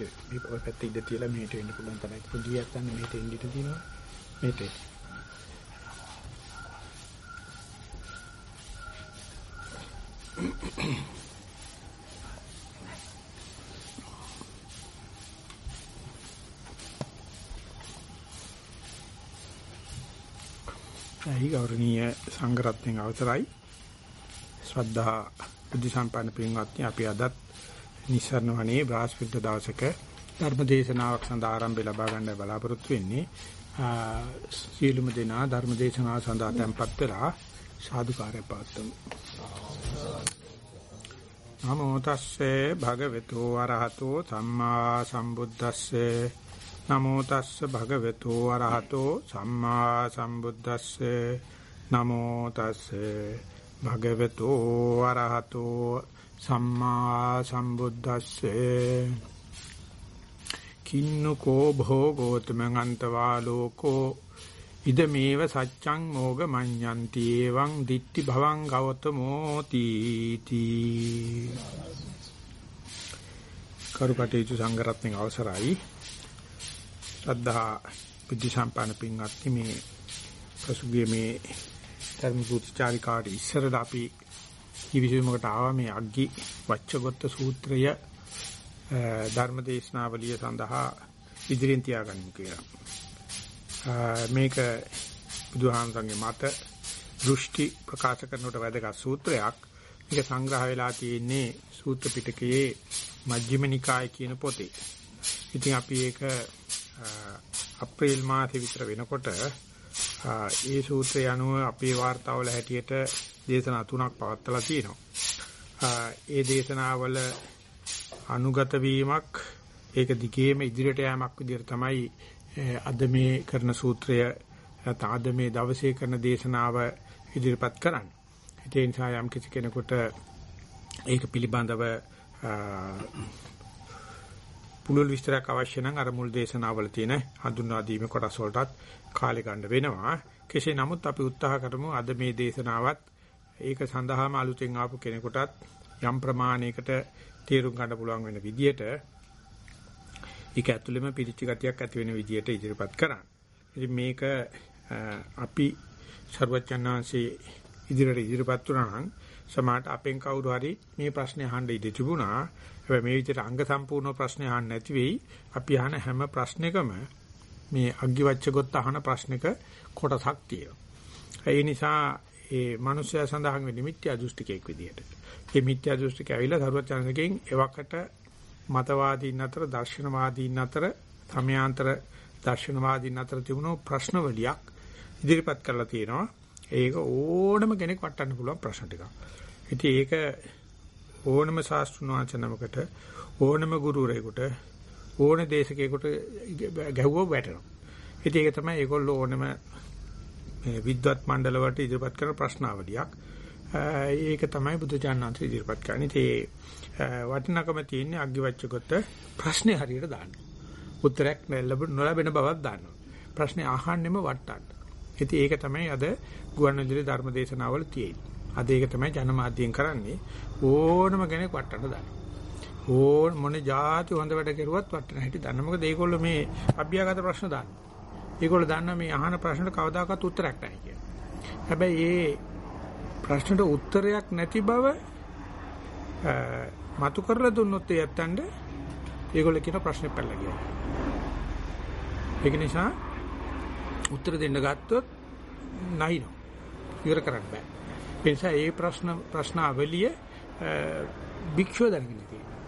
මෙහෙට මේ ඔය පැත්තේ ඉඳ තියලා මෙහෙට එන්න පුළුවන් තරයි පොඩියක් ගන්න මෙහෙට එන්න ඉඳ තියෙනවා. මෙහෙට ඇයි ගෞරවනීය සංඝරත්නයේ අවසරයි. ශ්‍රද්ධා බුද්ධ සම්පන්න පින්වත්නි අපි අදත් නිසරණ වනේ බ්‍රහස්පති දවසක ධර්ම දේශනාවක් සඳහා ආරම්භය ලබා ගන්න බලාපොරොත්තු වෙන්නේ. සීලුම දෙනා ධර්ම දේශනාව සඳහා tempත් වෙලා සාදුකාරය පාත්තමු නමෝ තස්සේ භගවතු වරහතෝ සම්මා සම්බුද්දස්සේ. නමෝ තස්ස භගවතු වරහතෝ සම්මා සම්බුද්දස්සේ. නමෝ තස්සේ භගවතු වරහතෝ සම්මා සම්බුද්දස්සේ. කින්නකෝ භෝගෝතමං අන්තවා ලෝකෝ. ඉදමේව සච්ඡං මෝග මඤ්ඤන්ති එවං දිට්ටි භවං ගෞතමෝ තීති. කරුකටේතු සංගරත්නයේ අවසරයි. ශ්‍රද්ධා බුද්ධ සම්පන්න පින්වත්නි මේ පසුගිය මේ ධර්ම සූත්‍රචාරිකාට ඉස්සරලා අපි කිවිසුමකට ආවා මේ අග්ගි වච්චගොත්ත සූත්‍රය ධර්ම දේශනාවලිය සඳහා ඉදිරියෙන් තියාගන්න කියලා. මේක බුදුහාමරගේ මත දෘෂ්ටි ප්‍රකාශ කරනකොට වැදගත් සූත්‍රයක්. මේක සංග්‍රහ වෙලා තියෙන්නේ සූත්‍ර පිටකයේ මජ්ක්‍ධිම නිකාය කියන පොතේ. ඉතින් අපි ඒක අප්‍රේල් මාසේ විතර වෙනකොට ඒ සූත්‍රය අනුව අපේ වාර්තාවල හැටියට දේශනා තුනක් පවත්වලා තියෙනවා. ඒ දේශනාවල අනුගත වීමක් ඒක දිගේම ඉදිරියට යෑමක් විදිහට තමයි අද මේ කරන සූත්‍රය අද මේ දවසේ කරන දේශනාව ඉදිරිපත් කරන්නේ. ඒ නිසා යම් කිසි කෙනෙකුට ඒක පිළිබඳව පුළුල් විස්තරයක් අවශ්‍ය නම් අර මුල් දේශනාවල තියෙන හඳුන්වා දීමේ කොටස් වලටත් කාලය ගන්න වෙනවා. කෙසේ නමුත් අපි උත්සාහ කරමු අද මේ දේශනාවත් ඒක සඳහාම අලුතෙන් ආපු කෙනෙකුටත් යම් ප්‍රමාණයකට තේරුම් ගන්න පුළුවන් වෙන විදියට ඒක ඇතුළෙම පිරිච්ච ගතියක් ඇති වෙන විදියට ඉදිරිපත් කරන්න. ඉතින් මේක අපි ਸਰවඥාන්සේ ඉදිරියට ඉදිරිපත් වුණා නම් සමහරට අපෙන් කවුරු හරි මේ ප්‍රශ්නේ අහන්න ඉඩ තිබුණා. හැබැයි මේ විදිහට අංග සම්පූර්ණ ප්‍රශ්නේ අහන්න නැති වෙයි. අපි අහන හැම ප්‍රශ්නයකම මේ අග්ගිවච්ඡගොත් අහන ප්‍රශ්නක කොටසක් තියෙනවා. ඒ නිසා ඒ මනුස්සයා සඳහන් වෙන්නේ මිත්‍යා දෘෂ්ටිකයෙක් විදිහට. මේ මිත්‍යා දෘෂ්ටික ඇවිල්ලා සරුවචනකෙන් එවකට මතවාදීන් අතර දර්ශනවාදීන් අතර තමයාන්තර දර්ශනවාදීන් අතර තිබුණු ප්‍රශ්නවලියක් ඉදිරිපත් කරලා තියෙනවා. ඒක ඕනම කෙනෙක් වටන්න පුළුවන් ප්‍රශ්න ටිකක්. ඉතින් ඒක ඕනම ශාස්ත්‍රඥාචනමකට ඕනම ගුරුවරයෙකුට ඕන දේශකයෙකුට ගැහුවොත් වැටෙනවා. ඉතින් ඒක තමයි ඒගොල්ලෝ ඕනම මේ විද්වත් මණ්ඩල වලට ඉදිරිපත් කරන ප්‍රශ්නාවලියක්. ඒක තමයි බුදුචානන්ත ඉදිරිපත් කරන්නේ. ඉතින් වටිනකම තියෙන්නේ අග්ගිවච්ඡගත ප්‍රශ්නේ හරියට දාන්න. උත්තරයක් නොලැබෙන බවක් දාන්නවා. ප්‍රශ්නේ අහන්නෙම වටන්න. ඉතින් ඒක තමයි අද ගුවන්විදුලි ධර්ම දේශනාවල තියෙන්නේ. අද ඒක තමයි ජනමාධ්‍යයෙන් කරන්නේ. ඕනම කෙනෙක් වටන්න දාන්න. ඕන මොන જાති හොඳ වැඩ කරුවත් වටන හැටි දන්න. මොකද ඒගොල්ලෝ මේ අභ්‍යාගත ප්‍රශ්න දාන්න. ඒගොල්ලෝ දන්නා මේ අහන ප්‍රශ්නට කවදාකවත් උත්තරයක් නැහැ කියලා. හැබැයි ඒ ප්‍රශ්නට උත්තරයක් නැති බව මතු කරලා දුන්නොත් ඒ යත්තන්ට ඒගොල්ලෝ කියන ප්‍රශ්නේ පැනලා ගියා. ඒක නිසා උත්තර දෙන්න ගත්තොත් නැහිනෝ. ඉවර කරන්න බෑ. ඒ නිසා මේ ප්‍රශ්න ප්‍රශ්න අවලිය භික්ෂුව දැනගෙන තියෙනවා.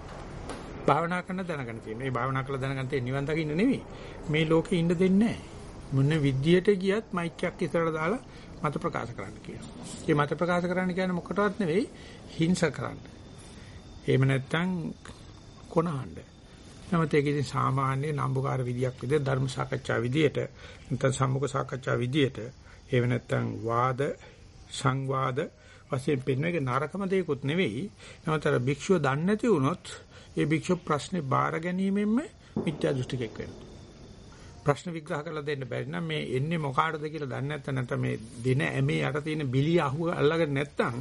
භාවනා කරන දැනගෙන තියෙනවා. මේ භාවනා කරලා දැනගන්න තියෙන නිවන් දකින්න නෙවෙයි. මේ ලෝකේ ඉන්න දෙන්නේ නැහැ. මොන විද්‍යට ගියත් මයික් එකක් ඉස්සරහට දාලා මත ප්‍රකාශ කරන්න කියනවා. මේ මත ප්‍රකාශ කරන්න කියන්නේ මොකටවත් නෙවෙයි හිංස කරන්න. එහෙම නැත්නම් කොනහඬ. නමුත් ඒක ඉතින් සාමාන්‍ය නම්බුකාර විදියක් විදිහට ධර්ම සාකච්ඡා විදියට නැත්නම් සම්මුඛ සාකච්ඡා විදියට එහෙම නැත්නම් වාද සංවාද වශයෙන් පෙන්වන එක නරකම දෙයක්වත් නෙවෙයි. නමුත් අර භික්ෂුව දන්නේ නැති වුණොත් ඒ භික්ෂුව ප්‍රශ්නේ බාර ගැනීමෙන්ම මිත්‍යා දෘෂ්ටිකෙක් වෙනවා. ප්‍රශ්න විග්‍රහ කරලා දෙන්න බැරි නම් මේ එන්නේ මොකාටද කියලා දන්නේ නැත්නම් නැත්නම් මේ දින ඇමේ යට තියෙන බිලිය අහුව අල්ලගෙන නැත්නම්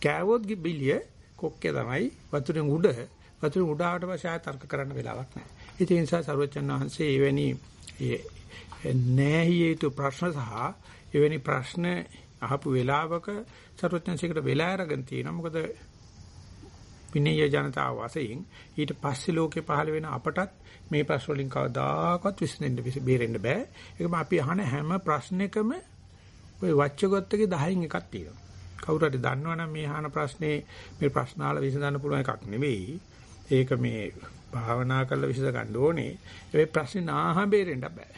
කෑවොත් බිලිය කොක්කේ තමයි වතුරෙන් උඩ වතුරෙන් උඩ ආවට පස්සේ ආය තර්ක කරන්න වෙලාවක් නැහැ. ඒ නිසා සර්වචන් වහන්සේ එවැනි නෑහියේතු ප්‍රශ්න සහ එවැනි ප්‍රශ්න අහපු වෙලාවක සර්වචන්සේකට වෙලා අරගෙන තියෙනවා. මොකද විනය ජනතාව වශයෙන් ඊට පස්සේ ලෝකේ පහළ වෙන අපටත් මේ ප්‍රශ්න වලින් කවදාකවත් විසඳෙන්න බේරෙන්න බෑ. ඒකම අපි අහන හැම ප්‍රශ්නයකම ওই වච්චගොත්තගේ 10න් එකක් තියෙනවා. කවුරු හරි දන්නවනම් මේ අහන ප්‍රශ්නේ මේ ප්‍රශ්න අහලා විසඳන්න පුළුවන් එකක් නෙවෙයි. ඒක මේ භාවනා කරලා විසඳ ගන්න ඕනේ. ඒ ප්‍රශ්නේ නාහ බේරෙන්න බෑ.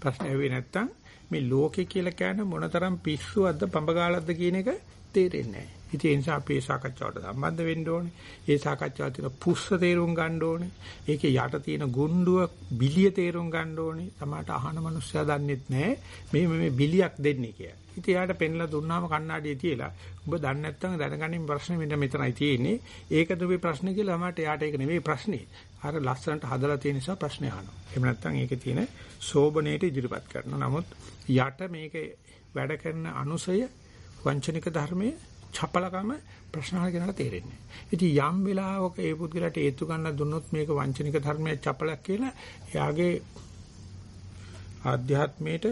ප්‍රශ්න ඇහුවේ නැත්තම් මේ ලෝකේ කියලා කියන්නේ මොනතරම් පිස්සුවක්ද පඹගාලක්ද කියන එක තේරෙන්නේ නැහැ. ඉතින් ඒ නිසා අපි මේ සාකච්ඡාවට සම්බන්ධ වෙන්න ඕනේ. ඒ සාකච්ඡාව තියෙන පුස්ස තේරුම් ගන්න ඕනේ. ඒකේ යට තියෙන ගුණ්ඩුව බිලිය තේරුම් ගන්න ඕනේ. සමහරට අහන මනුස්සයා දන්නෙත් නැහැ මේ මේ බිලියක් දෙන්නේ කියලා. ඉතින් එයාට පෙන්ලා දුන්නාම කණ්ණාඩියේ තියලා ඔබ දන්නේ නැත්නම් දැනගනින් ප්‍රශ්නේ මෙන්න මෙතනයි තියෙන්නේ. ඒකද ඔබේ ප්‍රශ්නේ කියලා මට එයාට ඒක නෙවෙයි ප්‍රශ්නේ. අර ලස්සනට හදලා තියෙන නිසා ප්‍රශ්නේ අහනවා. එහෙම නැත්නම් ඒකේ තියෙන සෝබනේට ඉදිරිපත් කරනවා. නමුත් යට මේකේ වැඩ කරන අනුසය වංචනික ධර්මයේ චපලකම ප්‍රශ්න අහන කෙනාට තේරෙන්නේ නැහැ. ඉතින් යම් වෙලාවක ඒ පුද්ගලයාට හේතු ගන්න දුන්නොත් මේක වංචනික ධර්මයක් චපලක් කියලා එයාගේ ආධ්‍යාත්මයට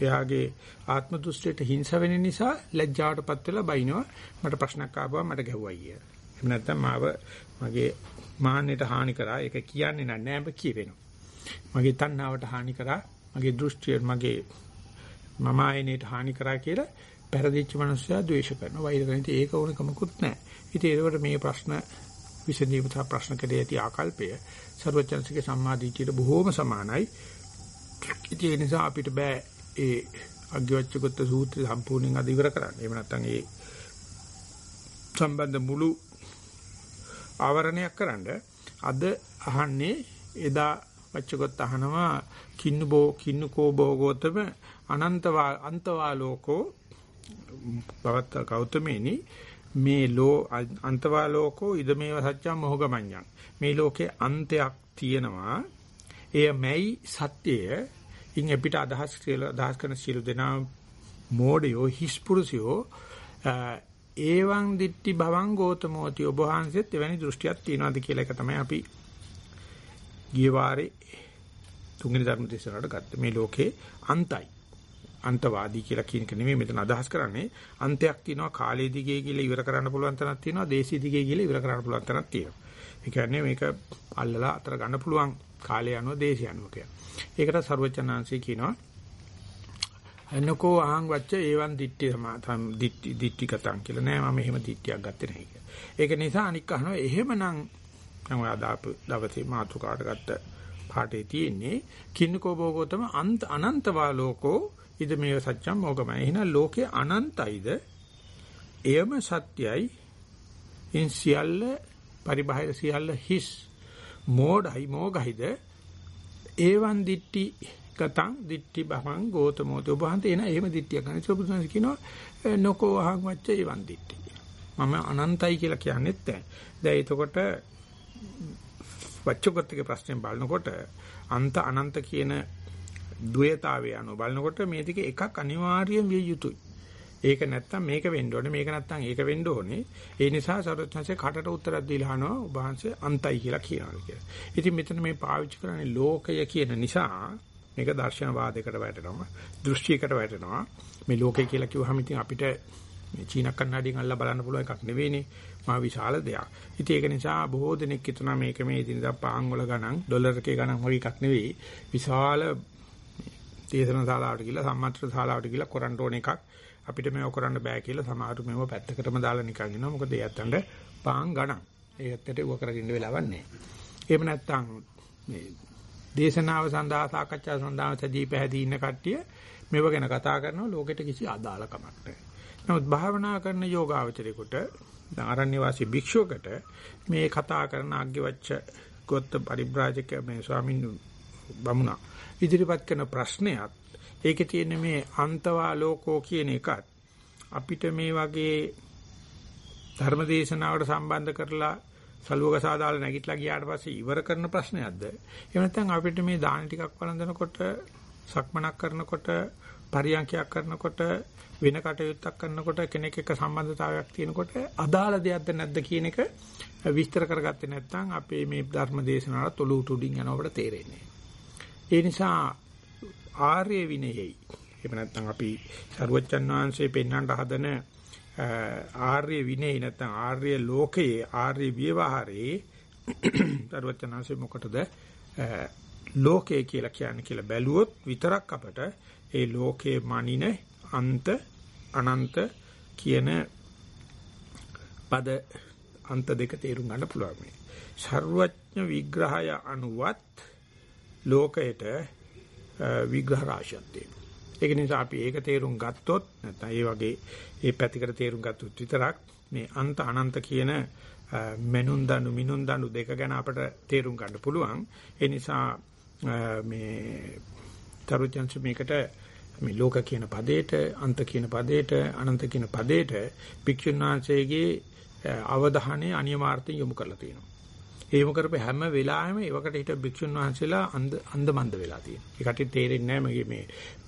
එයාගේ ආත්ම දෘෂ්ටියට හිංස වෙන නිසා ලැජ්ජාවටපත් වෙලා බයිනවා මට ප්‍රශ්නක් ආවම මට ගැහුවා අයියා. එහෙම නැත්නම් මාව මගේ මාන්නයට හානි කරා ඒක කියන්නේ නැහැ නෑ කියවෙනවා. මගේ තණ්හාවට හානි කරා මගේ දෘෂ්ටියට මගේ මම ආයනයට හානි කරා කියලා පෙරදිච්ච මිනිස්සයා ද්වේෂ කරනවා. වෛර කරන ඉතින් ඒක ඕනකමකුත් නැහැ. ඉතින් ඒකට මේ ප්‍රශ්න විසඳීම තහ ප්‍රශ්න කලේ ඇති ආකල්පය ਸਰවචන්සිකේ සම්මාදිටියට බොහෝම සමානයි. ඉතින් ඒ නිසා අපිට බෑ ඒ අග්ගවච්චගත සූත්‍රය සම්පූර්ණයෙන් අද ඉවර කරන්න. එහෙම නැත්නම් ඒ සම්බන්ධ මුළු ආවරණයක් කරන්න අද අහන්නේ එදා වච්චගත අහනවා කින්නු බෝ කින්නු කෝ බෝගෝතම අනන්තවා අන්තවා ලෝකෝ බවත් ගෞතමේනි මේ ලෝ අන්තවා ලෝකෝ ඉදමේව සත්‍යම් මොහගමඤ්ඤං. මේ ලෝකේ අන්තයක් තියෙනවා. එය මැයි සත්‍යය. ඉන් අපිට අදහස් කියලා අදහස් කරන සියලු දෙනා මෝඩයෝ හිස්පුරුෂයෝ ඒවං දිට්ටි භවං ගෝතමෝති. ඔබ වහන්සේත් එවැනි දෘෂ්ටියක් තියනවාද කියලා එක තමයි අපි ගිය වාරේ තුන්වෙනි ධර්ම දේශනාවට ගත්ත මේ ලෝකේ අන්තයි. අන්තවාදී කියලා කියන එක නෙමෙයි මෙතන අදහස් කරන්නේ. අන්තයක් තියෙනවා කාලයේ දිගේ කියලා ඉවර කරන්න පුළුවන් තැනක් තියෙනවා දේශී දිගේ කියලා ඉවර කරන්න පුළුවන් තැනක් තියෙනවා. ඒ කියන්නේ මේක අල්ලලා අතර ගන්න පුළුවන් කාලය අනුව දේශය අනුව කියලා. ඒකට ਸਰවචනාංශය කියනවා එනකෝ අහං වච්ච ඒවන් දිට්ටි සමාතම් දිට්ටි දිට්ටිගතං කියලා නෑ මම එහෙම දිට්ටියක් ගත්තේ නැහැ කියලා. ඒක නිසා අනික් අහනවා එහෙමනම් මම අදාපු දවසේ මාතුකාට ගත්ත පාඩේ තියෙන්නේ කින්නකෝ භෝගෝතම අන්ත අනන්තවාලෝකෝ ඉද මේව සත්‍යම් මොකමයි. එහෙනම් ලෝකේ අනන්තයිද? එයම සත්‍යයි. ඉන් සියල්ල පරිබාහිර සියල්ල හිස් මෝඩයි මෝගයිද? ඒවන් දිට්ටි ගතං දිට්ටි බහං ගෝතමෝ තෝබහන්ත එන එහෙම දිට්ටියක් ගන්න. ඒක බුදුන් කියනවා නොකෝ අහං වච්ච ඒවන් දිට්ටි. මම අනන්තයි කියලා කියන්නේත් නැහැ. දැන් එතකොට වච්චකොත්ගේ ප්‍රශ්නේ බලනකොට අන්ත අනන්ත කියන ද්වයතාවය අනුව බලනකොට මේ දෙක එකක් අනිවාර්යයෙන් විය යුතුයි. ඒක නැත්තම් මේක වෙන්න ඕනේ මේක නැත්තම් ඒක වෙන්න ඕනේ. ඒ නිසා සරත්නසේ කටට උත්තරයක් දීලා අහනවා ඔබ වහන්සේ අන්තයි කියලා කියනවා කියලා. ඉතින් මෙතන මේ පාවිච්චි කරන්නේ ලෝකය කියන නිසා මේක දර්ශනවාදයකට වැටෙනවා. දෘෂ්ටියකට වැටෙනවා. මේ ලෝකය කියලා කිව්වහම ඉතින් අපිට මේ චීන කන්නඩියෙන් අල්ලා බලන්න පුළුවන් එකක් නෙවෙයිනේ. මා විශාල දෙයක්. ඉතින් ඒක නිසා බොහෝ දෙනෙක් හිතනවා මේක මේ දිනදා පාන් වල ගණන් ඩොලර් එකේ ගණන් වගේ එකක් නෙවෙයි. විශාල දේශන ශාලාවට ගිහලා සම්මන්ත්‍රණ ශාලාවට ගිහලා කරන්න ඕන එකක්. අපිට මේව කරන්න බෑ කියලා සමහරු මේව පැත්තකටම දාලා නිකන් ඉනවා මොකද ඒ ඇත්තන්ට පාන් ගණන්. ඒ ඇත්තට ඌව කරගෙන වෙලාවක් නැහැ එහෙම නැත්නම් මේ දේශනාව සඳහා සාකච්ඡා සඳහා සදී පැහැදී ඉන්න කට්ටිය මේව ගැන කතා කරනවා. ලෝකෙට කිසි අදාළකමක් නැහැ නමුත් භාවනා කරන යෝගාවචරේකට දැන් අරණ්‍ය වාසී භික්ෂුවකට මේ කතා කරන අග්ගවච්ච ගොත්ත පරිබ්‍රාජක මේ ස්වාමීන් බමුණා. ඉදිරිපත් කරන ප්‍රශ්නයක් ඒකේ තියෙන මේ අන්තවා ලෝකෝ කියන එකත් අපිට මේ වගේ ධර්මදේශනාවට සම්බන්ධ කරලා සලුවක සාදාලා නැගිටලා ගියාට පස්සේ ඉවර කරන ප්‍රශ්නයක්ද එහෙම නැත්නම් අපිට මේ දාන ටිකක් වළඳනකොට සක්මනක් කරනකොට පරියන්කයක් කරනකොට වෙන කටයුත්තක් කරනකොට කෙනෙක් එක්ක සම්බන්ධතාවයක් තියෙනකොට අදාළ දෙයක්ද නැද්ද කියන එක විස්තර කරගත්තේ නැත්නම් අපේ මේ ධර්ම දේශනාවට ඔලුවට උඩින් යනවට තේරෙන්නේ. ඒ නිසා ආර්ය විනයෙහි එහෙම නැත්නම් අපි සරුවච්චන් වහන්සේ පෙන්වන්න හදන ආර්ය විනය නැත්නම් ආර්ය ලෝකයේ ආර්ය ව්‍යවහාරයේ සරුවච්චන් වහන්සේ මොකටද ලෝකය කියලා කියන්නේ කියලා බැලුවොත් විතරක් අපට ඒ ලෝකයේ මනින අන්ත අනන්ත කියන පද අන්ත දෙක තේරුම් ගන්න පුළුවන් මේ. ਸਰවඥ විග්‍රහය අනුවත් ලෝකයට විග්‍රහ රාශියක් තියෙනවා. ඒක නිසා අපි ඒක තේරුම් ගත්තොත් නැත්නම් ඒ වගේ ඒ පැතිකඩ තේරුම් ගත්තොත් විතරක් මේ අන්ත අනන්ත කියන මෙනුන් දනු මිනුන් දනු දෙක ගැන අපට තේරුම් ගන්න පුළුවන්. ඒ නිසා මේ තරුචන්ස මේකට මේ ලෝක කියන පදේට අන්ත කියන පදේට අනන්ත කියන පදේට භික්ෂුන් වහන්සේගේ අවධානය අනියමාර්ථයෙන් යොමු කරලා තියෙනවා. ඒ යොමු කරපු හැම වෙලාවෙම ඒවකට හිට භික්ෂුන් වහන්සේලා අන්ද අන්දමන්ද වෙලා තියෙනවා. ඒ කටින් තේරෙන්නේ නැහැ මේ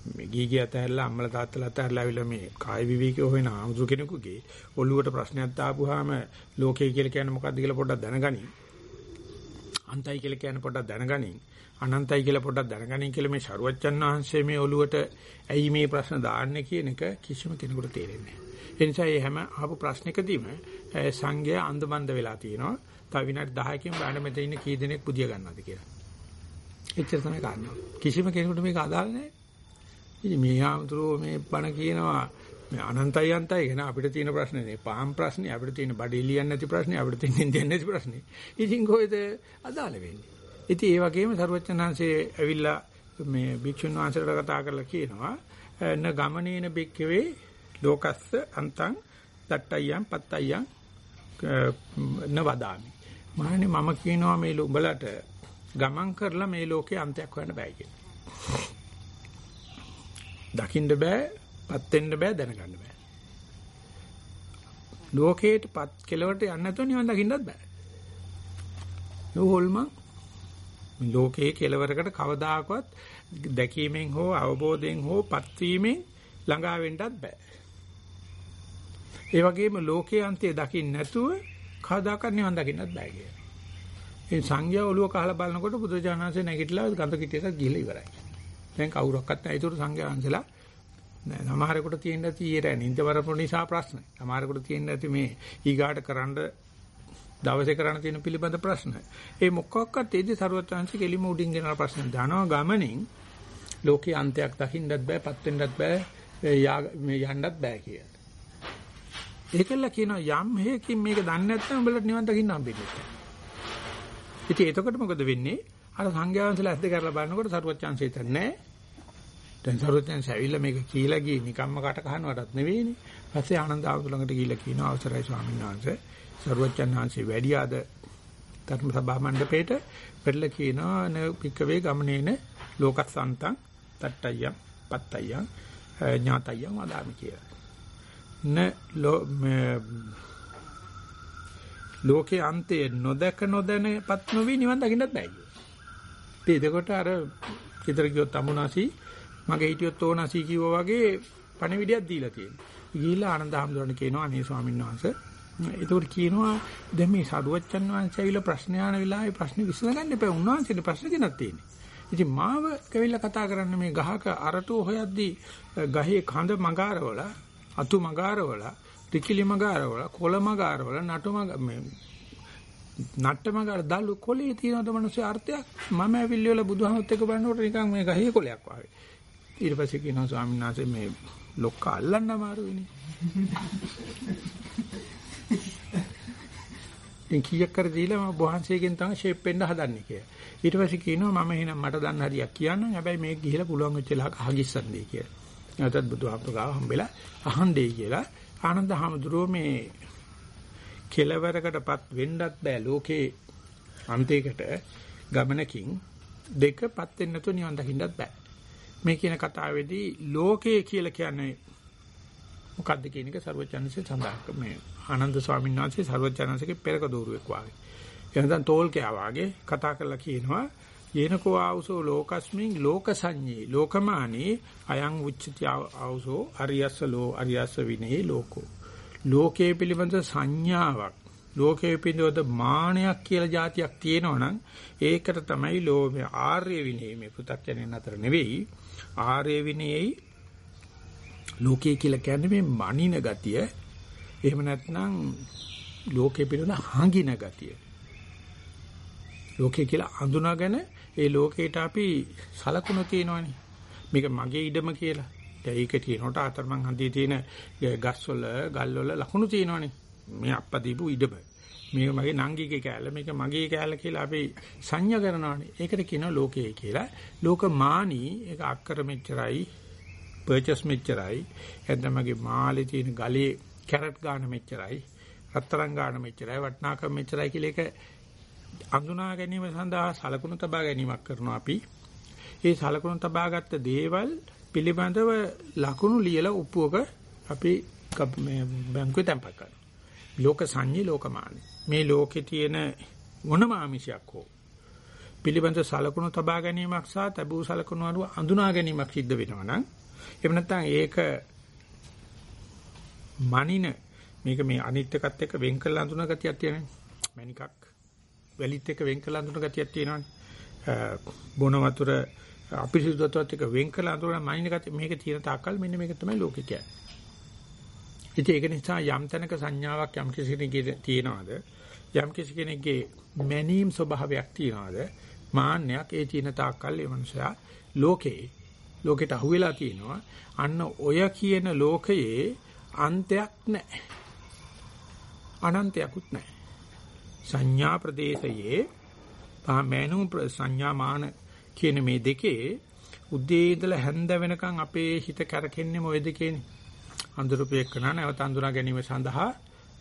මේ ගීගිය අතහැරලා අම්මලා තාත්තලා අතහැරලා ආවිලා මේ කාය විවේකී හොයන ආමුදු කෙනෙකුගේ ඔළුවට ප්‍රශ්නයක් දාපුවාම ලෝකය කියලා කියන්නේ මොකක්ද කියලා පොඩ්ඩක් දැනගනින්. අන්තයි කියලා කියන්නේ පොඩ්ඩක් දැනගනින්. අනන්තයි කියලා පොඩ්ඩක් දැනගනින් කියලා මේ ශරුවච්චන් වහන්සේ මේ ඔළුවට ඇයි මේ ප්‍රශ්න දාන්නේ කියන එක කිසිම කෙනෙකුට තේරෙන්නේ නැහැ. ඒ නිසා මේ හැම අහපු ප්‍රශ්නකදීම සංඝයා අන්දමන්ද වෙලා තියෙනවා. තව විනාඩි 10කින් බලන්න මෙතන ඉන්න කී දෙනෙක් පුදිය ගන්නවද කියලා. එච්චර තමයි කාරණා. කිසිම කෙනෙකුට මේක අදාළ නැහැ. ඉතින් මේ ආමතුරෝ මේ බණ කියනවා මේ අනන්තයි අන්තයි කියන අපිට තියෙන ප්‍රශ්නේ නේ. පාම් ප්‍රශ්නේ අපිට තියෙන බඩේ ලියන්න නැති ප්‍රශ්නේ අපිට තියෙන ඉන්දියන් නැති ප්‍රශ්නේ. ඉතින් කොහෙද අදාළ වෙන්නේ? ඉතින් ඒ වගේම සරුවචනහන්සේ ඇවිල්ලා මේ භික්ෂුන් වහන්සේට කතා කරලා කියනවා න ගමනේන බික්කවේ ලෝකස්ස අන්තං දට්ටයන් පත්තයන් නවදාමි. මහණනි මම කියනවා මේ උඹලට ගමන් කරලා මේ ලෝකේ අන්තයක් හොයන්න බෑ කියලා. දකින්න බෑ, පත් වෙන්න බෑ, දැනගන්න බෑ. ලෝකේට පත් කෙලවට යන්න නැතුව නිවන් දකින්නත් බෑ. නෝල්මන් ලෝකයේ කෙලවරකට කවදාකවත් දැකීමෙන් හෝ අවබෝධයෙන් හෝ පත්වීමෙන් ළඟා වෙන්නත් බෑ. ඒ වගේම ලෝකයේ අන්තය දකින්න නැතුව කවදාකවත් නිවන් දකින්නත් බෑ කියලා. ඒ සංඝයා ඔළුව කහලා බලනකොට බුදුජානනාංශේ නැගිටලා ගඳ කිටියට ගිහිල්ලා ඉවරයි. දැන් කවුරක්වත් නැහැ. ඒතර සංඝයා වහන්සේලා නෑ සමහරෙකුට තියෙන ඇති ඊරෑ නින්ද වරපු නිසා ප්‍රශ්න. සමහරෙකුට තියෙන ඇති මේ ඊගාට කරන්න දවසේ කරන්න තියෙන පිළිබඳ ප්‍රශ්න. ඒ මොකක්වත් ඒදි ਸਰවත්‍ංශ කෙලිම උඩින් ගෙනන ප්‍රශ්න දානවා ගමනින් ලෝකේ අන්තයක් දකින්නත් බෑ, පත් වෙන්නත් බෑ, මේ යන්නත් බෑ කියලා. ඒකල්ල කියනවා යම් හේකින් මේක දන්නේ නැත්නම් උඹලට නිවන් දකින්න හම්බෙන්නේ නැහැ. ඉතින් එතකොට මොකද වෙන්නේ? අර සංඥාවන්සලා ඇද්ද කරලා බලනකොට සරුවච්චාන්සේ තන්නේ දැන් සරුවච්චාන්ස ඇවිල්ලා මේක කියලා ගියේ නිකම්ම කට කහනවටත් නෙවෙයිනේ. පස්සේ ආනන්ද ආමතු ළඟට ගිහිල්ලා කියනවා අවසරයි ස්වාමීන් වහන්සේ. සරුවච්චන් වහන්සේ වැඩි ආද ධර්ම සභා මණ්ඩපේට පෙරලා කියනවා න පික්කවේ ගමනේන ලෝකසන්තං තට්ටයම් පත්තයම් ඥාතයම් වදාමි කියලා. න ලෝකේ අන්තයේ නොදක නොදැනපත් නොවි නිවන් දකින්නත් බෑ කිව්වා. එතකොට අර ගෙදර ගියොත් අමුණාසි මගේ හිටියොත් ඕනාසි කිව්වා වගේ පණිවිඩයක් දීලා තියෙනවා. ගිහිල්ලා ආනන්ද හැමදෙරණ කියනවා අනේ ස්වාමීන් වහන්සේ. ඒකට කියනවා දැන් මේ සරුවච්චන් වහන්සේ ඇවිල්ලා ප්‍රශ්න අහන වෙලාවේ ප්‍රශ්න විසඳගන්න එපා. උන්වහන්සේට ප්‍රශ්න දෙනක් තියෙන්නේ. ඉතින් මාව කැවිල්ලා කතා කරන්න මේ ගහක අරටුව හොයද්දී ගහේ කඳ මගාරවල අතු මගාරවල ටිකිලි මගාරවල කොළ මගාරවල නටු මග මේ නට්ට මගාර දලු කොළේ තියෙනවද මිනිස්සු අර්ථයක් මම ඇවිල්ලි වල බුදුහමත් එක්ක බලනකොට නිකන් මේ ගහේ කොළයක් වගේ ඊට පස්සේ කියනවා ස්වාමීන් වහන්සේ මේ ලොක්ක අල්ලන්න අමාරුයිනේ ඉතින් කීයක් කර දීලා මම බොහන්සේගෙන් තමයි ෂේප් වෙන්න හදන්නේ කියලා. ඊට පස්සේ කියනවා මම එහෙනම් මට දන්න හරියක් කියන්නම්. හැබැයි මේක ගිහිලා පුළුවන් වෙච්ච ලාක හගිස්සන්නේ කියලා. නැත්නම් බුදුහාමුදුරුවෝ ගාව හම්බෙලා අහන්නේ කියලා ආනන්ද හාමුදුරුවෝ මේ කෙලවරකටපත් වෙන්නත් බෑ ලෝකේ අන්තයකට ගමනකින් දෙකපත් වෙන්න තු නිවන් දකින්නත් බෑ. මේ කියන කතාවේදී ලෝකය කියලා කියන්නේ මොකද්ද කියන එක ਸਰවඥාන්සේ සඳහන් මේ ආනන්ද ස්වාමීන් වහන්සේ ਸਰවඥාන්සේගේ පෙරක දෝරුවෙක් වාගේ. එහෙනම් තෝල්කයා වාගේ කතා කරලා කියනවා යේනකෝ ආවසෝ ලෝකස්මින් ලෝක සංඤේ ලෝකමානේ අයං උච්චති ආවසෝ අරියස්ස ලෝ අරියස්ස විනේ ලෝකෝ. ලෝකයේ පිළිබඳ සංඥාවක් ලෝකයේ පිළිබඳ මානයක් කියලා જાතියක් තියෙනවනම් ඒකට තමයි ලෝභය ආර්ය විනේ මේ පු탁ජනෙන් අතර නෙවෙයි. ආර්ය විනේයි ලෝකයේ කියලා කියන්නේ මේ මනින ගතිය. එහෙම නැත්නම් ලෝකයේ පිළිබඳ හංගින ගතිය. ලෝකේ කියලා අඳුනාගෙන ඒ ලෝකේට අපි සලකුණු තියෙනවනේ. මේක මගේ ඉඩම කියලා. දැන් ඒක තියෙනකොට අතරමං හන්දියේ තියෙන ගස්වල ගල්වල ලකුණු තියෙනවනේ. මේ අප්පා දීපු ඉඩම. මේක මගේ නංගිගේ කෑල්ල මේක මගේ කෑල්ල කියලා අපි සංඥා කරනවානේ. ඒකට කියනවා ලෝකය කියලා. ලෝකමානී ඒක අක්කර මෙච්චරයි පර්චස් මෙච්චරයි. එතන මගේ මාලේ තියෙන ගලේ කැරට් ගාන මෙච්චරයි. රත්තරන් ගාන මෙච්චරයි වටනාකම් මෙච්චරයි කියලා ඒක අඳුනා ගැනීම සඳහා සලකුණු තබා ගැනීමක් කරනවා අපි. ඒ සලකුණු තබාගත්ත දේවල් පිළිබඳව ලකුණු ලියලා උප්පුවක අපි මේ බැංකුවේ තැන්පත් කරනවා. ලෝක සංඤී ලෝකමාන. මේ ලෝකේ තියෙන මොනම ආමිෂයක් හෝ පිළිබඳ සලකුණු තබා ගැනීමක් සහ තබූ සලකුණු අනුව අඳුනා ගැනීමක් සිද්ධ වෙනවා නම් එහෙම නැත්නම් ඒක මනින මේක මේ අනිත් එකත් එක්ක වෙන් කරලා අඳුන ගතියක් තියෙනනේ. මණිකක් වැලිත් එක්ක වෙන් කළ අඳුන ගතියක් තියෙනවානේ. බොන වතුර අපිරිසුදු වතුරත් එක්ක වෙන් කළ අඳුන මනින ගතිය මේක තියෙන තාක්කල් මෙන්න මේක තමයි ලෝකේ කියන්නේ. ඉතින් ඒක නිසා යම් තැනක සංඥාවක් යම් කිසි කෙනෙකුගේ තියනවාද යම් කිසි කෙනෙක්ගේ මැනීම් ස්වභාවයක් තියනවාද මාන්නයක් ඒ තියෙන තාක්කල් ඒ මනුස්සයා ලෝකේ ලෝකෙට අහුවෙලා තිනවා අන්න ඔය කියන ලෝකයේ අන්තයක් නැහැ අනන්තයක්ුත් නැහැ සංඥා ප්‍රදේශයේ පහමැනු සංඥා මාන කියන මේ දෙකේ උදේ ඉඳලා හැන්ද වෙනකන් අපේ හිත කැරකෙන්නේ මොය දෙකේනේ. අඳුරුපේකන නැවත අඳුනා ගැනීම සඳහා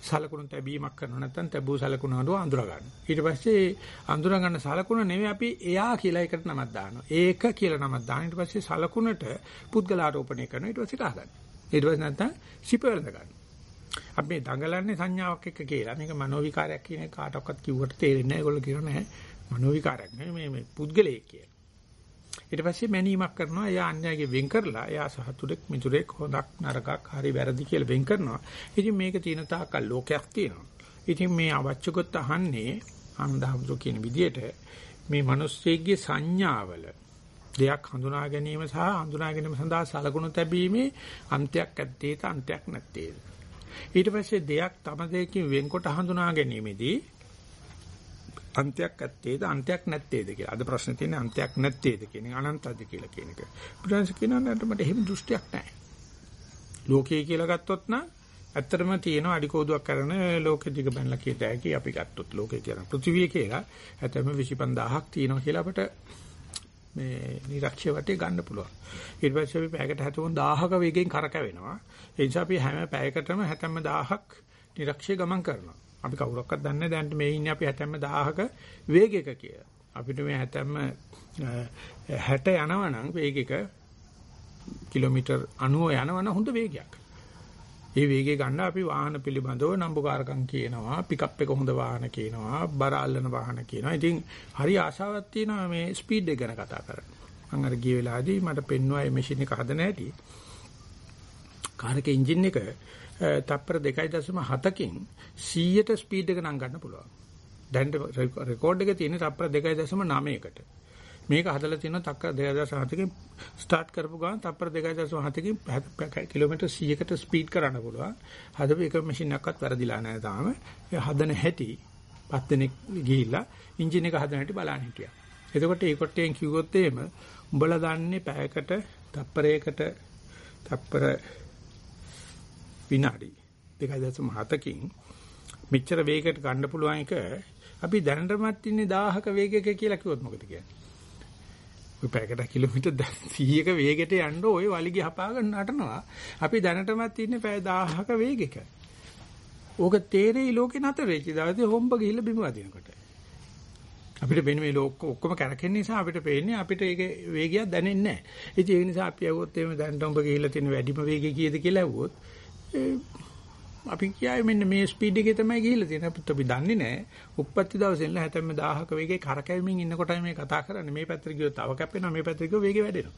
සලකුණු තැබීමක් කරනවා නැත්නම් තැබූ සලකුණු අඳුර අඳුර ගන්න. ඊට පස්සේ අඳුර ගන්න සලකුණ නෙවෙයි අපි එයා කියලා එකට නමක් දානවා. ඒක කියලා නමක් දාන ඊට පස්සේ සලකුණට පුද්ගලාරෝපණය කරනවා ඊට පස්සේ කහ ගන්න. ඊට පස්සේ නැත්නම් සිපවලද ගන්න. අපි මේ දඟලන්නේ සංඥාවක් එක්ක කියලා. මේක මනෝ විකාරයක් කියන එක කාටවත් කිව්වට තේරෙන්නේ නැහැ. ඒගොල්ලෝ කියනවා නැහැ. මනෝ විකාරයක් නෙවෙයි මේ මේ පුද්ගලයෙක් කියලා. ඊට පස්සේ මැනීමක් කරනවා. එයා අන්‍යයන්ගේ වෙන් කරලා එයා සහතුරෙක් මිතුරෙක් හොඳක් නරකක් හරි වැරදි කියලා වෙන් කරනවා. ඉතින් මේක තියෙන තාක්කල් ලෝකයක් තියෙනවා. ඉතින් මේ අවච්චකොත් අහන්නේ ආනන්දහමතු කියන විදිහට මේ මිනිස්සෙගේ සංඥාවල දෙයක් හඳුනා ගැනීම සහ හඳුනා ගැනීම සඳහා සලකුණු තැබීමේ අන්තයක් ඇත්තේද අන්තයක් නැත්තේද ඊට පස්සේ දෙයක් තම දෙයකින් වෙන්කොට හඳුනා ගැනීමේදී අන්තයක් ඇත්තේද අන්තයක් නැත්තේද කියලා. අද ප්‍රශ්නේ තියෙන්නේ අන්තයක් නැත්තේද කියන එක අනන්තද කියලා කියන එක. බුදුන්ස කියනවා මට එහෙම දෘෂ්ටියක් නැහැ. ලෝකයේ කියලා ගත්තොත් නම් ඇත්තටම තියෙන අඩිකෝදුවක් කරන ලෝකෙ දිග බැලලා කියත හැකි අපි ගත්තොත් ලෝකේ කියන පෘථිවිය කියලා ඇත්තම 25000ක් තියෙනවා කියලා අපිට මේ නිරක්ෂය වටේ ගන්න පුළුවන්. ඊට පස්සේ අපි පැයකට 70000ක වේගෙන් කරකැවෙනවා. ඒ නිසා අපි හැම පැයකටම 70000ක් නිරක්ෂය ගමන් කරනවා. අපි කවුරක්වත් දන්නේ නැහැ දැන් මේ ඉන්නේ අපි 70000ක වේගයක කියලා. අපිට මේ 70 60 යනවා නම් වේගයක කිලෝමීටර් 90 යනවනම් හොඳ වේගයක්. ඒ වේගය ගන්න අපි වාහන පිළිබඳව නම්බුකාරකම් කියනවා, පිකප් එක හොඳ වාහන කියනවා, බර අල්ලන වාහන කියනවා. ඉතින් හරි ආශාවක් තියෙනවා මේ ස්පීඩ් එක ගැන කතා කරන්න. මම අර ගිය වෙලාවේදී මට පෙන්වුවා මේ මැෂින් එක හදන හැටි. කාර් එකේ එන්ජින් එක තප්පර 2.7කින් 100ට ස්පීඩ් එක නම් ගන්න පුළුවන්. දැන් රෙකෝඩ් එකේ තියෙන තප්පර 2.9කට. මේක හදලා තියෙනවා තක්ක 2007කින් ස්ටාර්ට් කරපු ගමන් තප්පර 2.7කින් කිලෝමීටර් 100කට ස්පීඩ් කරන්න පුළුවන්. හදපු එක මැෂින් එකක්වත් වැරදිලා නැහැ තාම. ඒ හදන හැටි පස් දෙනෙක් ගිහිල්ලා එන්ජින් එක හදන හැටි බලන්න හිටියා. එතකොට ඒ කොටයෙන් කිව්වොත් එහෙම උඹලා දන්නේ පැයකට තප්පරයකට තප්පර විනාඩි 2.7කින් මෙච්චර වේගයකට ගන්න පුළුවන් එක අපි දැනටමත් ඉන්නේ 1000ක වේගයක කියලා කිව්වොත් මොකද කියන්නේ? ඔය පැයකට කිලෝමීටර් 100ක වේගයට යන්න ඔය වලිගය හපාගෙන නටනවා. අපි දැනටමත් ඉන්නේ පැය 1000ක වේගයක. ඕක තේරෙයි ලෝකේ නතර වෙච්ච දවසේ හොම්බ ගිහිල්ලා බිම වදිනකොට. අපිට වෙන මේ ලෝක ඔක්කොම කරකෙන නිසා අපිට පේන්නේ අපිට ඒක වේගයක් දැනෙන්නේ නැහැ. ඉතින් ඒ නිසා අපි ඇහුවොත් එහෙම දැන් හොම්බ ගිහිල්ලා තියෙන වැඩිම වේගය කීයද කියලා ඇහුවොත් අපි කියයි මෙන්න මේ ස්පීඩ් එකේ තමයි ගිහිල්ලා තියෙන්නේ. අපිත් අපි දන්නේ නැහැ. උප්පත්ති දවසේ ඉඳලා හැතැම්ම 1000ක වේගයේ කරකැවීමෙන් ඉන්නකොටයි මේ කතා කරන්නේ. මේ පැත්තට ගියොත් තව කැපෙනවා. මේ පැත්තට ගියොත් වේගය වැඩෙනවා.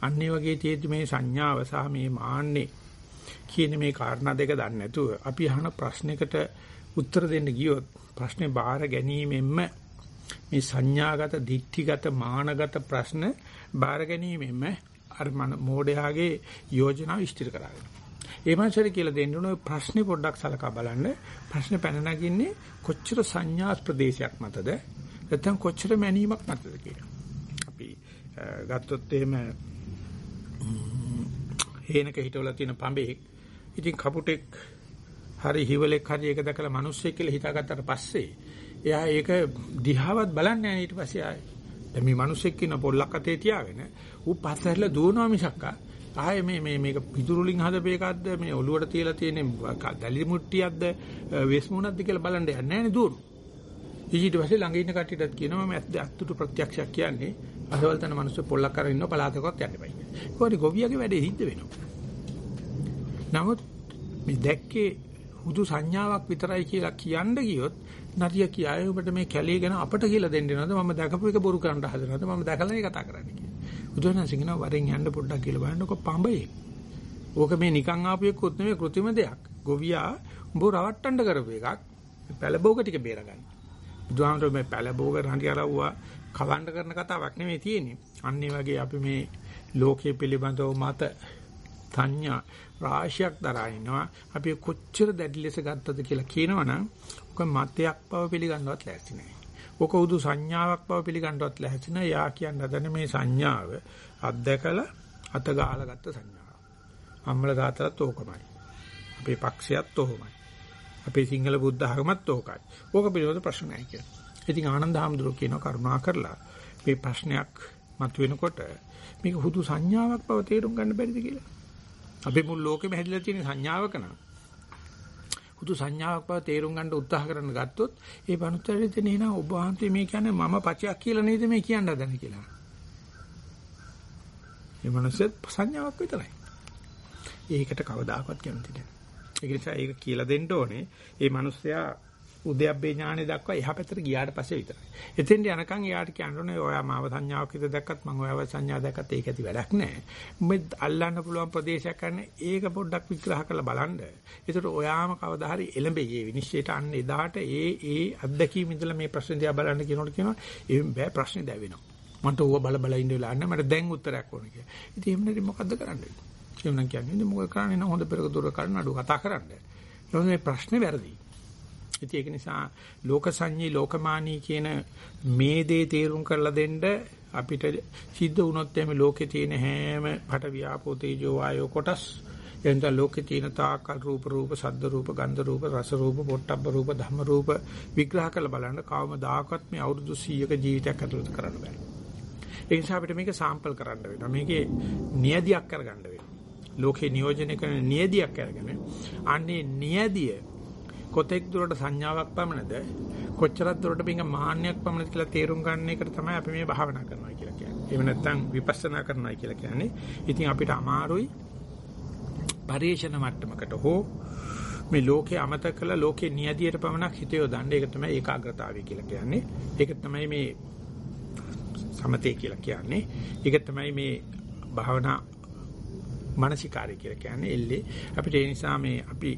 අන්න ඒ වගේ තියෙද්දි මේ සංඥාව සහ මේ මාන්නේ කියන මේ කාරණා දෙක දන්නේ නැතුව අපි අහන ප්‍රශ්නයකට උත්තර දෙන්න ගියොත් ප්‍රශ්නේ බාර ගැනීමෙන්ම මේ සංඥාගත, දික්ඨිගත, මානගත ප්‍රශ්න බාර ගැනීමෙන්ම අර මෝඩයාගේ යෝජනාව ඉෂ්ටිර කරගන්න. ඒ මාසෙට කියලා දෙන්න ඕන ප්‍රශ්නේ පොඩ්ඩක් සලකා බලන්න. ප්‍රශ්නේ පැන නගින්නේ කොච්චර සංඥා ප්‍රදේශයක් මතද? නැත්නම් කොච්චර මැනීමක් මතද කියලා. අපි ගත්තොත් එහෙම හේනක හිටවලා තියෙන පඹෙක් ඉතින් කපුටෙක් හරි හිවලෙක් හරි ඒක දැකලා මිනිස්සෙක් කියලා හිතාගත්තට පස්සේ එයා ඒක දිහාවත් බලන්නේ නැහැ ඊට පස්සේ ආයේ. දැන් මේ මිනිස්සෙක් ඉන්න පොල්ලක් අතේ තියාගෙන ඌ පස්සෙල්ල දුවනවා මිසක්කා ආයේ මේ මේ මේක පිටුරුලින් හදපේකක්ද මේ ඔලුවට තියලා තියෙන දලි මුට්ටියක්ද වෙස්මුණක්ද කියලා බලන්න යන්නේ නැහැ නේ දුවන. ඊට පස්සේ ළඟ ඉන්න කට්ටියටත් කියනවා මම අත්තුට ප්‍රත්‍යක්ෂයක් කියන්නේ අසවල් තන මිනිස්සු පොල්ලක් කරගෙන ඉන්න පලාතකවත් යන්න බෑ. ඒකෝරි ගොවියගේ වැඩේ හිට වෙනවා. නමුත් මේ දැක්කේ හුදු සංඥාවක් විතරයි කියලා කියන්න ගියොත් නරිය කියයි ඔබට මේ කැලේ ගැන අපට කියලා දෙන්න නේද මම දැකපු එක බොරු කරන්න හදනවද මම දැකලා නේ කතා කරන්නේ කියලා. බුදුරජාණන් සිංහන වරෙන් යන්න පොඩ්ඩක් කියලා බලන්නකො පඹේ. ඕක මේ නිකන් ආපු එකකුත් නෙමෙයි કૃතිම දෙයක්. ගොවියා උඹ රවට්ටන්න කරපු එකක්. පැලබෝග ටික බේරගන්න. බුදුහාමර මේ පැලබෝග රණ්ඩි අරවුවා කවන්න කරන කතාවක් නෙමෙයි තියෙන්නේ. අන්න වගේ අපි මේ ලෝකයේ පිළිබඳව මත සංඥා රාශියක් දරා ඉන්නවා. අපි කොච්චර දැඩි ලෙස ගත්තද කියලා කියනවනම් ඔක මතයක් බව පිළිගන්නවත් ලෑස්ති නැහැ. ඔක උදු සංඥාවක් බව පිළිගන්නවත් ලෑස්ති නැහැ. යා කියන්න හදන මේ සංඥාව අත්දකලා අත ගහලා ගත්ත සංඥාව. අම්මල දාතලත් ඕකමයි. අපේ පක්ෂයත් ඕකමයි. අපේ සිංහල බුද්ධ ආගමත් ඕකයි. ඕක පිළිබඳ ප්‍රශ්න නැහැ කියලා. ඉතින් ආනන්ද හැමදුර කියන කරුණා කරලා මේ ප්‍රශ්නයක් මතුවෙනකොට මේක හුදු සංඥාවක් බව තේරුම් ගන්න බැරිද කියලා. අපි මුල් ලෝකෙම හැදිලා තියෙන සංඥාවක නම් හුදු සංඥාවක් බව තේරුම් ගන්න උත්සාහ කරන්න ගත්තොත් ඒ බණුතරේ දෙන එන ඔබ වහන්සේ මේ කියන්නේ මම පචයක් කියලා නේද මේ කියන්න හදන්නේ කියලා. ඒ මනසෙත් සංඥාවක් විතරයි. ඒකට කවදාකවත් කැමති නැහැ. ඒ නිසා ඒක කියලා දෙන්න ඕනේ. ඒ මිනිස්සයා උද්‍යප්පේ ඥානෙ දක්වා එහා පැත්තට ගියාට පස්සේ විතරයි. එතෙන්ට යනකම් එයාට කියන්න ඔයා මාව සංඥාවක් විතර දැක්කත් මම ඔයාව සංඥා දැක්කත් ඒක ඇති වැඩක් නැහැ. මේ අල්ලන්න පුළුවන් ප්‍රදේශයක් ගන්න ඒක පොඩ්ඩක් විග්‍රහ කරලා බලන්න. ඒකට ඔයාම කවදා හරි එළඹෙයි මේ විනිශ්චයට අන්න එදාට ඒ ඒ අත්දැකීම් ඉඳලා මේ ප්‍රශ්නේ දිහා බලන්න කියනකොට කියනවා ඒ බෑ ප්‍රශ්නේ දැවෙනවා. මන්ට ඌව බල බල ඉන්න වෙලා නැහැ මට දැන් උත්තරයක් ඕන කියලා. ඉතින් එහෙම නැති මොකද්ද කරන්නේ? එහෙනම් කියන්නේ මොකද කරන්නේ නෝ හොඳ පෙරක දුර කරන අඩු කතා කරන්න. ඊට මේ ප්‍රශ්නේ වැරදි. ඉතින් ඒක නිසා ලෝක සංඤී ලෝකමානී කියන මේ දේ තේරුම් කරලා දෙන්න අපිට සිද්ධ වුණොත් එimhe ලෝකේ තියෙන හැම පට වියාපෝ තේජෝ වායෝ කොටස් එතන ලෝකේ තියෙන තාකල් රූප රූප සද්ද රූප ගන්ධ රූප රස රූප පොට්ටබ්බ රූප ධම්ම රූප විග්‍රහ කරලා බලන්න කවමදාකවත් මේ අවුරුදු 100ක ජීවිතයක් ඇතුළත කරන්න බෑ. ඒ නිසා අපිට මේක සාම්පල් කරන්න වෙනවා. මේකේ නියදියක් කරගන්න වෙනවා. ලෝකේ නියෝජනය කරන නියදියක් අරගෙන අන්නේ නියදිය කොතෙක් දුරට සංඥාවක් පමණද කොච්චරක් දුරට මේක මාන්නයක් පමණද කියලා තේරුම් ගන්න එකට තමයි අපි මේ භාවනා කරනවා කියලා කියන්නේ. එහෙම නැත්නම් විපස්සනා කරනවා කියලා කියන්නේ. ඉතින් අපිට අමාරුයි පරිේශන මට්ටමකට හෝ මේ ලෝකේ අමතක කළ ලෝකේ නියදියට පමණක් හිත යොදන්න ඒක තමයි ඒකාග්‍රතාවය කියලා කියන්නේ. ඒක තමයි මේ සමතේ කියලා කියන්නේ. ඒක තමයි මේ භාවනා මානසිකාරය කියලා කියන්නේ එල්ලේ අපිට ඒ නිසා මේ අපි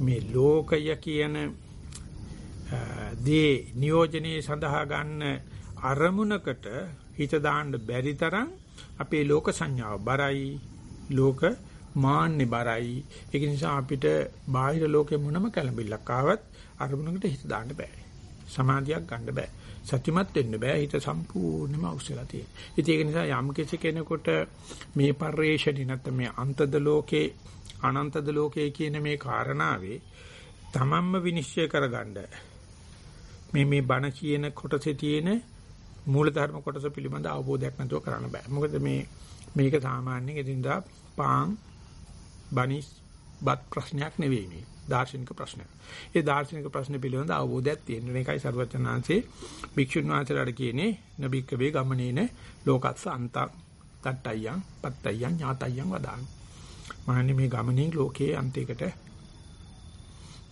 මේ ලෝකය කියන දේ නියෝජනයේ සඳහා ගන්න අරමුණකට හිත දාන්න බැරි තරම් අපේ ලෝක සංඥාව බරයි ලෝක මාන්නේ බරයි. ඒක නිසා අපිට බාහිර ලෝකේ මොනම කලබිල්ලක් ආවත් අරමුණකට හිත දාන්න බෑ. සමාධියක් ගන්න බෑ. සත්‍යමත් වෙන්න බෑ. හිත සම්පූර්ණයෙන්ම අවශ්‍යලා තියෙන. ඉතින් ඒක නිසා යම් කෙනෙකුට මේ පරිේශණි නැත්නම් මේ අන්තද ලෝකේ අනන්තද ලෝකයේ කියන මේ කාරණාවේ තමන්ම විනිශ්චය කරගන්න මේ මේ බණ කියන කොටසේ තියෙන මූලධර්ම කොටස පිළිබඳ අවබෝධයක් නැතුව කරන්න බෑ. මොකද මේ මේක සාමාන්‍යයෙන් එදින්දා පාන් බනිස් බත් ප්‍රශ්නයක් නෙවෙයි මේ. දාර්ශනික ප්‍රශ්නයක්. ඒ දාර්ශනික ප්‍රශ්න පිළිබඳ අවබෝධයක් තියෙන එකයි සරුවචනාංශේ භික්ෂුන් වහන්සේලාට කියන්නේ නබික්කවේ ගමනේන ලෝකස්ස අන්තං තට්ටයන් පත්තයන් ඥාතයන් වදාන. මහන්නේ මේ ගමනේ ලෝකයේ අන්තයකට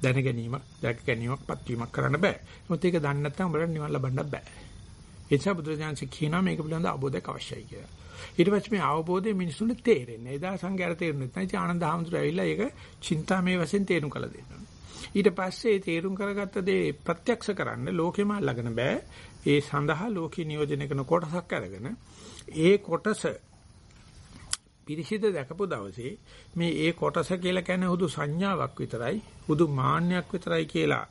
දැන ගැනීමක්, දැක ගැනීමක්, පත්වීමක් කරන්න බෑ. මොකද ඒක දන්නේ නැත්නම් උඹට නිවන් ලබන්න බෑ. ඒ නිසා බුදුරජාණන් කියනවා මේක පිළිබඳ අවබෝධයක් අවශ්‍යයි කියලා. ඊට පස්සේ මේ අවබෝධය මිනිසුන්ට තේරෙන්නේ. එදා සංඝයාට තේරුනේ නැහැ. ඉතින් ආනන්ද හැමතුරු ඇවිල්ලා ඒක චින්තාමේ වශයෙන් තේරුම් කළ දෙනවා. ඊට පස්සේ තේරුම් කරගත්ත දේ ප්‍රත්‍යක්ෂ කරන්න ලෝකෙම අල්ලගෙන බෑ. ඒ සඳහා ලෝකේ නියෝජනය කරන කොටසක් අරගෙන ඒ කොටස පිරිසිදු දැකපු දවසේ මේ ඒ කොටස කියලා කියන්නේ හුදු සංඥාවක් විතරයි හුදු මාන්නයක් විතරයි කියලා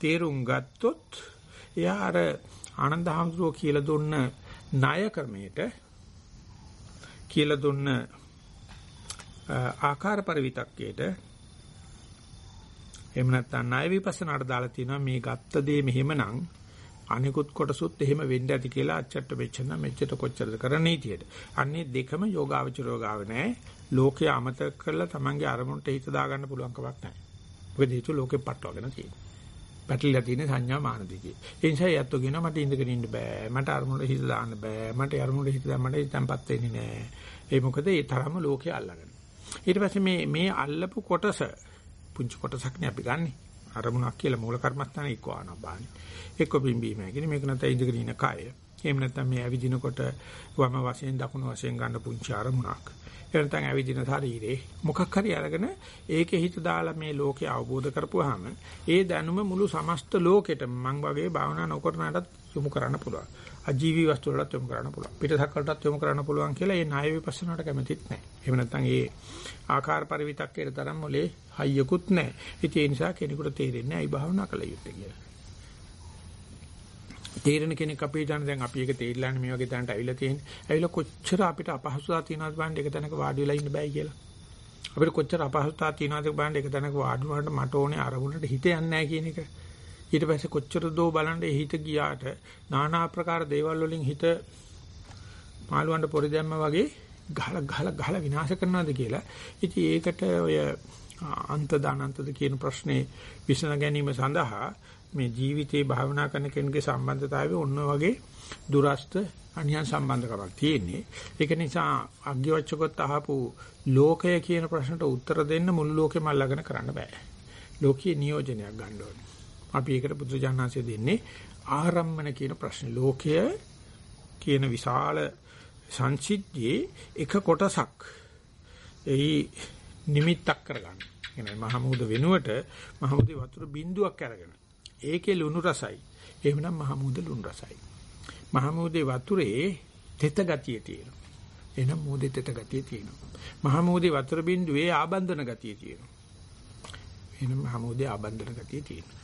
තේරුම් ගත්තොත් එයා අර ආනන්ද හැමතුරු කියලා දුන්න ණය ක්‍රමයට කියලා දුන්න ආකාර පරිවිතක්කයට එහෙම නැත්නම් ණය විපස්සනාට දාලා තියෙනවා මේ ගත්ත දේ මෙහෙමනම් අනිකුත් කොටසුත් එහෙම වෙන්න ඇති කියලා අච්චට මෙච්චර මෙච්චර කොච්චරද කරන නීතියට. අන්නේ දෙකම යෝගාවචරෝ ගාව නැහැ. ලෝකයේ අමතක කරලා Tamange අරමුණට හිත දාගන්න පුළුවන් කමක් නැහැ. මොකද හේතුව ලෝකෙ පටලවාගෙන තියෙනවා. පැටලිලා තියෙන සංඥා මාන දෙකේ. ඒ නිසා යැත්තු කියනවා මට ඉඳගෙන ඉන්න බෑ. මට අරමුණට හිත දාන්න බෑ. මට අරමුණට හිත දාන්න මට තැම්පත් වෙන්නේ නෑ. ඒ මොකද ඒ තරම ලෝකේ අල්ලගෙන. ඊට පස්සේ මේ මේ අල්ලපු කොටස පුංචි කොටසක් නේ අපි ගන්නෙ. අරමුණක් කියලා මූල කර්මස්ථානේ එක්ක ආනපානේ. එක්ක බිම්බීම හැකිනේ මේක නැත්නම් ඉඳගෙන ඉන්න කය. එහෙම නැත්නම් මේ ඇවිදිනකොට වම වශයෙන් දකුණු වශයෙන් ගන්න පුංචි අරමුණක්. ඒ නැත්නම් ඇවිදින ශරීරේ මොකක් හරි අරගෙන ඒකේ හිත දාලා මේ ලෝකය අවබෝධ කරපුවාම ඒ දැනුම මුළු සමස්ත ලෝකෙටම මං වගේ භාවනා නොකරනටත් යොමු කරන්න පුළුවන්. අජීවී වස්තු වලට යොමු කරන්න පුළුවන්. පිටසක් වලටත් යොමු කරන්න පුළුවන් කියලා ඒ ණය විපස්සනාට කැමතිත් නැහැ. එහෙම නැත්නම් ඒ ආකාර පරිවිතක්කේට තරම් මොලේ හයියකුත් නැහැ. ඉතින් ඒ නිසා කෙනෙකුට තේරෙන්නේ නැහැ අයි භාවනා කළ යුත්තේ කියලා. තේරෙන කෙනෙක් අපේ දැන දැන් අපි එක තේරිලානේ මේ වගේ තැනට ඇවිල්ලා තියෙන්නේ. ඇවිල්ලා කොච්චර අපිට අපහසුතාව තියෙනවද බලන්න එක තැනක වාඩි වෙලා ඉන්න බෑ කියලා. අපිට කොච්චර අපහසුතාව තියෙනවද බලන්න එක තැනක වාඩි වුණාට මට ඕනේ අරමුණට හිත යන්නේ නැහැ කියන එක. ඊට පස්සේ කොච්චර දෝ බලන්න හිත ගියාට নানা ආකාර දේවල් වලින් හිත මාළුවන්ට පොරි දැම්ම වගේ ගහලා ගහලා ගහලා විනාශ කරනවාද කියලා. ඉතින් ඒකට ඔය අන්ත දානන්තද කියන ප්‍රශ්නේ විසඳ ගැනීම සඳහා මේ ජීවිතේ භාවනා කරන කෙනෙකුගේ සම්බන්ධතාවය ඔන්න වගේ දුරස්ත අනියන් සම්බන්ධකමක් තියෙන්නේ. ඒක නිසා අග්ගිවච්ඡකොත් අහපු ලෝකය කියන ප්‍රශ්නට උත්තර දෙන්න මුළු ලෝකෙම අල්ලගෙන කරන්න බෑ. ලෝකීය නියෝජනයක් ගන්න ඕනේ. අපි ඒකට බුදුජානනාංශය දෙන්නේ ආරම්මන කියන ප්‍රශ්නේ. ලෝකය කියන විශාල සංසිද්ධියේ එක කොටසක් එයි නිමිත්තක් කරගන්න. එනයි මහමුද වෙනුවට මහමුදේ වතුර බින්දුවක් අරගෙන ඒකේ ලුණු රසයි. එහෙමනම් මහමුද ලුණු රසයි. මහමුදේ වතුරේ තෙත ගතිය තියෙනවා. එහෙනම් මෝදේ තෙත ගතිය තියෙනවා. මහමුදේ වතුර බින්දුවේ ආබන්ධන ගතිය තියෙනවා. එහෙනම් මහමුදේ ආබන්ධන ගතිය තියෙනවා.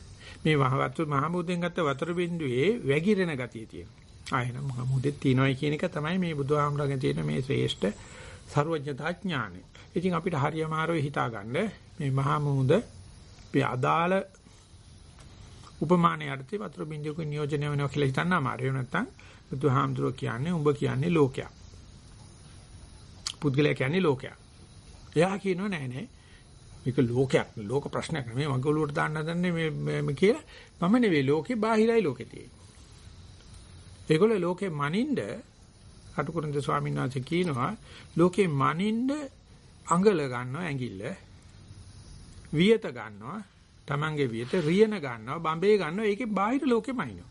මේ වහගත්තු මහමුදෙන් ගත්ත වතුර බින්දුවේ වැగిරෙන ගතිය තියෙනවා. ආයෙනම් මහමුදෙත් තියෙනවායි කියන එක තමයි මේ බුදුහාමුදුරගෙන් තියෙන මේ ශ්‍රේෂ්ඨ ਸਰවඥතාඥානෙ. ඉතින් අපිට හරියමාරව හිතාගන්න මේ මහමුද මේ අදාළ උපමානය අර්ථේ වතුර බින්දුවක නියෝජනය වෙනවා කියලා හිතන්න අමාරුයි නැත්තම් බුදුහාමුදුරුව කියන්නේ උඹ කියන්නේ ලෝකයක්. පුද්ගලයා කියන්නේ ලෝකයක්. එයා කියනවා නෑ නෑ මේක ලෝකයක් ලෝක ප්‍රශ්නයක් නෙමෙයි මගේ ඔළුවට දාන්න හදන්නේ මේ මේ කියලා මම නෙවෙයි ලෝකේ බාහිරයි ලෝකේ තියෙන්නේ. ඒගොල්ලෝ ලෝකේ මනින්ද කටුකුරුන්ද ස්වාමීන් වහන්සේ කියනවා ලෝකේ මනින්ද අඟල ගන්නවා ඇඟිල්ල වියත ගන්නවා Tamange වියත රියන ගන්නවා බම්බේ ගන්නවා ඒකේ බාහිර ලෝකෙම අයින්නවා.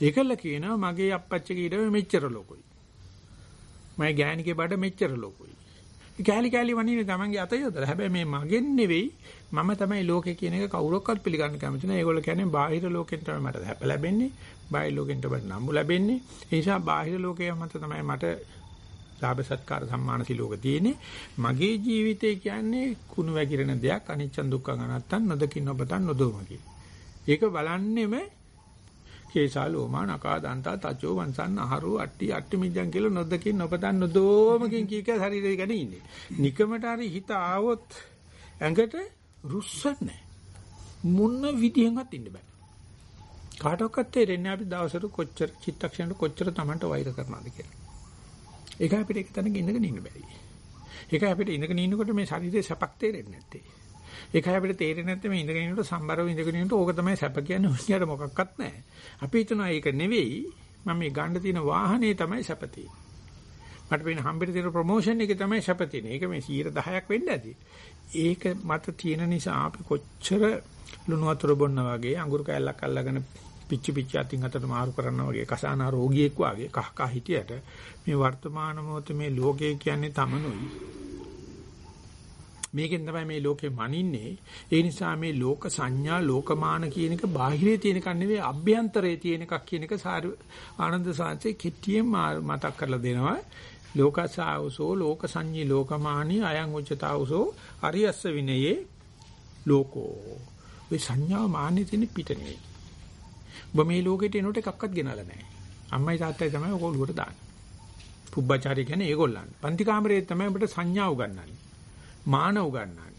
ඒකල කියනවා මගේ අප්පච්චිගේ ඊට මෙච්චර ලොකුයි. මගේ ගෑණිගේ බඩ මෙච්චර ලොකුයි. කෑලි කෑලි වනින්නේ Tamange අත යොදලා. හැබැයි මේ මගෙන් නෙවෙයි මම තමයි ලෝකේ කියන එක කවුරක්වත් පිළිගන්න කැමති නැහැ. ඒගොල්ලෝ කියන්නේ බාහිර ලෝකෙන් තමයි මට හැප ලැබෙන්නේ. බාහිර ලෝකෙන් තමයි නම්බු ලැබෙන්නේ. ඒ නිසා බාහිර ලෝකයේ මත තමයි මට ලාභ සත්කාර සම්මාන සිලෝක තියෙන්නේ මගේ ජීවිතය කියන්නේ කුණු වැగిරෙන දෙයක් අනිච්ච දුක්ඛ අනත්තන් නොදකින් ඔබතන් නොදෝමකි ඒක බලන්නෙම කේසාලෝමා නකා දන්තා තචෝ වංසන් අහරු අට්ටි අට්ටි මිජ්ජන් කියලා නොදකින් ඔබතන් නොදෝමකින් කීක ශරීරය ගැන ඉන්නේ නිකමට හරි හිත ආවොත් ඇඟට රුස්සන්නේ මොන විදිහෙන්වත් ඉන්න බෑ කාටවත් තේරෙන්නේ අපි දවසට කොච්චර චිත්තක්ෂණයට කොච්චර Tamanට වෛර කරනවද කියලා ඒක අපිට එක තැනක ඉඳගෙන ඉන්න බැරි. ඒක අපිට ඉඳගෙන ඉන්නකොට මේ ශරීරයේ සැපක් තේරෙන්නේ නැත්තේ. ඒක අපිට තේරෙන්නේ නැත්නම් මේ ඉඳගෙන ඉන්නකොට සම්බරව ඉඳගෙන ඉන්නකොට ඕක තමයි සැප කියන්නේ උන්ට මොකක්වත් නැහැ. අපි හිතනවා ඒක නෙවෙයි මම මේ ගන්න තියෙන වාහනේ තමයි සැප තියෙන්නේ. මට වෙන හම්බෙට තියෙන ප්‍රොමෝෂන් එකේ තමයි සැප තියෙන්නේ. ඒක මේ 10ක් වෙන්න ඇති. ඒක මත තියෙන නිසා අපි කොච්චර ලුණු වතුර බොන්න වගේ අඟුරු කෑල්ලක් අල්ලගෙන පිච්චි පිච්චි අතින් අතට මාරු කරනවා වගේ කසානා රෝගියෙක් වගේ කහ කහ හිටියට මේ වර්තමාන මොහොතේ මේ ලෝකය කියන්නේ තමනුයි මේකෙන් තමයි මේ ලෝකේ මනින්නේ ඒ නිසා මේ ලෝක සංඥා ලෝකමාන කියන එක බාහිරේ තියෙන එකක් නෙවෙයි අභ්‍යන්තරයේ තියෙන එකක් කියන එක ආනන්ද සාංශේ කෙටියෙන් මතක් කරලා දෙනවා ලෝකසාවසෝ ලෝක සංඤී ලෝකමානී අයං උච්චතාවසෝ අරියස්ස විනයේ ලෝකෝ මේ සංඥා මාන්නේ තියෙන පිටනේ ඔබ මේ ලෝකෙට එනකොට එකක්වත් ගෙනල්ලා නැහැ. අම්මයි තාත්තයි තමයි ඔක ඔලුවට දාන්නේ. පුබ්බචාරී කියන්නේ ඒගොල්ලන්. පන්ති කාමරේ තමයි ඔබට සංඥා උගන්වන්නේ. මාන උගන්වන්නේ.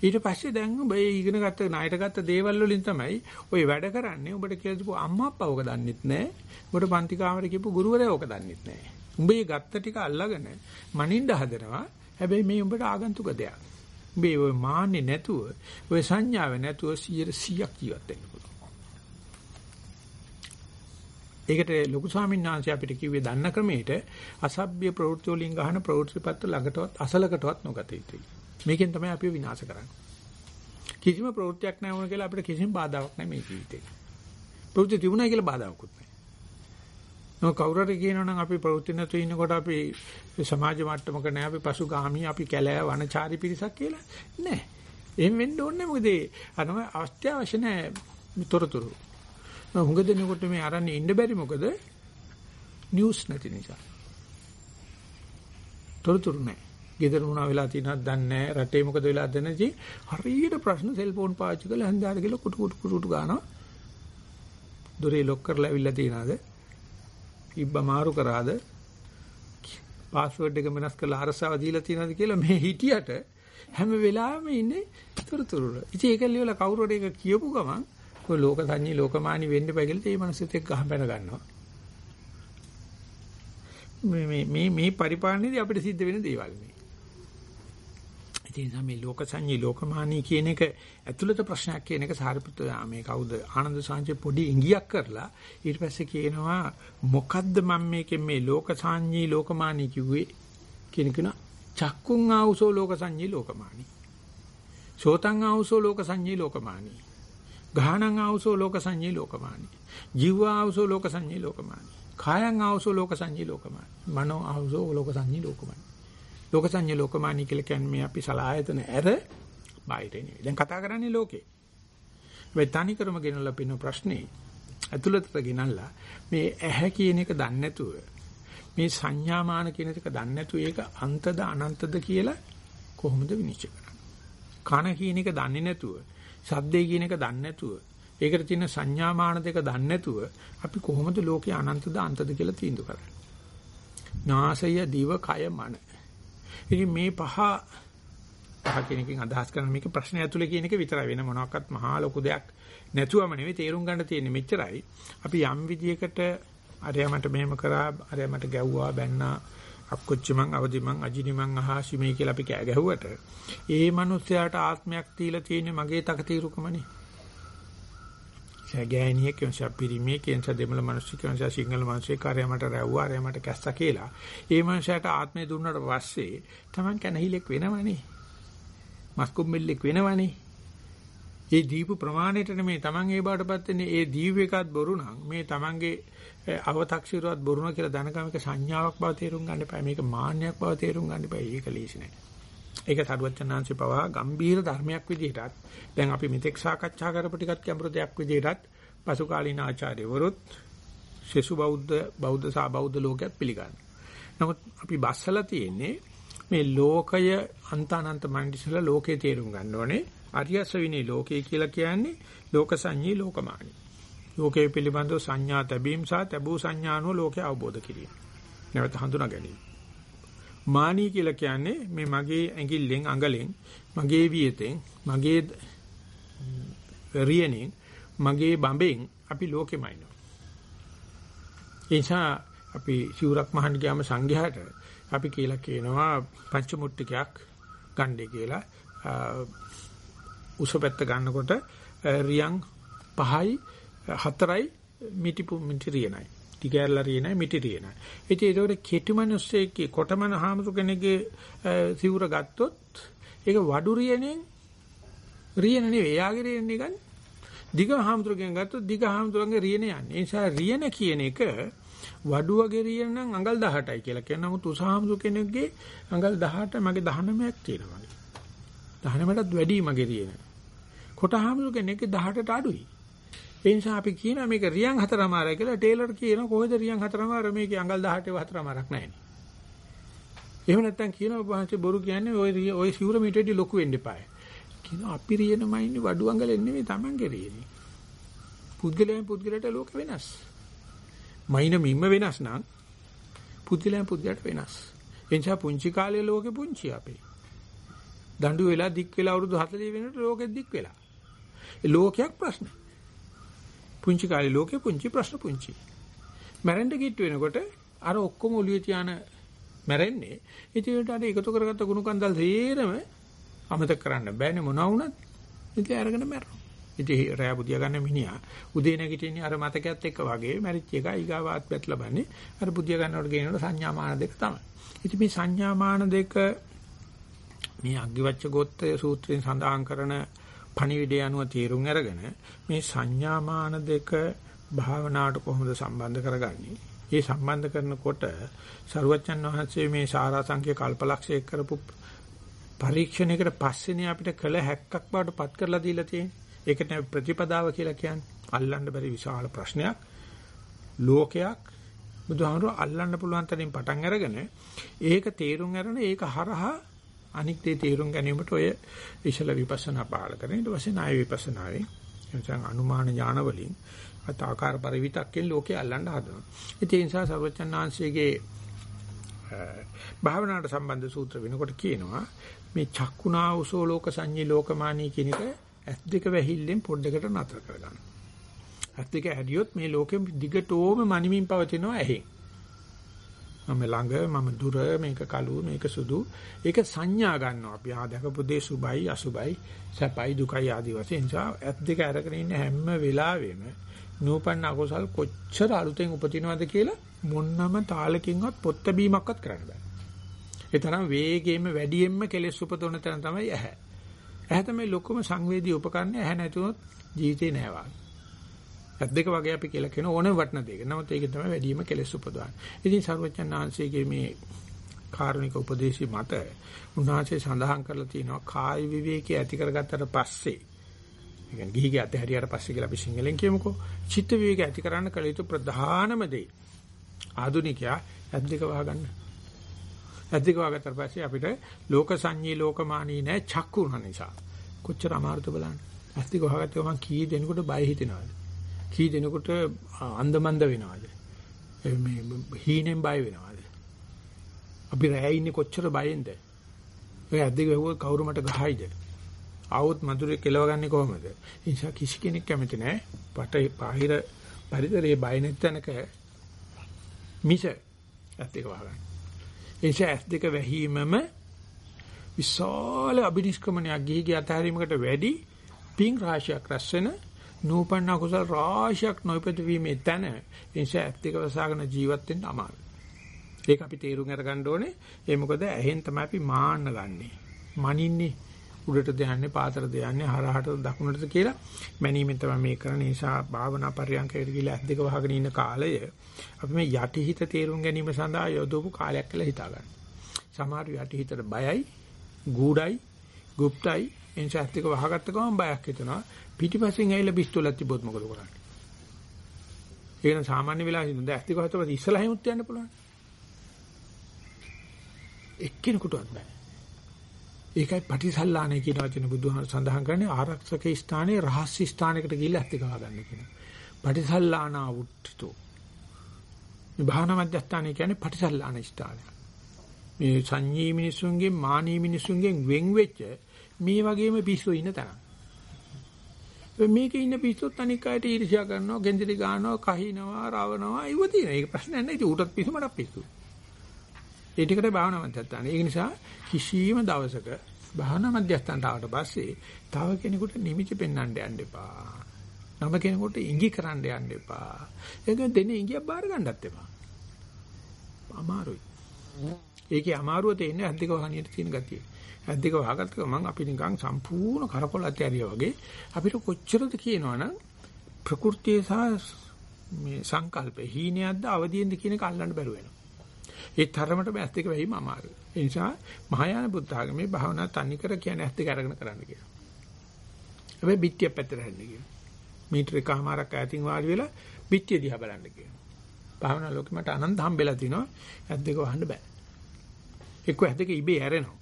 ඊට පස්සේ දැන් ඔබ ඒ ඉගෙන ගත්ත ණයට ගත්ත දේවල් වලින් තමයි ඔය වැඩ කරන්නේ. ඔබට කියලා දීපු අම්මා අප්පා ඔක දන්නෙත් නැහැ. ඔබට පන්ති කාමරේ කියපු ගුරුවරයා ඔක දන්නෙත් නැහැ. උඹ මේ ගත්ත ටික අල්ලගෙන මනින්න හදනවා. හැබැයි මේ උඹට ආගන්තුක දෙයක්. උඹේ ඔය මාන්නේ නැතුව, ඔය සංඥාව නැතුව 100ක් ජීවත් වෙන්න පුළුවන්. ඒකට ලොකු ස්වාමීන් වහන්සේ අපිට කිව්වේ දන්න ක්‍රමයට අසභ්‍ය ප්‍රවෘත්ති වලින් ගහන ප්‍රවෘත්තිපත්ත ළඟටවත් අසලකටවත් නොගත යුතුයි. මේකෙන් තමයි අපි විනාශ කරන්නේ. කිසිම ප්‍රවෘත්තියක් නැහැ වුණ කියලා අපිට කිසිම බාධාවක් නැහැ මේ ජීවිතේ. ප්‍රවෘත්ති තිබුණා කියලා බාධාවකුත් නැහැ. නෝ කවුරු හරි කියනවනම් අපි ප්‍රවෘත්ති නැතුව ඉන්නකොට අපි සමාජ මට්ටමක නැහැ අපි පසුගාමී අපි කැලෑ වනචාරි පිරිසක් කියලා නෑ. එහෙම වෙන්න ඕනේ මොකද අනව අවශ්‍ය නැහැ තොරතුරු. හුඟ දෙනකොට මේ අරන්නේ ඉන්න බැරි මොකද? නිවුස් නැති නිසා. තොරතුරු නැහැ. ගෙදර මොනවා වෙලා තියෙනවද දන්නේ නැහැ. රටේ මොකද වෙලා දන්නේ හරියට ප්‍රශ්න සෙල්ෆෝන් පාවිච්චි කරලා හන්දාට ගිහලා කුටු කුටු කුටු ගන්නවා. දොරේ ලොක් කරලා ඇවිල්ලා තියනවාද? ඉබ්බ මාරු කරාද? පාස්වර්ඩ් එක වෙනස් කරලා අරසාව දීලා තියනවාද කියලා මේ හිටියට හැම වෙලාවෙම ඉන්නේ තොරතුරු. ඉතින් ඒක ලියලා කවුරු හරි ඒක කියපු ගමන් ඔය ලෝක සංඤී ලෝකමානි වෙන්න බෑ කියලා ඒ මනසෙත් එක්ක ගහපැන ගන්නවා. මේ මේ මේ මේ පරිපාලනයේදී අපිට සිද්ධ වෙන දේවල් මේ. ඒ නිසා මේ ලෝක සංඤී ලෝකමානී කියන එක ඇතුළත ප්‍රශ්නයක් කියන එක සාරිපුත්‍ර මේ කවුද ආනන්ද සාංචේ පොඩි ඉඟියක් කරලා ඊට පස්සේ කියනවා මොකද්ද මම මේකෙන් මේ ලෝක සංඤී ලෝකමානී කිව්වේ කියන කෙනා චක්කුං ආවුසෝ ලෝක සංඤී ලෝකමානී සෝතං ආවුසෝ ලෝක සංඤී ලෝකමානී ගාහණං ආවසෝ ලෝක සංඤේ ලෝකමානි. ජීව ආවසෝ ලෝක සංඤේ ලෝකමානි. කායං ආවසෝ ලෝක සංඤේ ලෝකමානි. මනෝ ආවසෝ ලෝක සංඤේ ලෝකමානි. ලෝක සංඤේ ලෝකමානි කියලා කියන්නේ මේ අපි සලායතන ඇර බාහිරේ නෙවෙයි. දැන් කතා කරන්නේ ලෝකේ. මේ තනි කරම ගෙනල්ලා පින්න ප්‍රශ්නේ ඇතුළතට ගෙනල්ලා මේ ඇහැ කියන එක දන්නේ නැතුව මේ සංඥාමාන කියන එක දන්නේ නැතුව ඒක අන්තද අනන්තද කියලා කොහොමද විනිශ්චය කරන්නේ? කන කියන එක දන්නේ නැතුව සද්දේ කියන එක දන්නේ නැතුව ඒකට තියෙන සංඥාමාන දෙක දන්නේ නැතුව අපි කොහොමද ලෝකේ අනන්තද අන්තද කියලා තීන්දුව කරන්නේ. නාසය දිව කය මන. ඉතින් මේ පහ පහ කෙනකින් අදහස් කරන මේක ප්‍රශ්නය ඇතුලේ කියන එක විතරයි වෙන මොනවාක්වත් මහා ලොකු දෙයක් නැතුවම නෙවෙයි තේරුම් ගන්න තියෙන්නේ මෙච්චරයි. අපි යම් විදියකට අරයා මට මෙහෙම කරා අරයා මට ගැව්වා බැන්නා අක්කොච්චි මං අවදි මං අජිනි මං අහාසි මේ කියලා අපි කෑ ගැහුවට ඒ මිනිස්යාට ආත්මයක් තියලා තියෙන්නේ මගේ තකතිරුකමනේ. සෑගෑනියෙක් කියනවා පිරිමියෙක් කියනවා දෙමළ මිනිස්සු කියනවා සිංහල මිනිස්සු කාර්යමට රැව්වා ආරයමට කැස්සා කියලා. ඒ මිනිස්යාට ආත්මය දුන්නාට පස්සේ Taman කැනහිලෙක් වෙනවනේ. මස්කුම්බෙල්ලෙක් වෙනවනේ. ඒ දීපු ප්‍රමාණයට නෙමේ Taman ඒ බාටපත් වෙන්නේ ඒ දීව එකත් බොරු නම් මේ Tamanගේ අව탁සිරුවත් බොරුන කියලා දැනගම එක සංඥාවක් බව තේරුම් ගන්න එපා. මේක මාන්නයක් බව තේරුම් ගන්න එපා. ඒක ලේසි නෑ. ඒක සරුවචනාංශේ පවා ගම්බීර ධර්මයක් විදිහටත් දැන් අපි මෙතෙක් සාකච්ඡා කරපු ටිකත් ගැඹුරු දෙයක් විදිහටත් පසු කාලීන ආචාර්යවරුත් ශිසු බෞද්ධ බෞද්ධ සා බෞද්ධ ලෝකයක් පිළිගන්න. නමුත් අපි බස්සලා තියෙන්නේ මේ ලෝකය අන්තානන්ත මණ්ඩිසල ලෝකේ තේරුම් ගන්න ඕනේ. අරියස්ස විනේ ලෝකේ කියලා කියන්නේ ලෝක සංඤී ලෝකමානී. ලෝකයේ පිළිබඳව සංඥා තැබීම සහ තැබූ සංඥානුව ලෝකය අවබෝධ කිරීම. නැවත හඳුනා ගැනීම. මානී කියලා කියන්නේ මේ මගේ ඇඟිල්ලෙන් අඟලෙන් මගේ වියතෙන් මගේ රියනෙන් මගේ බඹෙන් අපි ලෝකෙමයිනවා. ඒ නිසා අපි සිවුරක් මහන්න ගියාම සංඝයාට අපි කියලා කියනවා පංචමුට්ටිකයක් ගන්නේ කියලා උසපැත්ත ගන්නකොට රියන් පහයි හතරයි මිටිපු මිටිරියනයි. ටිකැරලා රියනයි මිටිරියනයි. ඉතින් ඒකට කෙටි මිනිස්සෙක්ගේ කොටමන හාමුදුර කෙනෙක්ගේ සිවුර ගත්තොත් ඒක වඩු රියනෙන් රියන නෙවෙයි. එයාගේ රියන එක දිග හාමුදුරගෙන් ගත්තොත් දිග හාමුදුරන්ගේ රියන යන්නේ. ඒ නිසා රියන කියන එක වඩුවගේ රියන නම් අඟල් 18යි කියලා කියන නමුත් උසහාමුදුර කෙනෙක්ගේ අඟල් 18 මගේ 19ක් තියෙනවා. 19ටත් වැඩි මගේ රියන. කොටහාමුදුර කෙනෙක්ගේ 18ට අඩුයි. ඒ නිසා අපි කියනවා මේක රියන් හතරමාරයි කියලා ටේලර් කියන කොහෙද රියන් හතරමාර මේකේ අඟල් 18 හතරමාරක් නැහැ නේ. එහෙම නැත්නම් කියනවා වහන්සේ බොරු කියන්නේ ওই ওই සිවුර මීටරෙදි ලොකු වෙන්න එපායි. කියනවා අපි රියනමයි ඉන්නේ වඩු අඟලෙන් නෙමෙයි Tamange රියනේ. පුද්ගලයන් පුද්ගලයට ලෝක වෙනස්. මයින් මිම්ම වෙනස් නම් පුද්ගලයන් පුද්ගලයට වෙනස්. එනිසා පුංචි කාලේ ලෝකෙ පුංචි අපේ. දඬු වෙලා දික් වෙලා අවුරුදු 40 වෙනකොට ලෝකෙ දික් වෙලා. ඒ ලෝකයක් ප්‍රශ්න. පුංචි කාලේ ලෝකෙ පුංචි ප්‍රශ්න පුංචි. මැරෙන්න කිට්ට වෙනකොට අර ඔක්කොම ඔළුවේ තියාන මැරෙන්නේ. ඉතින් ඒකට අර එකතු කරගත්ත ගුණ කන්දල් තේරම අමතක කරන්න බෑනේ මොනවා වුණත්. ඉතින් අරගෙන මැරෙනවා. ඉතින් රෑ බුදියා ගන්න මිනිහා උදේ නැගිටින්නේ අර මතකයත් එක්ක වගේ මැරිච්ච එක ඊගාවාත් පැත් ලබන්නේ අර බුදියා ගන්නකොට ගේනකොට සංඥා මාන දෙක තමයි. ඉතින් මේ සංඥා මාන දෙක මේ අග්ගිවච්ඡ ගෝත්‍රය සූත්‍රයෙන් සඳහන් කරන පණිවිඩය අනුව තීරුම් අරගෙන මේ සංඥා මාන දෙක භාවනාවට කොහොමද සම්බන්ධ කරගන්නේ? ඒ සම්බන්ධ කරනකොට සරුවච්චන් වහන්සේ මේ සාරාංශික කල්පලක්ෂය කරපු පරීක්ෂණයකට පස්සේනේ අපිට කළ හැක්කක් බවට පත් කරලා දීලා තියෙන්නේ. ඒකට ප්‍රතිපදාව කියලා කියන්නේ. අල්ලන්න බැරි විශාල ප්‍රශ්නයක්. ලෝකයක් බුදුහාමුදුරුවෝ අල්ලන්න පුළුවන් තරමින් පටන් අරගෙන ඒක තේරුම් අරගෙන ඒක හරහා අනික් දේ තේරුම් ගැනීමට ඔය ඉශල විපස්සනා පාල කරන ඊට පස්සේ ණය විපස්සනාවේ එතන අනුමාන ඥාන වලින් අතාකාර පරිවිතක්කෙන් ලෝකේ අල්ලන්න හදනවා. ඒ නිසා සර්වචන්නාංශයේ භාවනාවට සම්බන්ධ සූත්‍ර වෙනකොට කියනවා මේ චක්කුණා උසෝ ලෝක සංඤී ලෝකමානී කියන එක ඇස් දෙක වැහිල්ලෙන් පොඩ්ඩකට නතර කරගන්න. ඇස් දෙක ඇදියොත් මේ ලෝකෙ දිගටම මනිමින් පවතිනවා ඇහි. මම ළඟ මම දුර මේක කළු මේක සුදු. ඒක සංඥා ගන්නවා අපි. ආ දැකපු දේ සුබයි අසුබයි සැපයි දුකයි ආදී වශයෙන්. නිසා ඇස් දෙක අරගෙන ඉන්න හැම වෙලාවෙම නූපන්න අකුසල් කොච්චර අලුතෙන් උපදිනවද කියලා මොන්නම තාලකින්වත් පොත්ත බීමක්වත් කරන්න බෑ. ඒ තරම් වේගයෙන්ම වැඩියෙන්ම කෙලෙස් උපදවන තැන තමයි ඇහැ. ඇහැ තමයි ලොකුම සංවේදී උපකරණය. ඇහැ නැතුනොත් ජීවිතේ නෑ වාගේ. ඇත් දෙක වගේ අපි කියලා කියන ඕනෙම වටන දෙක. නමුත් ඒක තමයි වැඩිම කෙලෙස් උපදවන්නේ. ඉතින් සර්වඥාන් ආංශයේ මේ කාරුණික උපදේශي මත උන්වහන්සේ සඳහන් කරලා තියෙනවා කාය විවේකී ඇති කරගත්තට පස්සේ ඒ කියන්නේ ගිහිගේ අතහැරියට පස්සේ කියලා අපි සිංහලෙන් කියමුකෝ. චිත්ත විවේක ඇති කරන්න කල යුතු ප්‍රධානම දේ. ආදුනිකයා ඇත් දෙක වහගන්න. ඇත් දෙක වහගත්තට පස්සේ අපිට ලෝක සංඤී ලෝකමානී නැහැ චක්කුණ නිසා. කොච්චර අමාරුද බලන්න. ඇත් දෙක වහගත්තම මං කී දෙනකොට බය හිතෙනවද? කී දෙනකොට අන්දමන්ද වෙනවද? මේ හීනෙන් බය වෙනවද? අපි රැය ඉන්නේ කොච්චර බයෙන්ද? ඔය ඇත් දෙක වැහුවොත් කවුරු මට ගහයිද? ආවොත් මధుරේ කෙලවගන්නේ කොහොමද? ඒ නිසා කිසි කෙනෙක් කැමති නැහැ. පට බාහිර පරිසරයේ බය නැතනක මිස ඇත් දෙක වහගන්න. ඒ නිසා ඇස් දෙක වැහිමම විශාල අබිනිෂ්ක්‍මණයක් ගිහි ගිය අතහැරීමකට වැඩි පිං රාශියක් රැස් වෙන නූපන්න කුසල රාශියක් නොයිපද වීමේ තැන එනිසා ඇත්තක වසාගෙන ජීවත් වෙන්න අමාරුයි. ඒක අපි තේරුම් අරගන්න ඕනේ. ඒ මොකද ඇහෙන් තමයි අපි මාන්න ගන්නෙ. මනින්නේ උඩට දයන්නේ පාතර දයන්නේ හරහට දකුණටද කියලා මැනීමෙන් තමයි මේ කරන නිසා භාවනා පරියන්කයට ගිහිලා ඇද්දක වහගෙන ඉන්න කාලය අපි මේ යටිහිත තේරුම් ගැනීම සඳහා යොදවපු කාලයක් කියලා හිතා ගන්න. සමහර යටිහිතට බයයි, ගුඩයි, গুপ্তයි එනිසා ඇස් දෙක වහගත්ත ගමන් බයක් හිතෙනවා. පිටිපස්සෙන් ඇවිල්ලා පිස්තෝලයක් තිබ්බොත් මොකද කරන්නේ? ඒක නම් සාමාන්‍ය වෙලාවෙ හින්දා ඇස් දෙක වහතවත් ඉස්සලා හැමුත් යන්න පුළුවන්. එක්කෙනෙකුටවත් බෑ. ඒකයි පටිසල්ලාණේ කියන වචන බුදුහාම සඳහන් කරන්නේ ආරක්ෂක ස්ථානයේ රහස්‍ය ස්ථානයකට ගිහිල්ලා ඇත්ත ගහ ගන්න කියන. පටිසල්ලාණා වුට්ටිතෝ. මේ භාවනා මධ්‍යස්ථානය කියන්නේ පටිසල්ලාණ ස්ථානය. මේ සංඤී මිනිසුන්ගෙන් මානී මිනිසුන්ගෙන් වෙන් වෙච්ච මේ වගේම පිස්සු ඉන්න තරම්. මේකේ ඉන්න පිස්සුත් අනික් අයට ඊර්ෂ්‍යා කරනවා, ගෙන්දිරි ගන්නවා, කහිනවා, රවනවා, ඒව තියෙන. ඒක ප්‍රශ්නයක් නෑ. ඒක උටත් පිස්සු මටත් පිස්සු. ඒ ටිකට භාවනා මධ්‍යස්ථාන. ඒක නිසා කිසියම් දවසක භාවනා මධ්‍යස්ථානට ආවට පස්සේ තව කෙනෙකුට නිමිති පෙන්වන්න යන්න එපා. නම කෙනෙකුට ඉඟි කරන්න යන්න එපා. ඒක දෙන්නේ ඉඟියක් බාර ගන්නත් එපා. අමාරුයි. ඒකේ අමාරුව තේින්නේ අද්දික වහනියට තියෙන ගතිය. ඇස් දෙක වහගත්ත ගමන් අපි නිකන් සම්පූර්ණ කරකොල ඇතිරියා වගේ අපිට කොච්චරද කියනවනම් ප්‍රകൃතිය සහ මේ සංකල්ප හීනයක්ද අවදියෙන්ද කියන එක අල්ලන්න බැරුව වෙනවා. ඒ තරමට ඇස් දෙක වැහිම අමාරුයි. ඒ නිසා මහායාන බුද්ධ ආගමේ භාවනා තනිකර කියන්නේ ඇස් දෙක අරගෙන කරන්න කියනවා. හැබැයි පිටිය පැත්තට හැරෙන්න කියනවා. මීටර එකමාරක් ඈතින් වාඩි වෙලා පිටිය දිහා බලන්න කියනවා. භාවනා ලෝකෙ මට අනන්ත හම්බෙලා තිනවා ඇස් දෙක වහන්න බෑ. එක්ක ඇස් දෙක ඉබේ ඇරෙනවා.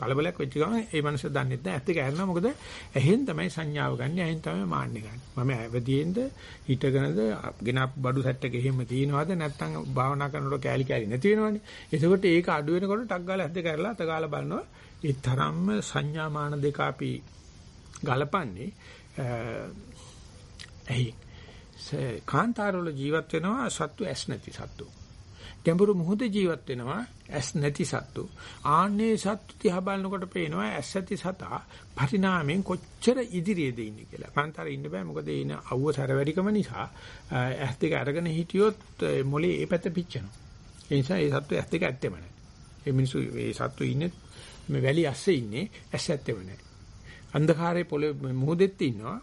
කලබලයක් වෙච්ච ගමන් ඒ මනුස්සය දන්නේ නැහැ. ඇත්ත ඒක ඇරෙනවා මොකද ඇහෙන් තමයි සංඥාව ගන්න ඇහෙන් තමයි මාන්නේ ගන්න. මම ඇවදීෙන්ද හිටගෙනද ගෙන බඩු සැට් එක එහෙම තියනවාද නැත්නම් භාවනා කරනකොට කෑලි කෑලි නැති වෙනවනේ. එතකොට ඒක අඩු වෙනකොට ටක් ගාලා ඇද්ද කරලා අත ගාලා බලනවා. ඒ තරම්ම සංඥාමාන දෙක අපි ගලපන්නේ ඇහි කාන්තාරවල ජීවත් වෙනවා සත්තු ඇස් නැති සත්තු. ගැඹුරු මුහුද ජීවත් වෙනවා ඇස් නැති සත්තු. ආන්නේ සත්තු තියා බලනකොට පේනවා ඇස් ඇති සතා පරිණාමයෙන් කොච්චර ඉදිරියේද ඉන්නේ කියලා. කාන්තාර ඉන්න බෑ මොකද එන අවුව සැර වැඩිකම නිසා ඇස් දෙක අරගෙන හිටියොත් මොලේ ඒ පැත්ත පිච්චෙනවා. ඒ නිසා ඒ සත්තු ඇස් දෙක ඇත්තෙම නැහැ. ඒ මිනිස්සු ඒ සත්තු ඉන්නේ මේ වැලි ඇස්සේ ඉන්නේ ඇස් ඇත්තෙම නැහැ. අන්ධකාරයේ පොළේ මුහුදෙත් ඉන්නවා.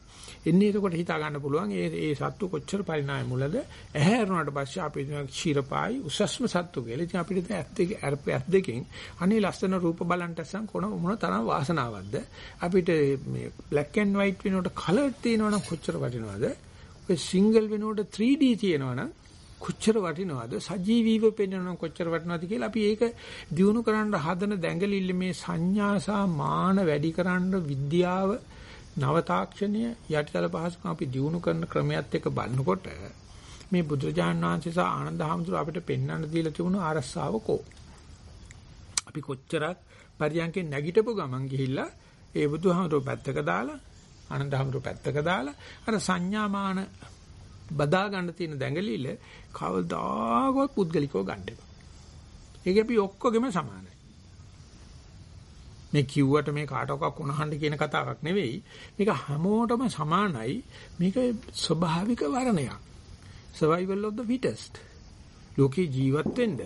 එන්නේ එතකොට හිතා ගන්න පුළුවන් ඒ ඒ සත්තු කොච්චර පරිණාමය මුලද ඇහැරුණාට පස්සේ අපි ක්ෂීරපායි උසස්ම සත්තු කියලා. ඉතින් අපිට ඇත් දෙක ඇත් දෙකෙන් අනේ ලස්සන රූප බලන්ට අස්සන් කොන මොන තරම් වාසනාවක්ද අපිට මේ black and white වෙනකොට color තියෙනවනම් කොච්චර වටිනවද? ඔය single වෙනකොට 3D තියෙනවනම් කොච්චර වටිනවද සජීවීව පෙන්වනනම් කොච්චර වටිනවද කියලා අපි ඒක දිනු කරන්න හදන දැඟලිල්ල මේ සංඥා සහ මාන වැඩි කරන්න විද්‍යාව නව තාක්ෂණය යටිතල පහසුකම් අපි දිනු කරන ක්‍රමයක් එක්ක බලනකොට මේ බුදුරජාණන් වහන්සේ සහ ආනන්ද හැමතුරු අපිට පෙන්වන්න දීලා තිබුණු ආරස්සාව කෝ අපි කොච්චරක් පරියන්කේ නැගිටපු ගමන් ගිහිල්ලා ඒ බුදුහාමරෝ පැත්තක දාලා ආනන්ද හැමතුරු පැත්තක දාලා අර සංඥාමාන බදා ගන්න තියෙන දැඟලිල්ල කවදාකවත් පුද්ගලිකව ගන්න එපා. ඒක අපි ඔක්කොගෙම සමානයි. මේ කිව්වට මේ කාටවත් කොනහඬ කියන කතාවක් නෙවෙයි. මේක හැමෝටම සමානයි. මේක ස්වභාවික වර්ණයක්. survival of the fittest. ලෝකේ ජීවත් වෙන්න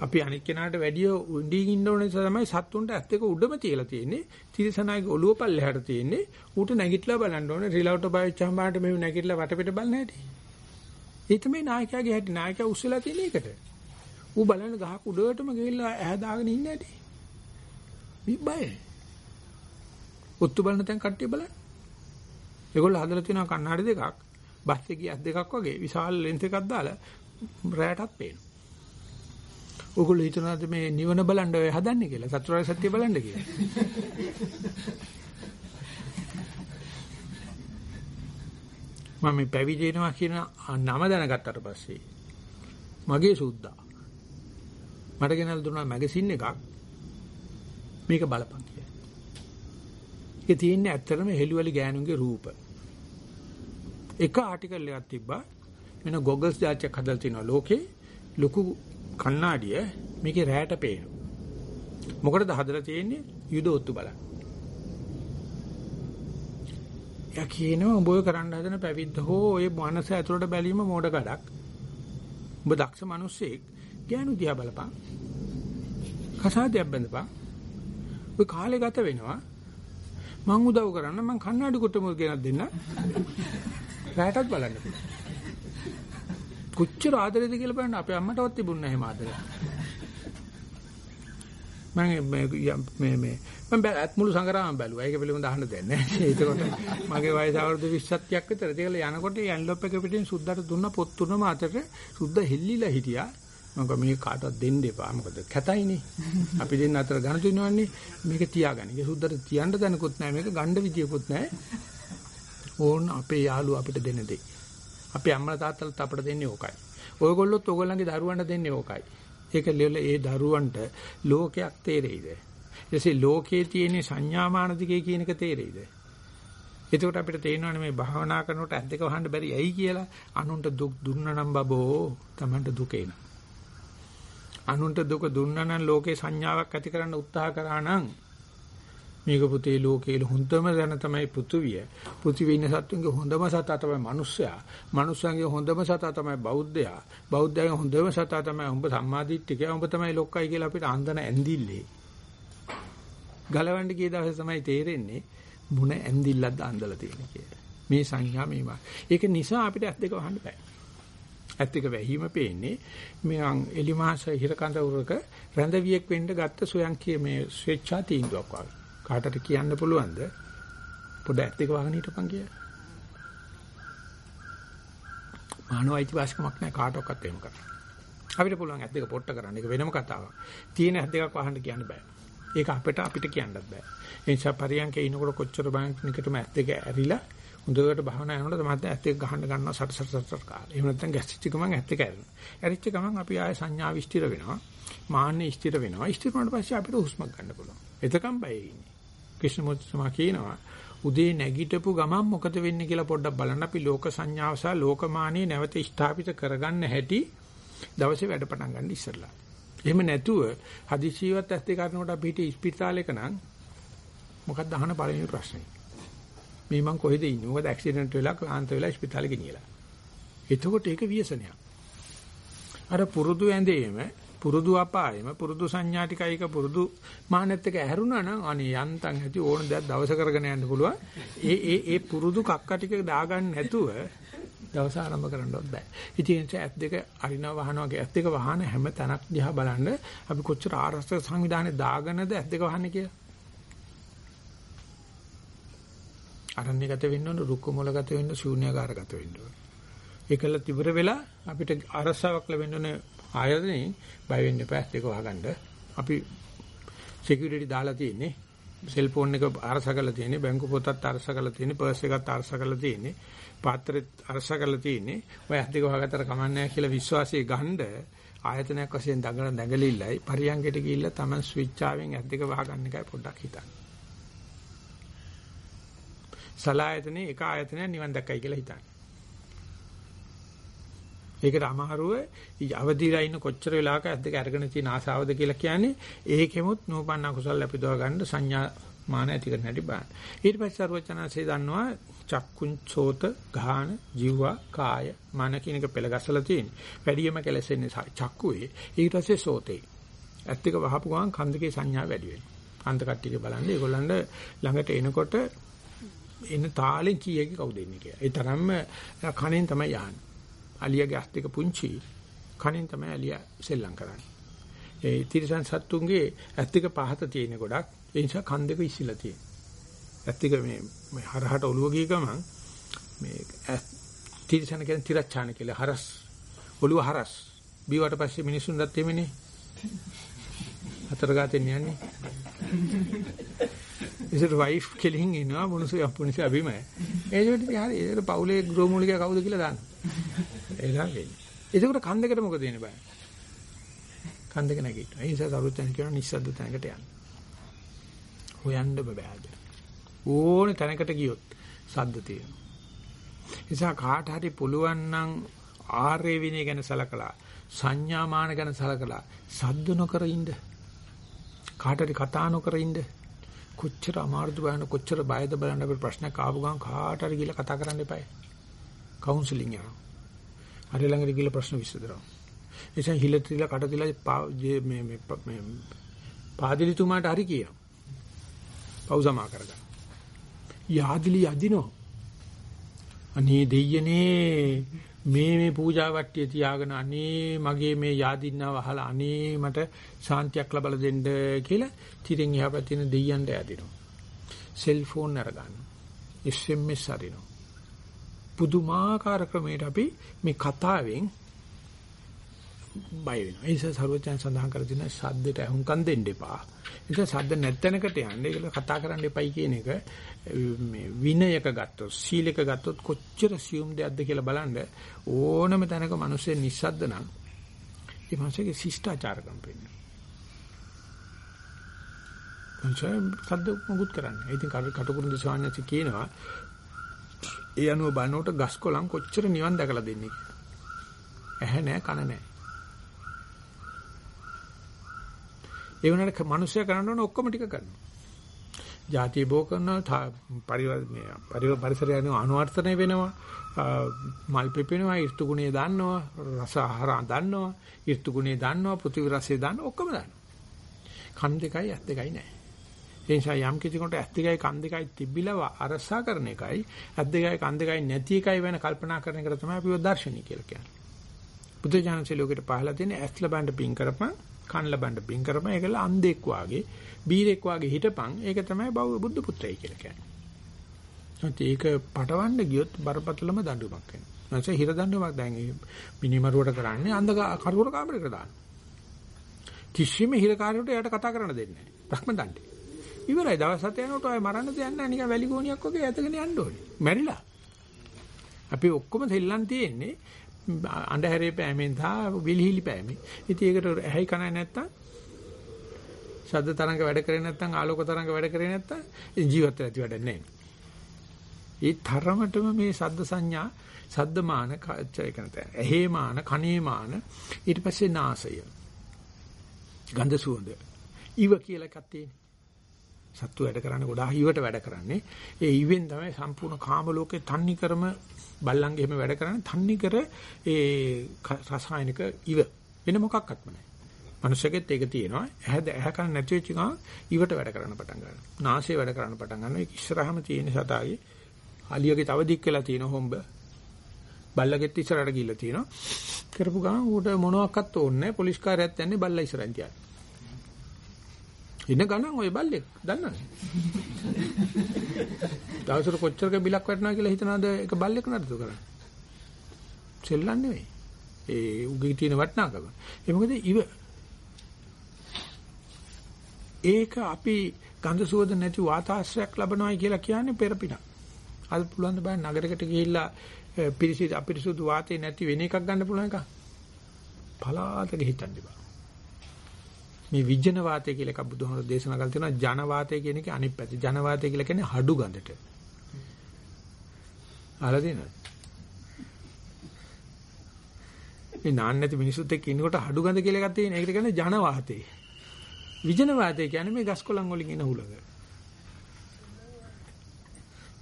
අපි අනික් කෙනාට වැඩිය උඩින් ඉන්න ඕන නිසා තමයි සත්තුන්ට ඇත්ත එක උඩම තියලා තියෙන්නේ. තිරසනාගේ ඔළුව පල්ලෙහාට තියෙන්නේ. ඌට නැගිටලා බලන්න ඕනේ. රිලවුට බයච්චාම බාට මෙහෙම නැගිටලා වටපිට බලන්න හැටි. ඒ තමයි නායකයාගේ හැටි. නායකයා උස්සලා තියෙන එකට. ඌ බලන්න ගහක් උඩටම ගිහිල්ලා ඇහැ දාගෙන ඉන්නේ නැටි. මේ බයයි. ඔත්තු බලන තැන් කට්ටිය බලන්න. ඒගොල්ලෝ හදලා තියෙනවා කණ්ණාඩි දෙකක්. බස් එකේ ඇස් දෙකක් වගේ විශාල ලෙන්ස් එකක් දාලා රැයටත් පේනවා. ඕගොල්ලෝ හිතනවාද මේ නිවන බලන්න ඔය හදන්නේ කියලා චතුරාර්ය සත්‍ය බලන්න කියලා. මම මේ පැවිදි වෙනවා කියන නම දැනගත්තට පස්සේ මගේ සුද්දා මට ගෙනල්ලා දුන්නා මැගසින් එකක් මේක බලපන් කියලා. ඒක තියෙන්නේ ඇත්තටම හෙළුවලි ගෑනුන්ගේ රූප. එක ආටිකල් එකක් තිබ්බා වෙන ගොගල්ස් જાච්චක් හදලා තිනවා ලෝකේ ලොකු කණ්ණාඩිය මේකේ රැයට පේනවා. මොකටද හදලා තියෙන්නේ? යුද ඔත්තු බලන්න. එයා කියනවා උඹ ඔය කරන්න හදන පැවිද්ද හෝ ඔය මනස ඇතුළට බැලීම මෝඩ කඩක්. උඹ දක්ෂ මිනිස්සෙක් ගෑනු දිහා බලපන්. කසාදයක් බඳපන්. ඔය කාලේ ගත වෙනවා. මං උදව් කරන්න මං කන්නඩි කොට මුල් ගෙනත් දෙන්න. රැටත් බලන්න. කොච්චර ආදරේද කියලා බලන්න අපේ අම්මටවත් තිබුණ නැහැ ආදරය. මම මේ මේ මම ඇත් මුළු සංගරාම බැලුවා. ඒක පිළිබඳව අහන්න දෙන්නේ නැහැ. ඒකකොට මගේ වයස අවුරුදු 20ක් විතර. ඒකල යනකොට ඇන්ලොප් එක පිටින් සුද්දාට දුන්න පොත් තුනම අතට සුද්දා හෙල්ලිලා හිටියා. මම මේක කාටවත් දෙන්න එපා. මොකද කැතයිනේ. අපි දෙන්න අතර ගණ තුනවන්නේ මේක තියාගන්න. ඒක සුද්දට තියන්න දැනකුත් නැහැ. මේක ගණ්ඩ විදියකුත් නැහැ. ඕන් අපේ යාළුවා අපිට දෙන දෙයි. අපේ අම්මලා තාත්තලාත් අපිට දෙන්නේ ඕකයි. ඔයගොල්ලොත් ඔයගොල්ලන්ගේ දරුවන්ට දෙන්නේ ඕකයි. ඒක ඒ දරුවන්ට ලෝකයක් තේරෙයිද? ඊටසේ ලෝකයේ තියෙන සංඥාමාන දිගේ කියන එක තේරෙයිද? එතකොට අපිට තේරෙනවානේ මේ භාවනා කරනකොට ඇද්දක වහන්න බැරි ඇයි කියලා අනුන්ට දුක් දුන්නා නම් බබෝ Tamanට දුක එනවා. අනුන්ට දුක දුන්නා නම් ලෝකේ සංඥාවක් ඇති කරන්න උත්සාහ කරා නම් මේක පුතේ ලෝකේ හොඳම දැන තමයි පෘථුවිය. පෘථිවියේ ඉන්න සත්තුන්ගේ හොඳම සතා තමයි මිනිස්සයා. මිනිස්සුන්ගේ හොඳම සතා තමයි බෞද්ධයා. බෞද්ධයන්ගේ හොඳම සතා තමයි උඹ සම්මාදිට්ඨිකයා. උඹ තමයි ලොක්කයි කියලා අපිට අන්දන ඇඳිල්ලේ. ගලවන්න ගිය දවසේ තමයි තේරෙන්නේ මොන ඇඳිල්ලක්ද අඳලා තියෙන්නේ කියලා. මේ සංඥා මේවා. ඒක නිසා අපිට ඇස් දෙක වහන්න බෑ. ඇස් දෙක වැහිම පේන්නේ මෙයන් එලිමාස හිරකඳ උරක රැඳවියෙක් වෙන්න ගත්ත සොයන් කිය මේ ස්වේච්ඡා තීන්දුවක් වගේ. කාටට කියන්න පුළුවන්ද? පොඩ ඇස් දෙක වහගෙන හිටපන් කියලා. මානව අයිතිවාසිකමක් නැහැ කාටවත් එහෙම කරන්න. අපිට පුළුවන් ඇස් දෙක පොට්ට කරන්න. ඒක වෙනම කතාවක්. තියෙන ඇස් දෙකක් වහන්න කියන්න බෑ. ඒක අපිට අපිට කියන්නත් බෑ. ඒ නිසා පරියන්කේ ඉනකොට කොච්චර බයන්කටම ඇස් දෙක ඇරිලා හොඳට භාවනා කරනකොට තමයි ඇස් දෙක ගහන්න ගන්නවා සට සට සට කාලේ. එහෙම නැත්නම් ගැස්සිච්ච ගමන් ඇස් දෙක ඇරෙනවා. ඇරිච්ච ගමන් අපි ආය සංඥා විස්තර වෙනවා. මාන්නේ ස්ථිර වෙනවා. ස්ථිර වුණාට පස්සේ අපිට හුස්මක් ගන්න පුළුවන්. එතකම් බයෙ ඉන්නේ. ක්‍රිෂ්ණමූර්ති සමා කියනවා උදේ නැගිටපු ගමන් මොකද වෙන්නේ කියලා පොඩ්ඩක් බලන්න අපි ලෝක සංඥාව සහ ලෝකමානිය නැවත ස්ථාපිත කරගන්න හැටි දවසේ වැඩ පටන් ගන්න ඉස්සරලා. එහෙම නැතුව හදිසියවත් ඇස් දෙක අරනකොට අපි හිටියේ ස්පිරිතාලයක නම් මොකක්ද අහන පළවෙනි ප්‍රශ්නේ. මේ මං කොහෙද ඉන්නේ? මොකද ඇක්සිඩන්ට් වෙලා ක්ලාන්ත වෙලා ස්පිරිතාලෙ ගෙනියලා. එතකොට ඒක ව්‍යසනයක්. අර පුරුදු ඇඳේම පුරුදු අපායෙම පුරුදු සංඥා ටිකයි එක පුරුදු මානෙත් එක ඇහැරුණා නම් අනේ යන්තම් ඇති ඕන දෙයක් දවස කරගෙන යන්න පුළුවන්. ඒ ඒ ඒ පුරුදු කක්ක ටික දාගන්න නැතුව දවස ආරම්භ කරන්නවත් බෑ. ඉතින් ඒ ඇත් දෙක අරිනවා වහනවා වගේ ඇත් දෙක වහන හැම තැනක් දිහා බලන්න අපි කොච්චර ආරක්ෂක සංවිධානයේ දාගෙනද ඇත් දෙක වහන්නේ කියලා. අරණ්‍යගත වෙන්න ඕන, රුක්ක මොලගත වෙන්න, ශූන්‍යකාරගත වෙන්න ඕන. ඒකල තිබර වෙලා අපිට අරසාවක් ලැබෙන්න ඕනේ ආයතනේ බය වෙන්න එපා ඇත් දෙක වහගන්න. අපි සිකියුරිටි දාලා තියෙන්නේ සෙල්ෆෝන් එක අරස කරලා තියෙන්නේ බැංකු පොතත් අරස කරලා තියෙන්නේ පර්ස් එකත් අරස කරලා තියෙන්නේ පාත්‍රෙත් අරස කරලා තියෙන්නේ ඔය ඇස් දෙක වහගත්තර කමන්නේ කියලා විශ්වාසයේ ගහනද ආයතනයක් වශයෙන් දඟල නැගලිල්ලයි පරියංගයට ගිහිල්ලා Taman ස්විච් ආවෙන් ඇස් දෙක වහගන්න එකයි පොඩ්ඩක් හිතන්න. සලායතනේ එක ආයතනයක් නිවන් දැක්කයි කියලා හිතන්න. ඒකට අමාරුව අවදිලා ඉන්න කොච්චර වෙලාවක ඇද්දක අරගෙන තියෙන ආසාවද කියලා කියන්නේ ඒකෙමුත් නූපන්න කුසල අපිදව ගන්න සංඥා මාන ඇති කරන හැටි බලන්න. ඊට පස්සේ සර්වචනාසේ දන්නවා චක්කුං සෝත ගාන ජීවා කාය මන කියන එක පෙළ ගැසලා තියෙන. වැඩියම කෙලසෙන්නේ චක්කුවේ. ඊට පස්සේ සෝතේ. ඇත්තක වහපු ගමන් කන්දකේ සංඥා වැඩි වෙනවා. කන්ද කට්ටියක බලන්න ඒගොල්ලන්ට ළඟට එනකොට එන තාලෙන් කීයක කවුද ඉන්නේ කියලා. ඒ තරම්ම කණෙන් තමයි යහන්නේ. අලියාගේ අස් දෙක පුංචි කණෙන් තමයි අලියා සෙල්ලම් කරන්නේ. ඒ තිරසන් සත්තුන්ගේ ඇස් දෙක පහත තියෙන ගොඩක් ඒ නිසා කන් දෙක ඉස්සිලා තියෙන. ඇස් දෙක මේ හරහට ඔලුව ගිය ගමන් මේ තිරසන කියන තිරච්ඡාන කියලා හරස් ඔලුව හරස් බීවට පස්සේ මිනිසුන්වත් එමෙනේ. හතර ගාතෙන් යන්නේ. ඉතින් වයිෆ් කෙලින් ඉනවා මොනුසු අපුනිස අබිම. ඒ දෙවිට හරි ඒක පවුලේ ගෘහමූලිකයා කවුද කියලා දාන්න. එලා වෙන්නේ. ඒකට කන් දෙකට මොකද වෙන්නේ බය? කන් දෙක නැගිටිනවා. ඒ නිසා කවුරුත් කියන නිස්සද්ද තැනකට යන්න. හොයන්න බෑද. ඕනේ තැනකට ගියොත් සද්ද තියෙනවා. නිසා කාට හරි පුළුවන් නම් ආර්ය විනය ගැන සලකලා සංඥාමාන ගැන සලකලා සද්ද නොකර ඉන්න. කාට හරි කතා නොකර ඉන්න. කොච්චර අමාරුද බලන්න කොච්චර බයද බලන්න අපේ ප්‍රශ්නයක් ආපු ගමන් කාට හරි ගිහලා කතා කරන්න එපායි. කවුන්සලින් යනවා. හරි ළඟට ගිහලා ප්‍රශ්න විසඳනවා. එතන හිල තියලා කට තියලා මේ මේ මේ පාදිලිතුමාට හරි කියනවා. පෞසමා කරගන්න. යාදිලි යදිනෝ. අනේ දෙයයනේ මේ මේ පූජා වට්ටිය තියාගෙන අනේ මගේ මේ යාදින්නව අහලා අනේ මට ශාන්තියක් ලබලා දෙන්න කියලා තිරින් එහා පැත්තේ දෙයයන්ට යදිනවා. සෙල්ෆෝන් අරගන්න. SMS අරිනවා. පුදුමාකාර ක්‍රමයකට අපි මේ කතාවෙන් බය වෙනවා. ඒ නිසා සර්වඥයන් සඳහන් කර දෙන ශබ්දයට අහුම්කම් දෙන්න එපා. ඒක ශබ්ද නැත්තැනකට යන්න ඒක කතා කරන්න එපයි කියන එක මේ විනයක ගත්තොත් සීලයක ගත්තොත් කොච්චර සියුම් දෙයක්ද කියලා බලන්න ඕනම තැනක මිනිස්සේ නිස්සද්ද නම් ඒ මාසයේ ශිෂ්ටාචාරකම් වෙන්නේ. එනිසා සද්ද මොකුත් කරන්නේ. ඉතින් කටුකුරුන්ද ස්වාමීන් කියනවා ඒ අනුව බලනකොට ගස් කොළන් කොච්චර නිවන් දැකලා දෙන්නේ කියලා. ඇහැ නැහැ කන නැහැ. ඒ වුණාට මිනිස්සු කරන්න ඕන ඔක්කොම ටික කරනවා. ಜಾති බෝ කරනවා පරිසරය අනුවර්තනය වෙනවා මල් පෙපෙනවා ඍතු ගුණය දන්නවා රස ආහාර දන්නවා ඍතු ගුණය දන්නවා පෘථිවි රසය දන්නවා ඔක්කොම දන්නවා කන් දෙකයි ඇස් දෙකයි නැහැ ඒ නිසා යම් කිසි කෙනෙකුට ඇස් දෙකයි කන් දෙකයි තිබිලා අරසා කරන එකයි ඇස් දෙකයි කන් දෙකයි නැති එකයි වෙන කල්පනා කරන එක තමයි අපි දර්ශනීය කියලා කියන්නේ. බුදු දානසේ ලෝකෙට පහලා තියෙන ඇස් ලබන්න පින් කරපන් කන් ලබන්න පින් කරපන් ඒකල අන්ධෙක් වාගේ බීරෙක් වාගේ හිටපන් ඒක තමයි බුද්ධ පුත්‍රයයි කියලා කියන්නේ. ඒක පටවන්න ගියොත් බරපතලම දඬුවමක් වෙනවා. නැසෙ හිර දඬුවමක් දැන් මිනිමරුවට කරන්නේ අන්ධ කරුවර කාමරයකට දාන්න. කිසිම හිරකාරයෙකුට එයාට කතා කරන්න දෙන්නේ නැහැ. භ්‍රම දණ්ඩේ. ඉවරයි දවස් හත යනකොට ඔය මරන්න දෙයක් නැහැ නිකන් වැලි ගෝණියක් වගේ ඇතගෙන යන්න ඕනේ. මැරිලා. අපි ඔක්කොම සෙල්ලම් තියෙන්නේ අඳුරේ පෑමෙන් සහ විලිහිලි පෑමෙන්. ඉතින් ඒකට ඇහැයි කනයි නැත්තම් ශබ්ද තරංග වැඩ කරේ නැත්තම් ආලෝක තරංග වැඩ කරේ නැත්තම් ජීවත් වෙලා වැඩක් නැහැ. ඒ තරමටම මේ ශබ්ද සංඥා සද්දමාන ඒකනත ඇහේමාන කනේමාන ඊට පස්සේ නාසය ගන්ධ සුවඳ ඉව කියලා එකක් තියෙනවා සත්තු වැඩ කරන්නේ ගොඩාක් ඉවට වැඩ කරන්නේ. ඒ ඉවෙන් තමයි සම්පූර්ණ කාම ලෝකේ තන්නි කරම බල්ලන්ගේ එහෙම වැඩ කරන්නේ තන්නි කර ඒ රසායනික ඉව වෙන මොකක්වත්ම නැහැ. මනුස්සයෙක්ත් ඒක තියෙනවා. ඇහැ ඇහැ කන නැති වෙච්ච ගමන් ඉවට වැඩ කරන්න පටන් ගන්නවා. නාසය වැඩ කරන්න පටන් ගන්නවා. ඒක ඉස්සරහම තියෙන සතාගේ අලියගේ තව දික් වෙලා තියෙන හොම්බ. බල්ලගෙත් ඉස්සරහට ගිහිල්ලා තියෙනවා. කරපු ගමන් ඌට මොනවත් ඕනේ නැහැ. පොලිස් කාර්යයත් යන්නේ බල්ලා ඉස්සරහින් තියන්නේ. ඉන්න ගණන් ওই බල්ලෙක් දන්නවද? දවසට කොච්චරක බිලක් වටනවා කියලා හිතනවාද ඒක බල්ලෙක් නඩතු කරන්නේ? සෙල්ලම් නෙවෙයි. ඒ උගේ තියෙන වටිනාකම. ඒ මොකද ඉව ඒක අපි ගන්ධ සුවඳ නැති වාතාශ්‍රයක් ලබනවායි කියලා කියන්නේ පෙරපිට. අද පුළුවන් ද බෑ නගරයකට ගිහිල්ලා පිරිසිදු අපිරිසුදු වාතේ නැති වෙන එකක් ගන්න පුළුවන් එක. පලාතක හිතන්න බෑ. මේ විජන වාතය කියලා එකක් බුදුහාමුදුරු දේශනා කරලා තියෙනවා ජන වාතය කියන එකේ අනිත් පැත්ත. ජන වාතය කියලා කියන්නේ හඩු ගඳට. අහලා තියෙනවද? මේ නාන්න නැති මිනිසුත් එක්ක ඉන්නකොට හඩු ගඳ කියලා එකක් තියෙන. ඒකට කියන්නේ ජන වාතය. විජන වාතය කියන්නේ මේ ගස් කොළන් වලින් එන හුලඟ.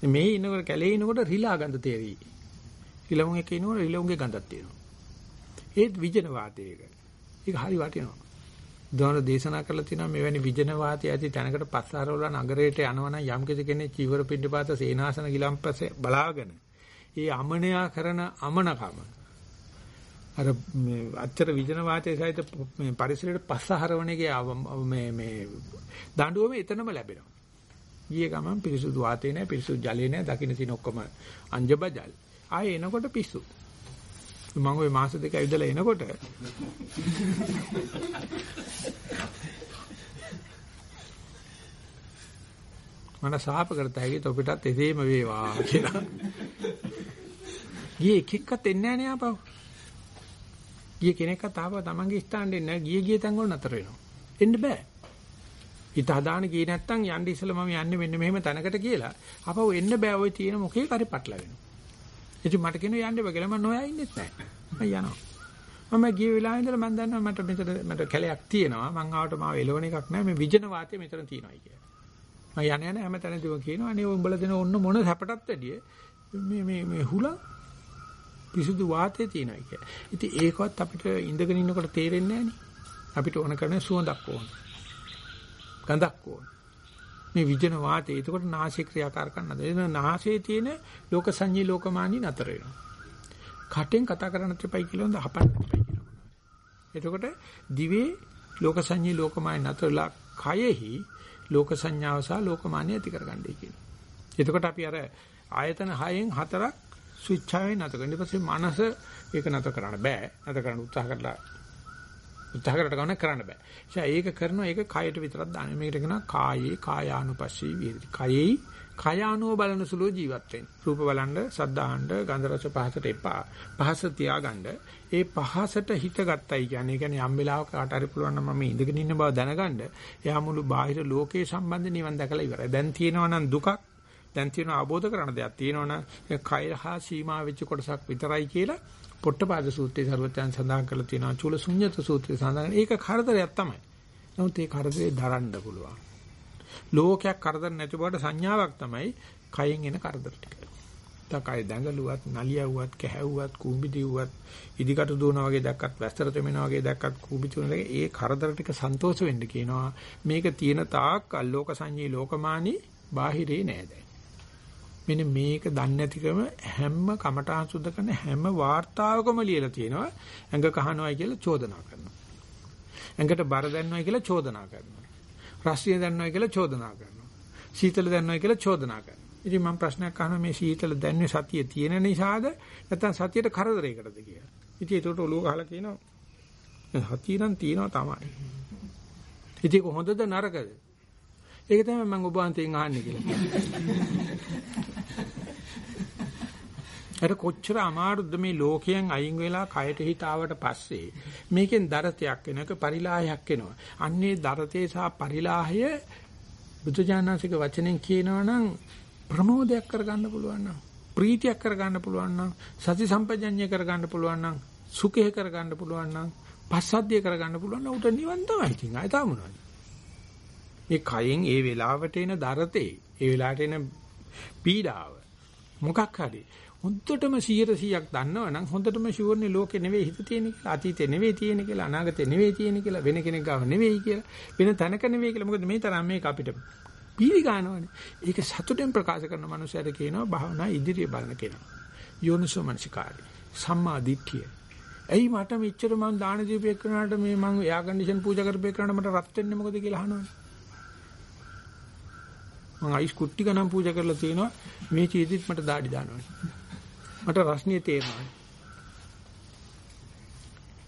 මේ ඉන්නකොට කැලේ ඉන්නකොට රිලා ගඳ තේරෙයි. රිලවුන් එක ඉන්නකොට රිලවුන්ගේ ගඳක් තියෙනවා. ඒත් විජන වාතය එක. ඒක හරි වටිනවා. බුදුහාම දේශනා කරලා තියෙනවා මෙවැනි විජන වාතය ඇති තැනකට පස්සාරවල නගරයට යනවනම් යම් කෙනෙක් චීවර පිටිපාත සේනාසන ගිලම්පස බලාගෙන ඒ අමනයා කරන අමනකම අර අච්චර විජන වාතයේ සහිත මේ පරිසරයට පස්සහරවන එකේ මේ මේ දඬුවම එතනම ලැබෙනවා. ගියේ ගමන් පිරිසුදු වාතේ නැහැ පිරිසුදු ජලේ නැහැ දකින්න තියෙන ඔක්කොම අංජබජල්. ආයේ එනකොට පිස්සු. මම ওই මාස දෙක ඇවිදලා එනකොට මන සාප කරත හැකි තොපිටත් එසේම වේවා කියලා. ගියේ එක එක්කත් එන්නේ නැහැ නේ ආපහු. ගියේ කෙනෙක්වත් ආපහු තමන්ගේ ස්ථානෙ එන්නේ නැහැ. ගියේ ගියේ තැන් වල නතර වෙනවා. එන්න බෑ. හිත හදාන ගියේ නැත්තම් යන්න ඉස්සෙල්ලා මම යන්නේ මෙන්න මෙහෙම තැනකට කියලා. ආපහු එන්න බෑ ওই තියෙන මොකේ කරි පටල වෙනවා. ඉතින් මට කියනවා යන්න බෑ කියලා මම නොයා ඉන්නෙත් නැහැ. මම යනවා. මම ගිය වෙලාවෙ ඉඳලා මම දන්නවා මට මෙතන මට කැලයක් තියෙනවා. මං ආවට මාව එලවණ එකක් නැහැ. මේ විජන වාතය මෙතන තියෙනවා කියලා. මම යන යන හැමතැනදීම කියනවා අනේ උඹලා දෙන ඔන්න මොන සැපටත් වැඩිය මේ මේ මේ හුල පිසුදු වාතය තියෙනවා කියලා. ඉතින් ඒකවත් අපිට ඉඳගෙන ඉන්නකොට තේරෙන්නේ නැහැ අපිට ඕන කරන සුවඳක් ඕන. ගඳක් ඕන. මේ විජන වාතය. එතකොට නාසය ක්‍රියාකාරකම් නැද. එන නාසයේ තියෙන ලෝක සංඤී ලෝකමානී නතර වෙනවා. කටෙන් කතා කරන්න තිබයි කියලා හොඳ හපන්න තිබයි කියලා. එතකොට දිවේ ලෝක සංඤී ලෝකමානී නතරලා කයෙහි ලෝක සංඥාව සහ ලෝකමානය ඇති කරගන්නයි කියනවා. එතකොට අපි අර ආයතන 6න් 4ක් ස්විච්චාවේ නැත කරන. ඊට පස්සේ මනස ඒක නැත කරන්න බෑ. නැත කරන්න උත්සාහ කරලා උත්සාහ කරලා ගන්න කරන්න බෑ. ඒක කරනවා ඒක කයට විතරක් දාන්නේ. මේකට කියනවා කායේ කායානුපස්සී විහෙරති. කයෙහි කයානුව බලන සුළු ජීවත් වෙන්න. රූප බලන්න, සද්ද අහන්න, ගන්ධ රස පහසට එපා. පහස තියාගන්න. ඒ පහසට හිත ගත්තයි කියන්නේ. ඒ කියන්නේ යම් වෙලාවක කාට හරි පුළුවන් නම් මම ඉඳගෙන ඉන්න බව දැනගන්න. එයා මුළු බාහිර ලෝකයේ සම්බන්ධ නිවන් දැකලා ඉවරයි. දැන් තියෙනවා නම් දුකක්, දැන් තියෙනවා අවබෝධ කරගන්න දෙයක් තියෙනවා නම් කය හා සීමා වෙච්ච කොටසක් විතරයි කියලා පොට්ටපාද සූත්‍රයේ ਸਰවත්‍යයන් සඳහන් කරලා තියෙනවා. චූල ශුන්්‍යත සූත්‍රයේ සඳහන්. ඒක කරදරයක් තමයි. නමුත් ඒ කරදරේ දරන්න පුළුවන්. ලෝකයක් කරදර නැති බවට සංඥාවක් තමයි කයෙන් එන කරදර ටික. තකයි දඟලුවත්, නලියවුවත්, කැහැව්වත්, කූඹි දිව්වත්, ඉදිකට දුවනා වගේ දැක්කත්, වැස්තර තෙමෙනා වගේ දැක්කත්, කූඹි තුනක ඒ කරදර ටික සන්තෝෂ වෙන්න කියනවා. මේක තියෙන තාක් අල්ලෝක සංජී ලෝකමානී බාහිරේ නෑ දැන්. මෙන්න මේක දන්නේ නැතිකම හැම කමඨාන් සුද්ධ කරන හැම වාර්තාවකම ලියලා තියෙනවා ඇඟ කහනවායි කියලා චෝදනා කරනවා. ඇඟට බර දැන්නවායි කියලා චෝදනා කරනවා. රස්සිය දැන්නවායි කියලා චෝදනා කරනවා. සීතල දැන්නවායි කියලා චෝදනා කරනවා. ඉතින් මම ප්‍රශ්නයක් අහනවා මේ සීතල දැන්නේ සතිය තියෙන නිසාද නැත්නම් සතියට කරදරයකටද කියලා. ඉතින් ඒකට ඔලුව ගහලා කියනවා සතිය නම් තියෙනවා තමයි. ඉතින් කොහොමද නරකද? ඒක තමයි මම ඔබ වහන්සේගෙන් අහන්නේ කියලා. අර කොච්චර අමාරුද මේ ලෝකයෙන් අයින් වෙලා කයට හිත ආවට පස්සේ? මේකෙන් දරතයක් වෙනක පරිලාහයක් එනවා. අන්නේ දරතේ සහ පරිලාහය බුදුජානනාංශික වචනෙන් කියනවනම් ප්‍රමෝදයක් කරගන්න පුළුවන් නම් ප්‍රීතියක් කරගන්න පුළුවන් නම් සති සම්පජඤ්ඤය කරගන්න පුළුවන් නම් සුඛය කරගන්න පුළුවන් නම් පස්සද්ධිය කරගන්න පුළුවන් නම් උට නිවන් තමයි. ඉතින් ආය තා මොනවද? මේ කයෙන් ඒ වෙලාවට එන දරතේ ඒ වෙලාවට එන පීඩාව මොකක් හරි හොඳටම 100%ක් දන්නවනම් හොඳටම ෂුවර්නේ ලෝකේ නෙවෙයි හිත තියෙන කියලා අතීතේ නෙවෙයි තියෙන කියලා අනාගතේ නෙවෙයි තියෙන කියලා වෙන කෙනෙක් ගාව නෙවෙයි කියලා වෙන තැනක නෙවෙයි කියලා මොකද මේ තරම් මේක අපිට පීරි ගන්නවනේ. ඒක සතුටෙන් ප්‍රකාශ කරන මනුස්සයර කියනවා භාවනා ඉදිරිය බලන කෙනා. යෝනිසෝ මනසිකාරය. සම්මා දිට්ඨිය. ඇයි මට මෙච්චර මම දාන දීපේ කරනාට මේ මම එයා කන්ඩිෂන් පූජා කරපේ කරනාට මට රත් වෙන්නේ මොකද කියලා අහනවනේ. මම අයිස් කුට්ටි ගණන් පූජා කරලා තියෙනවා මේ චීදිත් මට දාඩි දානවනේ. මට රස්නිය තේරෙනවා.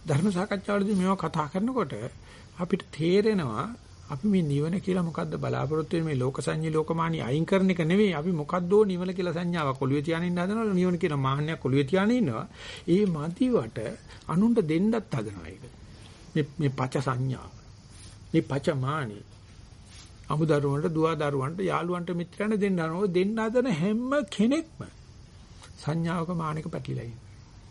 ධර්ම සාකච්ඡාවලදී මේවා කතා කරනකොට අපිට තේරෙනවා අපි මේ නිවන කියලා මොකද්ද බලාපොරොත්තු වෙන්නේ? මේ ලෝක සංඤී ලෝකමානී අයින් කරන එක නෙවෙයි. අපි මොකද්දෝ නිවන කියලා සංඥාවක් ඔළුවේ තියාගෙන ඉන්න හදනවා නිවන කියන මාන්නයක් ඔළුවේ තියාගෙන ඉන්නවා. ඒ මදිවට අනුන්ට දෙන්නත් හදනවා ඒක. මේ මේ පච සංඥාව. මේ පච මානී. අමුදරුවන්ට දුවදරුවන්ට යාළුවන්ට මිත්‍රයන්ට දෙන්න හදනවා. දෙන්න හදන හැම කෙනෙක්ම සංඥාවක මානක පැටලිලා ඉන්නේ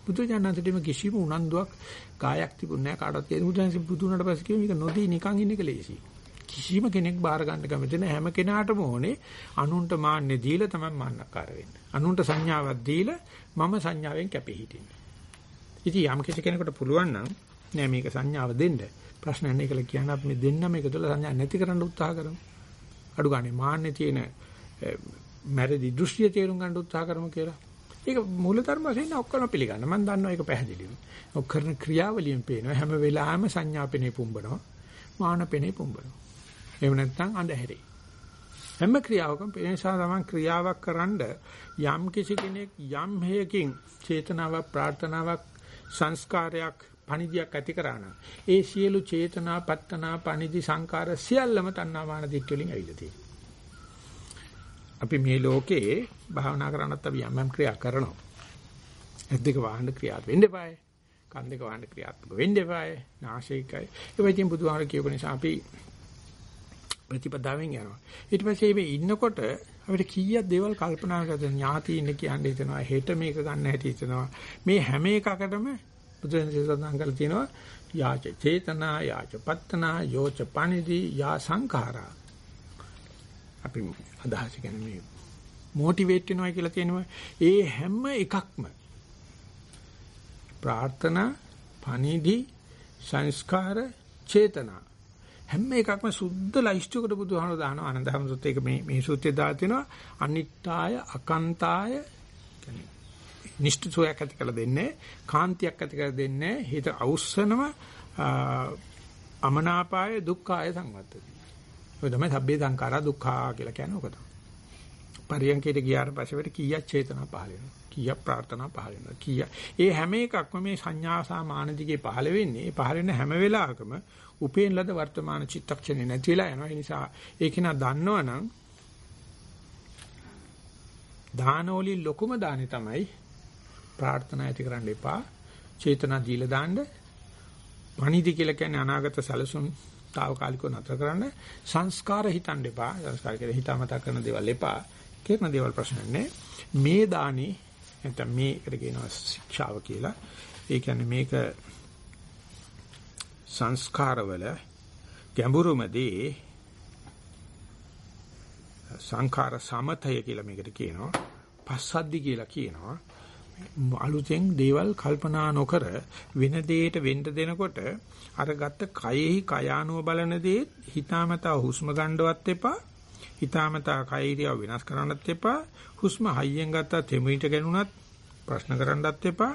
බුදුජානනාථටම කිසිම උනන්දුවක් කායක් තිබුණේ නැහැ කාටවත් කියන්නේ බුදුන්සේ බුදුනට පස්සේ කියු මේක නොදී නිකන් ඉන්න එක ලේසියි කිසිම කෙනෙක් බාර ගන්න කැමති නැහැ හැම කෙනාටම ඕනේ අනුන්ට මාන්නේ දීලා තමයි මාන්නකාර වෙන්නේ. අනුන්ට සංඥාවක් දීලා මම සංඥාවෙන් කැපී හිටින්න. ඉතින් යම් කිසි කෙනෙකුට පුළුවන් නම් නෑ මේක සංඥාව දෙන්න. ප්‍රශ්න නැහැ කියලා කියන අපි මේ දෙන්නම එකතුල සංඥා නැති කරන්න උත්සාහ කරමු. අඩු ගානේ මාන්නේ තියෙන මැරදි දෘෂ්ටිය තේරුම් ගන්න උත්සාහ කරමු කියලා. ඒක මූලධර්ම වශයෙන් ඔක්කොම පිළිගන්න. මම දන්නවා ඒක පැහැදිලිව. ඔක් කරන ක්‍රියාවලියෙන් පේනවා හැම වෙලාවෙම සංඥාපෙනේ පුම්බනවා. මානපෙනේ පුම්බනවා. එහෙම නැත්නම් අඳුරේ. හැම ක්‍රියාවකම ඒ නිසා තමයි ක්‍රියාවක් කරන්ඩ යම් කිසි කෙනෙක් යම් හේයකින් චේතනාවක් ප්‍රාර්ථනාවක් සංස්කාරයක් පණිදියක් ඇති කරාන ඒ සියලු චේතනා පත්තනා පණිදි සංකාර සියල්ලම තණ්හාමාන දිට්ඨි වලින් ඇවිල්ලා තියෙනවා. අපි මේ ලෝකේ භාවනා කරනත් අපි යම් යම් ක්‍රියා කරනවා. ඇස් දෙක වහන්න ක්‍රියාත් වෙන්න eBay. කන් දෙක වහන්න ක්‍රියාත්මක වෙන්න eBay. නාසයකයි. ඒ වගේම බුදුහාර කියපු නිසා අපි ප්‍රතිපදාවෙන් යනවා. ඊට පස්සේ මේ ඉන්නකොට අපිට කීයක් දේවල් කල්පනා කරලා ඥාති ඉන්න කියන්නේ හිතනවා හෙට මේක ගන්න හැටි හිතනවා. මේ හැම එකකටම බුදුන් සදාන් කරලා තියෙනවා යාච චේතනා යාච පත්තනා යෝච පනිදි යා සංඛාරා. අපි අදහස් කියන්නේ මොටිවේට් වෙනවා කියලා කියනවා. ඒ හැම එකක්ම ප්‍රාර්ථනා පනිදි සංස්කාර චේතනා හැම එකක්ම සුද්ධ ලයිස්තුවකට බුදුහාමර දානවා. ආනන්ද හැමසොත් ඒක මේ මේ සූත්‍රය දාලා තිනවා අනිත්‍යය අකන්තාය කියන්නේ නිෂ්ඨසෝයක් ඇති කරලා දෙන්නේ කාන්තියක් ඇති කරලා දෙන්නේ හිත අවුස්සනම අමනාපාය දුක්ඛාය සංවත්තති. ඔය තමයි සබ්බේ සංඛාරා දුක්ඛා කියලා කියන්නේ ඔක තමයි පරියන්කේට ගියාට පස්සේ වෙට කීයක් චේතනා පහල වෙනවා කීයක් ප්‍රාර්ථනා පහල වෙනවා කීය ඒ හැම එකක්ම මේ සංඥා සහ මාන දිගේ පහල වෙන්නේ පහල වෙන හැම වෙලාවකම උපේන ලද වර්තමාන චිත්තක්ෂණේ නැති වෙලා යනවා. ඒ නිසා ඒක නා දන්නවනම් දානෝලි ලොකුම දානේ තමයි ප්‍රාර්ථනා ඇති කරන්න එපා. චේතනා දීලා දාන්න. පණිදි කියලා කියන්නේ අනාගත සැලසුම් తాවකාලිකව නතර කරන්න. සංස්කාර හිතන්න එපා. සංස්කාර කියලා හිතාමතා කරන දේවල් එපා. කරන දේවල් ප්‍රශ්න නැහැ. මේ දානේ නැත්නම් මේකට කියනවා ශික්ෂාව කියලා. ඒ කියන්නේ මේක සංස්කාරවල ගැඹුරුමදී සංඛාර සමතය කියලා මේකට කියනවා. පස්සද්දි කියලා කියනවා. අලුතෙන් දේවල් කල්පනා නොකර වෙන දෙයකට වෙන්න දෙනකොට අර ගත්ත කයෙහි කයානුව බලන දේ හිතාමතා හුස්ම ගන්නවත් එපා. හිතාමතා කයිරියව වෙනස් කරන්නත් එපා. හුස්ම හයියෙන් ගත්තා තෙමිට ගනුණත් ප්‍රශ්න කරන්නත් එපා.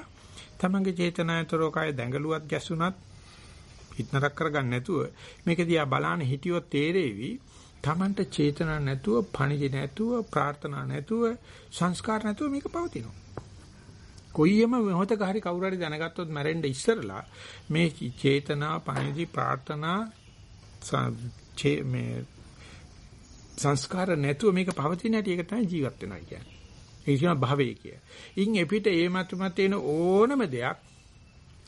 තමන්ගේ චේතනායතරෝ කය දැඟලුවත් ගැස්සුණත් හිටනරක් කරගන්න නැතුව මේක දිහා බලන්න හිටියොත් තේරෙවි තමන්ට චේතනා නැතුව පණිජ නැතුව ප්‍රාර්ථනා නැතුව සංස්කාර නැතුව මේක පවතිනවා. කොයියම මොහොතක හරි කවුරු හරි දැනගත්තොත් මැරෙන්න ඉස්සරලා මේ චේතනා පණිජි ප්‍රාර්ථනා මේ සංස්කාර නැතුව මේක පවතින හැටි ඒක තමයි ජීවත් වෙනවා කියන්නේ. ඒ කියන භවයේ කිය. ඉන් එපිට ඒ මතුමත් තියෙන ඕනම දෙයක්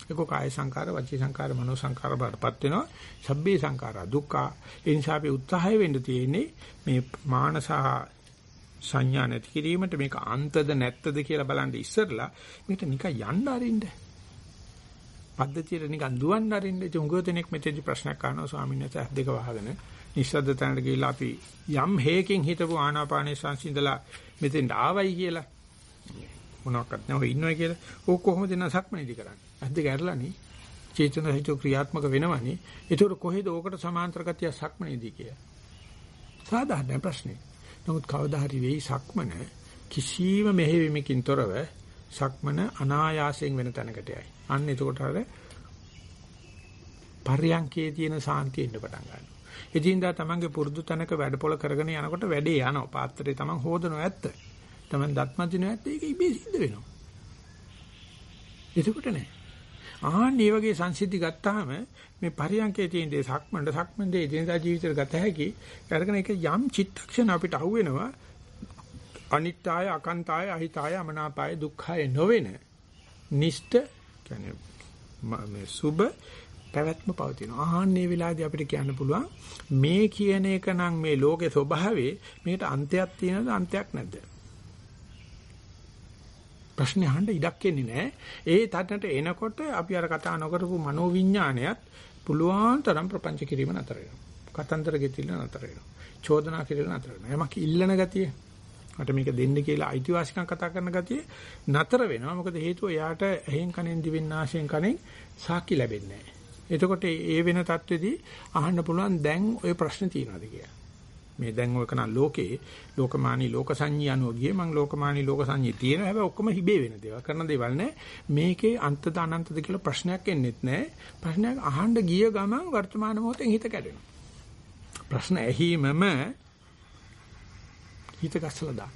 ඒක කාය සංකාර, වචී සංකාර, මනෝ සංකාර බාටපත් වෙනවා. සබ්බේ සංකාරා දුක්ඛ. ඒ නිසා අපි උත්සාහය වෙන්න තියෙන්නේ මේ මානසහ සංඥා නැති කිරීමට මේක අන්තද නැත්තද කියලා බලන්න ඉස්සරලා මේකට නිකන් යන්න අරින්න. පද්ධතියට නිකන් දුවන්න අරින්න. ඒ උංගෝතෙනෙක් මෙතෙන්දි ප්‍රශ්නයක් අහනවා ස්වාමීන් වහන්සේ දෙක වහගෙන. නිස්සද්ද තැනට ගිහිල්ලා අපි යම් හේකින් හිතපු ආනාපානේ සංසිඳලා මෙතෙන්ට ආවයි කියලා. මොනවාක්වත් නැව ඉන්නවයි කියලා. ඕක කොහොමද න සක්මනේදී කරන්නේ? අද්ද ගැරලානේ චේතන හිත ක්‍රියාත්මක වෙනවනේ ඒතකොට කොහෙද ඕකට සමාන්තර ගතිය සක්මනේදී කියලා? සාධාරණ ප්‍රශ්නේ. නමුත් කවදා හරි වෙයි සක්මන කිසියම් මෙහෙවීමකින් තොරව සක්මන අනායාසයෙන් වෙන තැනකට යයි අන්න එතකොට අර පර්යංකයේ තියෙන සාන්තිය ඉන්න පටන් ගන්නවා එදින්දා තමන්ගේ පුරුදු තැනක වැඩපොළ කරගෙන යනකොට වැඩේ යනවා. පාත්‍රේ තමන් හොදනව ඇත්ත. තමන් දත්මදිනව ඇත්ත. ඒක ඉබේ සිද්ධ වෙනවා. එතකොට නෑ. ආන් මේ වගේ සංසිද්ධි ගත්තාම මේ පරියන්කේ තියෙන දේ සක්මණට සක්මණේ එදිනදා ජීවිතේට ගත හැකි. අරගෙන ඒක යම් චිත්තක්ෂණ අපිට අහුවෙනවා. අනිත්‍යය අකන්තය අහිතය අමනාපය දුක්ඛය නොවෙන නිෂ්ඨ කියන්නේ මේ සුබ පැවැත්ම පවතිනවා. ආහන්නේ වෙලාවේදී අපිට කියන්න පුළුවන් මේ කියන එක නම් මේ ලෝකේ ස්වභාවයේ මේකට අන්තයක් තියෙනවද අන්තයක් නැද්ද? ප්‍රශ්නේ අහන්න ඉඩක් එන්නේ නැහැ. ඒ තත්ත්වයට එනකොට අපි අර කතා නොකරපු මනෝවිඤ්ඤාණයත් පුළුවන් තරම් ප්‍රපංච කිරීම නතර වෙනවා. කතන්දර ගෙතිල්ල නතර වෙනවා. චෝදනා කිරීම නතර වෙනවා. යමක් ඉල්ලන ගතිය. මට මේක දෙන්න කියලා අයිතිවාසිකම් කතා කරන ගතිය නතර වෙනවා. මොකද හේතුව එයාට එහෙන් කනෙන් දිවෙන් ආශයෙන් කනෙන් සාක්ෂි ලැබෙන්නේ නැහැ. එතකොට ඒ වෙන තත්ත්වෙදී අහන්න පුළුවන් දැන් ওই ප්‍රශ්නේ තියනවාද කියලා. මේ දැන් ඔය කන ලෝකේ ලෝකමානී ලෝක සංඤී අනුව ගියේ මම ලෝකමානී ලෝක සංඤී තියෙනවා හැබැයි ඔක්කොම හිබේ වෙන දේවල් කරන දේවල් නෑ. මේකේ අන්තද අනන්තද කියලා ප්‍රශ්නයක් එන්නෙත් නෑ. ප්‍රශ්නයක් අහන්න ගිය ගමන් වර්තමාන මොහොතෙන් හිත කැඩෙනවා. ප්‍රශ්න ඇහිමම හිත ගස්සලා දාන්න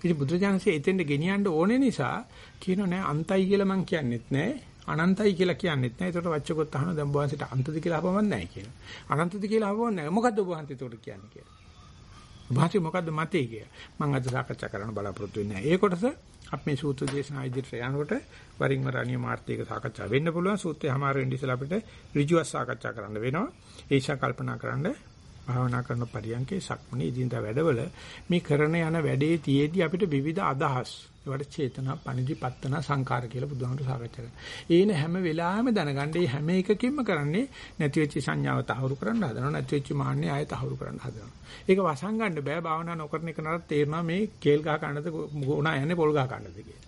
ඉතින් බුදුරජාණන්සේ එතෙන්ට ගෙනියන්න ඕනේ නිසා කියනෝ නෑ අන්තයි කියලා මං කියන්නෙත් නෑ. අනන්තයි කියලා කියන්නෙත් නෑ. ඒකට වච්චකොත් අහන දැන් ඔබවහන්සේට අන්තද කියලා අහපමක් නෑ කියනවා. අනන්තද කියලා අහපමක් නෑ. මොකද්ද ඔබවහන්සේ ඒකට කියන්නේ කියලා. ඔබවහන්සේ මොකද්ද මතේ කියලා. මම අද සාකච්ඡා කරන්න බලාපොරොත්තු වෙන්නේ. ඒ කොටස අපි මේ සූත්‍ර දේශනා ඉදිරියට යනකොට වරින් වර අනියමාර්ථයක සාකච්ඡා වෙන්න පුළුවන්. සූත්‍රය හැමාර වෙන්න ඉස්සලා අපිට ඍජුව සාකච්ඡා කරන්න වෙනවා. ඒෂා කල්පනා කරන්න භාවනා කරන පරියන්කේ සක්මනේ ඉදින්දා වැඩවල මේ කරන යන වැඩේ තියේදී අපිට විවිධ අදහස් ඒවට චේතනා පණිදි පත්තන සංකාර කියලා බුදුහාමුදුරු සාකච්ඡා කරනවා. ඒන හැම වෙලාවෙම දැනගන්න මේ හැම එකකින්ම කරන්නේ නැති වෙච්ච සංඥාව තහවුරු කරන්න හදනවා නැති වෙච්ච මාන්නේ ආය තහවුරු කරන්න හදනවා. ඒක වසංගන්න බෑ භාවනා නොකරන එක නරත් තේරෙනවා මේ කේල් ගහ ගන්නද ගුණා යන්නේ පොල් ගහ ගන්නද කියලා.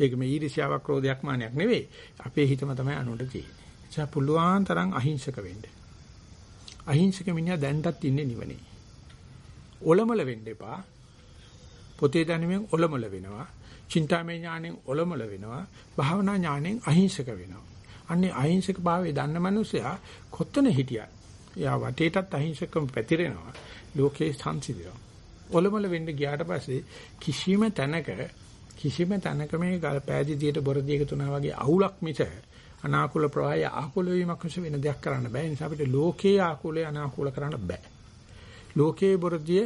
ඒක මේ ඊර්ෂ්‍යාවක් ක්‍රෝධයක් මානයක් නෙවෙයි. අපේ හිතම තමයි අනුන්ට තියෙන්නේ. ඒ පුළුවන් තරම් අහිංසක වෙන්න. අහිංසක මිනිහා දැන්ටත් ඉන්නේ නිවනේ. ඔලමල වෙන්න එපා. පොතේ දැනුමෙන් ඔලමල වෙනවා. චින්තාමය ඥාණයෙන් ඔලොමල වෙනවා. භාවනා ඥාණයෙන් අහිංසක වෙනවා. අන්නේ අහිංසක භාවයේ දන්න මනුස්සයා කොතන හිටියත් එයා වටේටත් අහිංසකම පැතිරෙනවා. ලෝකේ සංසිඳනවා. ඔලොමල වෙන්න ගියාට පස්සේ කිසිම තැනක කිසිම තැනක මේ ගල් පෑදීදියට බොරදියක තුනා වගේ අවුලක් මිස අනාකූල ප්‍රවාහය ආකූල වීමක් මිස වෙන දෙයක් කරන්න බෑ. ඒ නිසා අපිට ලෝකේ ආකූලය අනාකූල කරන්න බෑ. ලෝකේ බොරදිය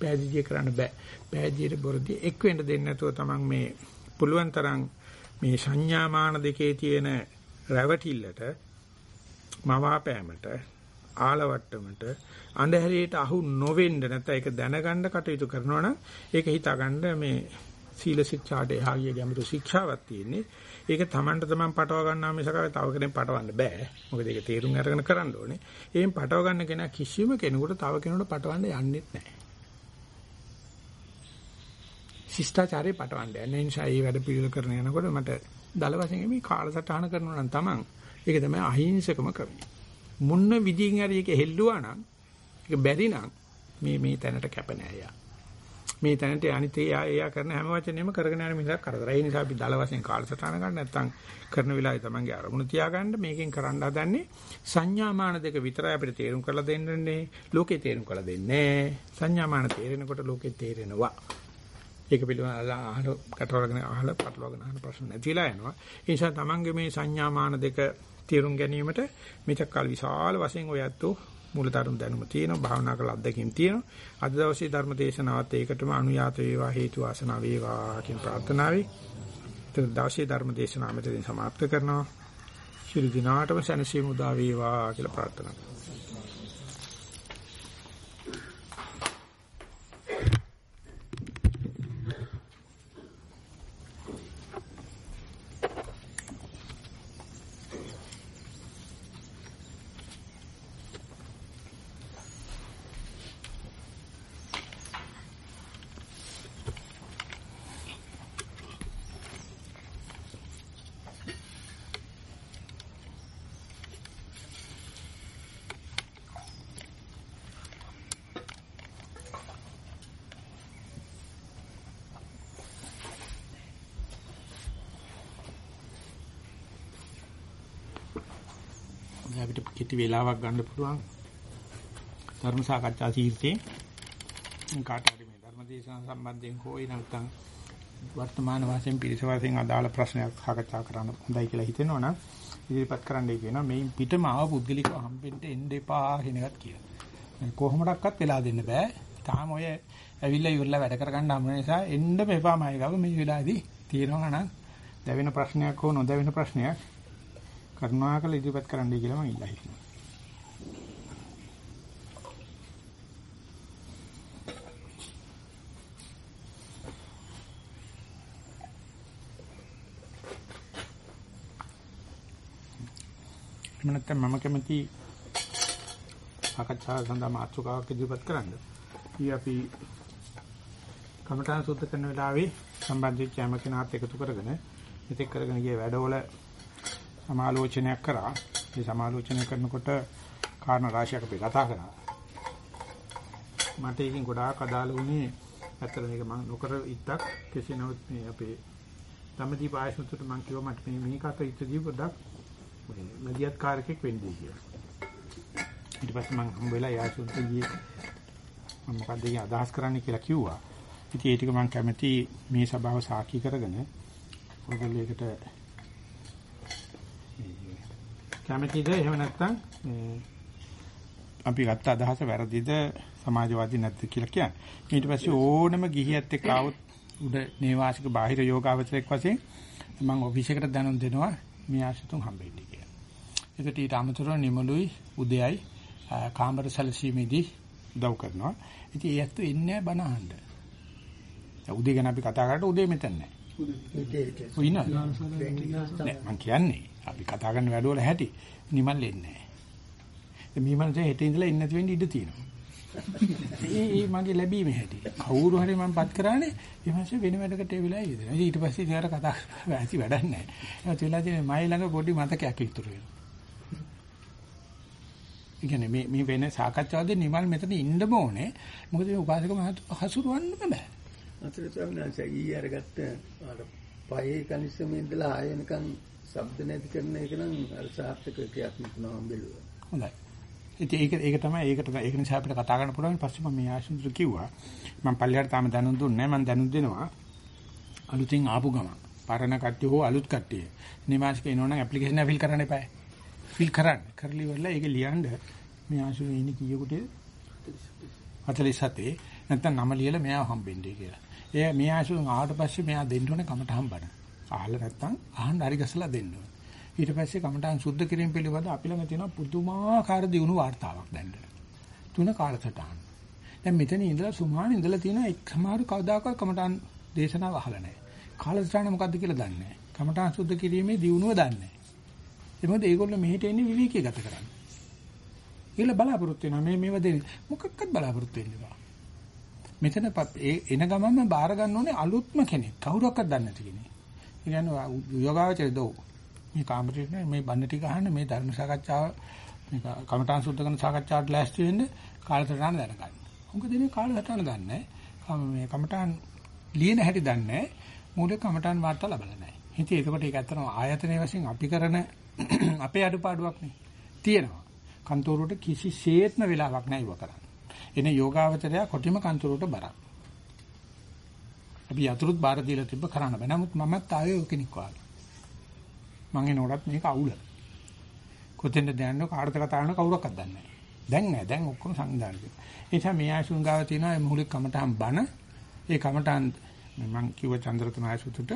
පෑදීදිය කරන්න බෑ. පෑදීට බොරදී එක් වෙන්න දෙන්නේ නැතුව තමන් මේ පුළුවන් තරම් මේ සංඥාමාන දෙකේ තියෙන රැවටිල්ලට මවාපෑමට ආලවට්ටමට අන්ධහැරියට අහු නොවෙන්න නැත්නම් ඒක දැනගන්න කටයුතු කරනවා නම් ඒක හිතාගන්න මේ සීල ශික්ෂාට එහා ගිය ගැඹුරු ශික්ෂාවක් තියෙන්නේ. ඒක Tamanට තමන් පටව ගන්නා මිසක තව කෙනෙක් පටවන්න බෑ. මොකද ඒක තේරුම් අරගෙන කරන්න ඕනේ. එහෙන් පටව ගන්න කෙනා කිසිම කෙනෙකුට තව කෙනෙකුට පටවන්න යන්නෙත් නැහැ. ශිෂ්ටාචාරේ පටවන්න යන නිසා මේ වැඩ පිළිවෙල කරන යනකොට මට දල වශයෙන් මේ කාලසටහන කරනවා නම් තමන් ඒක තමයි අහිංසකම ක්‍රමය. මුන්න විදිහින් හරි ඒක හෙල්ලුවා නම් ඒක බැරි නම් මේ මේ තැනට කැප නෑ යා. මේ තැනට අනිත් එයා එයා කරන හැම වචනේම කරගෙන යන මිසක් කරදරයි. ඒ නිසා අපි දල වශයෙන් කාලසටහන ගන්න නැත්නම් කරන වෙලාවේ තමන්ගේ අරමුණ තියාගන්න මේකෙන් කරන්න හදන්නේ සංඥාමාන දෙක විතරයි අපිට තේරුම් කරලා දෙන්නන්නේ. ලෝකේ තේරුම් කරලා දෙන්නේ සංඥාමාන තේරෙනකොට ලෝකේ තේරෙනවා. ඒක පිළිබඳව අහල කටවරගෙන අහල පටලවාගෙන අහන ප්‍රශ්න නැතිලා යනවා. ඒ නිසා තමන්ගේ මේ සංඥාමාන දෙක තේරුම් ගැනීමට මෙතක් කල විශාල වශයෙන් ඔයත්තු මූලධර්ම දැනුම තියෙනවා භාවනා කළ අත්දැකීම් තියෙනවා. අද දවසේ ධර්ම දේශනාවත් ඒකටම අනුයාත වේවා හේතු වාසනා වේවා කියන ප්‍රාර්ථනාවයි. එතන දවසේ ධර්ම දේශනාව මෙතනින් සමාප්ත කරනවා. ශිරු දිනාටම සැනසීම උදා වේවා කියලා ප්‍රාර්ථනා කරනවා. අපිට කිටි වේලාවක් ගන්න පුළුවන්. ධර්ම සාකච්ඡා තීර්ථේ කාට හරි මේ ධර්ම දේශනා සම්බන්ධයෙන් හොයි නැත්නම් වර්තමාන වශයෙන් පිරිස වශයෙන් අදාළ ප්‍රශ්නයක් සාකච්ඡා කරන්න හොඳයි කියලා හිතෙනවා නම් ඉදිරිපත් කරන්නයි කියනවා මේ පිටම ආව පුද්ගලිකව හම්බෙන්න එන්න එපා කියන එකත් කියනවා කොහොමඩක්වත් වෙලා දෙන්න බෑ. තාම ඔය ඇවිල්ලා ඉවරලා වැඩ කරගන්න හම්බ නිසා එන්න මෙපා මයි ගාව මේ වෙලාවේදී. තියෙනවා නම් දැවෙන ප්‍රශ්නයක් හෝ නොදැවෙන ප්‍රශ්නයක් කරුණාකර ඉදිරිපත් කරන්නයි කියලා මම ඉල්ලා හිටිනවා. එමණත් මම කැමති සාකච්ඡා සඳහා මාතෘකාවක් ඉදිරිපත් කරන්න. ඊ අපි කමඨාන් සුද්ධ කරන වෙලාවේ සම්බන්ධ වෙච්ච යම කෙනාත් එකතු කරගෙන මෙතෙක් කරගෙන ගිය වැඩවල සමාලෝචනයක් කරා. මේ සමාලෝචනය කරනකොට කාරණා රාශියක් අපි කතා කරා. මට ඒකෙන් ගොඩාක් අදාළ වුණේ ඇත්තට මේක මම නොකර ඉත්තක් කෙසේ නමුත් මේ අපේ තමදීප ආයසුතුට මම කිව්වා මට මේ මේකට ඉතදී පොඩ්ඩක් මදියත් කාර්යයක් වෙන්නේ කියලා. ඊට පස්සේ මම හම්බ වෙලා යාසුන්ට ගියේ මම මොකද්ද කියන අදහස් කරන්න කියලා කිව්වා. ඉතින් ඒ ටික මම කැමති මේ සභාව සාකී කරගෙන ඔයගොල්ලෝ ඒකට කැමැතිද එහෙම නැත්නම් අපි ගත්ත අදහස වැරදිද සමාජවාදී නැද්ද කියලා කියන්නේ. ඊට පස්සේ ඕනම ගිහියත් එක්ක આવුත් උඩ නේවාසික බාහිර යෝගාවචරයක් වශයෙන් මම ඔෆිස් එකට දැනුම් දෙනවා මේ ආශිතුන් හම්බෙන්නේ කියලා. ඒකට ඊට අමතරව නිමලුයි උදයයි කාමර සැලසීමේදී උදව් කරනවා. ඉතින් ඒ ඇත්ත ඉන්නේ බණ අහන්න. උදේ ගැන අපි කතා කරලා උදේ මෙතන නැහැ. උදේ මං කියන්නේ අපි කතා කරන වැඩවල හැටි නිමල් එන්නේ නැහැ. මේ මනසේ හෙට ඉඳලා ඉන්න නැති වෙන්න ඉඩ තියෙනවා. ඒ ඒ මගේ ලැබීම හැටි. කවුරු හරි මම පත් කරානේ ඒ මාසේ වෙන වැඩකට ඒ වෙලාවේ ඉදලා. ඊට පස්සේ ඉතින් කතා ඇති වැඩක් නැහැ. ඒත් වෙලාදී මයි ළඟ පොඩි මතකයක් ඉතුරු වෙනවා. ඉතින් මේ මේ වෙන සාකච්ඡාවේදී නිමල් මෙතන ඉන්න ඕනේ. මොකද මේ උපාසක මහතුමා හසුරවන්න බෑ. අතට ස්වාමීන් වහන්සේ ඊ අරගත්ත අර පහේ කනිස්සමේ ඉඳලා ආයෙනකන් ශබ්ද නැති කරන එක නම් අර සාර්ථක ක්‍රියාත්මක නොවම් බැලුවා. හොඳයි. ඉතින් ඒක ඒක තමයි ඒකට ඒක නිසා අපිට කතා කරන්න පුළුවන්. පස්සේ මම මේ ආශුන්තර කිව්වා. මම පල්ලියට තාම දැනුම් දුන්නේ නැහැ. මම දැනුම් දෙනවා. අලුතින් ආපු ගම. පරණ කට්ටිය හෝ අලුත් කට්ටිය. නිමාස්ක එනවනම් ඇප්ලිකේෂන් ෆිල් කරන්න එපායි. ෆිල් කරන්න. කරලි වෙලා ඒක ලියන්න මේ ආශුන් ඉන්නේ කීයකට 47 නැත්නම් නම ලියලා මෙයාව හම්බෙන්නේ කියලා. ඒ මේ ආශුන් ආවට පස්සේ මෙයා දෙන්න ඕනේ කමට හම්බන. අහලා නැත්තම් අහන්න හරි ගසලා දෙන්න ඕනේ. ඊට පස්සේ කමටහන් සුද්ධ කිරීම පිළිබඳ අපි ළඟ තියෙන පුදුමාකාර දියුණු වාර්තාවක් දැන්න. තුන කාලසටහන. දැන් මෙතන ඉඳලා සුමාන ඉඳලා තියෙන එකමාරු කවදාකවත් කමටහන් දේශනාව අහලා නැහැ. කාලසටහන මොකද්ද කියලා දන්නේ නැහැ. කමටහන් සුද්ධ කිරීමේ දියුණුව දන්නේ නැහැ. ඒ මොකද ඒගොල්ලෝ මෙහෙට එන්නේ විවේකී ගත කරන්න. ඒගොල්ලෝ බලාපොරොත්තු වෙනවා මේ මේව දෙන්නේ. මොකක්වත් බලාපොරොත්තු වෙන්නේ නැහැ. මෙතන ඒ එන ගමන්ම බාර ගන්න ඕනේ අලුත්ම කෙනෙක්. කවුරක්වත් දන්නේ නැති කෙනෙක්. ඒ කියන්නේ යෝගාවචර දෝ. මේ කාමරේ මේ බන්න ටික අහන්න මේ ධර්ම සාකච්ඡාව මේ කමඨාන් සුද්ධ කරන සාකච්ඡාවට ලෑස්ති වෙන්න කාලසටහන දැනගන්න. මොකද මේ කාලසටහන දන්නේ නැහැ. මේ කමඨාන් ලියන හැටි දන්නේ නැහැ. මූලික කමඨාන් වාර්තා ලැබලා නැහැ. ඉතින් ඒකට ඒක ඇත්තටම ආයතනයේ වශයෙන් අපි කරන අපේ අඩුපාඩුවක් නේ. තියෙනවා. කන්තෝරුවට කිසිසේත්ම වෙලාවක් නැහැ ඉව කරන්න. එන යෝගාවචරය කොටිම කන්තෝරුවට බරක්. අපි යතුරුත් බාර දීලා තිබ්බ කරන්න බෑ. නමුත් මමත් ආයේ ඔය කෙනෙක් වාගේ. මං එනකොටත් මේක අවුල. කොතෙන්ද දැනන්නේ කාටද කතා කරන කවුරක්වත් දන්නේ නැහැ. දැන් නෑ දැන් ඔක්කොම සංවිධානය කරනවා. ඒ නිසා මේ ආයසුන් ගාව තියෙනවා මූලික කමටහන් බණ. ඒ කමටහන් මම කිව්ව චන්ද්‍රතුන ආයසුතුට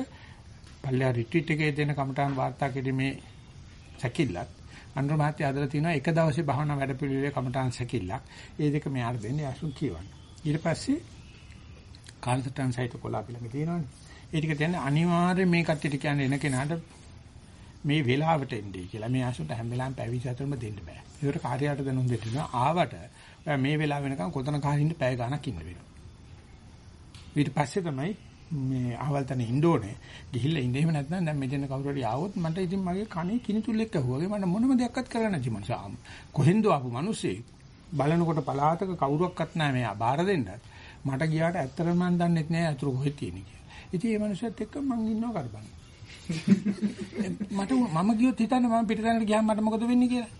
පල්ලා රිට්‍රීට් එකේ දෙන කමටහන් වාර්තා කිරීමේ සැකිල්ලත් අනුර මහත්තයා අදලා තිනවා එක දවසේ භාවනා වැඩපිළිවෙලේ කමටහන් සැකිල්ලක්. ඒ දෙක මෙයාට දෙන්නේ ආයසුන් කියවන්න. ඊට පස්සේ කාලසටහන් සහිත කොළ අපි ළඟ තියෙනවානේ. ඒ ටික කියන්නේ අනිවාර්යයෙන් මේ කට්ටියට කියන්නේ එන කෙනාට මේ වෙලාවට එන්නේ කියලා. මේ ආසුන්ට හැම වෙලාවෙම පැවිදි අතරම දෙන්න බෑ. ඒකට කාර්යයට දැනුම් දෙන්න ආවට මේ වෙලාව වෙනකන් කොතන කාහින්ද පැය ගාණක් ඉන්න වෙනවා. ඊට පස්සේ තමයි මේ අහවල් තැන ඉන්න ඕනේ. ගිහිල්ලා ඉන්න එහෙම නැත්නම් දැන් මෙතන කවුරු හරි ආවොත් මට ඉතින් මගේ කනේ කිනිතුල්ලෙක් ඇහුවාගේ මට මොනම දෙයක්වත් කරන්න නැති මනුස්සයා. කොහෙන්ද ආපු මිනිස්සෙක් බලනකොට පලාතක කවුරුවක්වත් නැහැ මෙයා බාර දෙන්නත්. මට ගියාට ඇත්තටම මම දන්නෙත් නෑ අතුරු කොහෙද තියෙන්නේ කියලා. ඉතින් මේ මනුස්සයත් එක්ක මං ඉන්නවා කරබන්. මට මම ගියොත් හිතන්නේ මම පිටතැනකට ගියාම මට මොකද වෙන්නේ කියලා.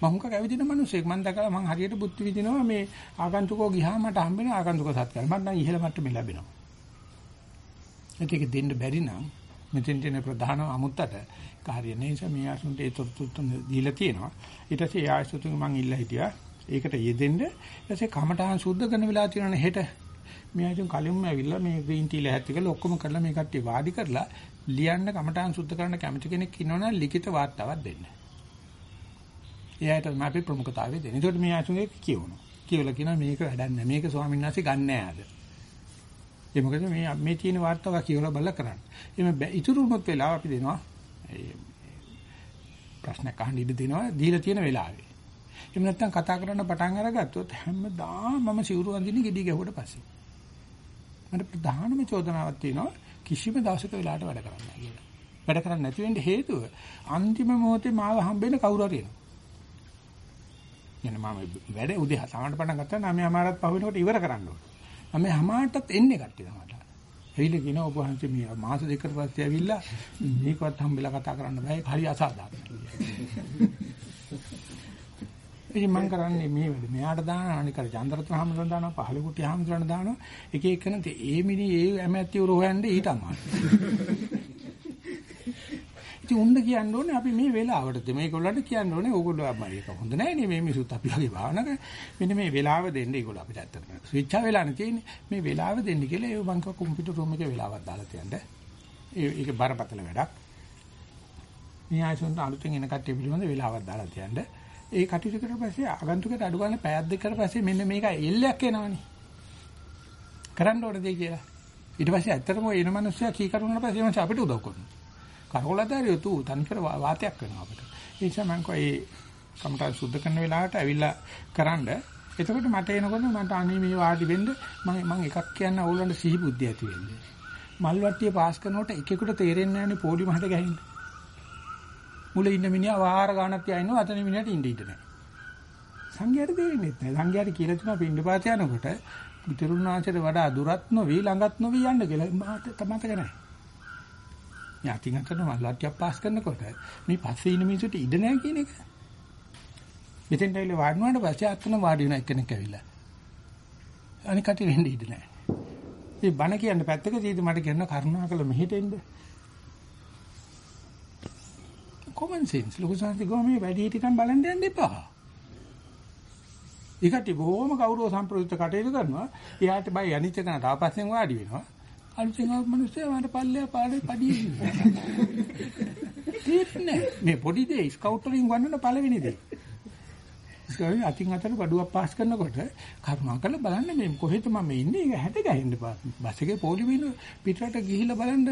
මම හුඟක් ඇවිදින මිනිස්සෙක් මම දැකලා මම හරියට බුද්ධ විදිනවා මේ ආගන්තුකෝ ගියාම මට හම්බෙන ආගන්තුක සත්කාර. මට නම් ඉහළ මට්ටමේ ලැබෙනවා. ඒක දෙන්න බැරි නම් මෙතෙන් තියෙන ප්‍රධාන අමුත්තට කාර්ය නිසා මේ ආසුන්ට ඒ තොරතුරු දීලා තියෙනවා. ඊට පස්සේ ඒ ආසුතුන් මං ඉල්ල හිටියා. ඒකට යෙදෙන්න ඊටසේ කමටහන් සුද්ධ කරන වෙලාව තියෙනවනේ හෙට. මේ ආයතන කලින්ම ඇවිල්ලා මේ ග්‍රීන් ටී ලැහැත්ති කරලා ඔක්කොම කරලා මේ කට්ටිය වාඩි කරලා ලියන්න කමටහන් සුද්ධ කරන්න කැමති කෙනෙක් ඉන්නවනම් ලිඛිත වාර්තාවක් දෙන්න. එයාට මම අපි ප්‍රමුඛතාවය දෙන්න. ඒකට මේ ආයතනයේ කියවනවා. කියලා කියනවා මේක වැඩක් නැහැ. මේක ස්වාමීන් වහන්සේ ගන්න නෑ ආද. ඒ මොකද මේ මේ තියෙන වාර්තාව කියවලා බලලා කරන්න. එimhe ඉතුරු වුණොත් වෙලාව අපි දෙනවා. ප්‍රශ්න අහන්න ඉඩ දෙනවා දීලා තියෙන වෙලාවේ. එහෙම නැත්නම් කතා කරන්න පටන් අරගත්තොත් හැමදාම මම සිවුරු අඳින්නේ gedi ගැහුවට පස්සේ. මට ප්‍රධානම චෝදනාවක් තියෙනවා කිසිම දවසක වෙලාවට වැඩ කරන්න කියලා. වැඩ කරන්නේ නැති වෙන්න හේතුව අන්තිම මොහොතේ මාව හම්බෙන්න කවුරු හරි එනවා. يعني මම වැඩ උදේ 7ට පටන් ගත්තා නම් මම අමාරත් පහ වෙනකොට ඉවර කරන්න ඕනේ. මම හැමාටත් එන්නේ කට්ටිය තමයි. ඇවිල්ලා කියනවා ඔබ වහන්සේ මේ මාස දෙකකට පස්සේ ඇවිල්ලා මේකවත් හම්බෙලා කතා කරන්න බෑ. හරි අසාධාරණයි. ඉතින් මම කරන්නේ මේ වැඩ. මෙයාට දාන අනිකර චන්ද්‍රරත්න හැමදාම දානවා පහළ කුටි හැමදාම දානවා. එක එකන ඒ මිනි ඒ ඇමැති උර හොයන්නේ ඊට අමාරුයි. ඉතින් උන්න කියන්න ඕනේ අපි මේ වෙලාවටද? මේගොල්ලන්ට කියන්න ඕනේ ඕගොල්ලෝ අම්මයි ඒක හොඳ නැහැ නේ. මේ මිසුත් අපි වගේ භාවනක මෙන්න මේ වෙලාව දෙන්න ඒගොල්ලෝ අපිට ඇත්තටම. ස්විච් ආ වෙලා තියෙන්නේ. මේ වෙලාව දෙන්න කියලා ඒ මං කව කම්පියුටර් රූම් එකේ වෙලාවක් දාලා තියන්න. ඒක බරපතල වැඩක්. මේ ආයසොන්ට අලුතෙන් එන කට්ටිය පිළිබඳ වෙලාවක් දාලා තියන්න. ඒ කටයුතු කරලා පස්සේ ආගන්තුකට අඩු ගන්න පැයක් දෙක කරලා පස්සේ මෙන්න මේක එල්ලයක් එනවනේ. කරන්න ඕනේ දෙය කියලා. ඊට පස්සේ ඇත්තටම එන මිනිස්සයා කී කරුණාට පස්සේ මම අපිට උදව් කරනවා. කරකොලදාරිය තු තනිකර වාතයක් වෙනවා අපිට. ඒ නිසා මම කෝ ඒ කමටහන් සුද්ධ කරන වෙලාවට ඇවිල්ලා කරන්ඩ එතකොට මට එනකොට මට අනේ මේ වාඩි වෙන්න මම මම එකක් කියන්න ඕගොල්ලන්ට සිහි බුද්ධිය ඇති වෙන්නේ. මල් වට්ටිය පාස් කරනකොට එකෙකුට තේරෙන්නේ නැහැ නේ පොඩි මහත ගහින්නේ. මුල ඉන්න මිනිහා වාර ගානක් තියා අතන මිනිහට ඉන්න ඉන්න නැහැ. සංඝයාට තේරෙන්නේ නැහැ. සංඝයාට කියලා තුනා පින්නපාත යනකොට පිටරුණාචර වඩා දුරත් නොවි ළඟත් නොවි යන්න කියලා මට මතක නැහැ. යාතින් අතන මල්ලාටියක් පාස් කරනකොට මේ පස්සේ ඉන්න මිනිසුන්ට ඉඩ නැහැ කියන එක. මෙතෙන් ඇවිල්ලා වාඩිවුණාට පස්සේ අතන වාඩි වෙන එකෙක් ඇවිල්ලා. අනික කටි වෙන්න ඉඩ නැහැ. මේ බණ කියන්න පැත්තක තීද මට කියන කරුණාකර මෙහෙට එන්න. common sense ලොකු සංස්කෘතික ගොමේ වැඩි හිටිකම් බලන්න යන්න එපා. ඒකට බොහොම කවුරුව සම්ප්‍රයුක්ත කටයුතු කරනවා. එයාට බයි අනිත් එක නට ආපස්සෙන් වාඩි වෙනවා. අලුතෙන් ආව මිනිස්සු මට පල්ලෙය පාඩේ පඩිය ඉන්නේ. මේ පොඩි දෙයි ස්කවුට් වලින් ගන්නන පළවෙනි දෙයි. ස්කවුට් අතින් අතට බඩුවක් පාස් කරනකොට කරුණාකරලා බලන්න මේ කොහෙද මම ඉන්නේ? ඒක හැට ගහින්න බස් එකේ පොලි වෙන පිටරට ගිහිල්ලා බලන්න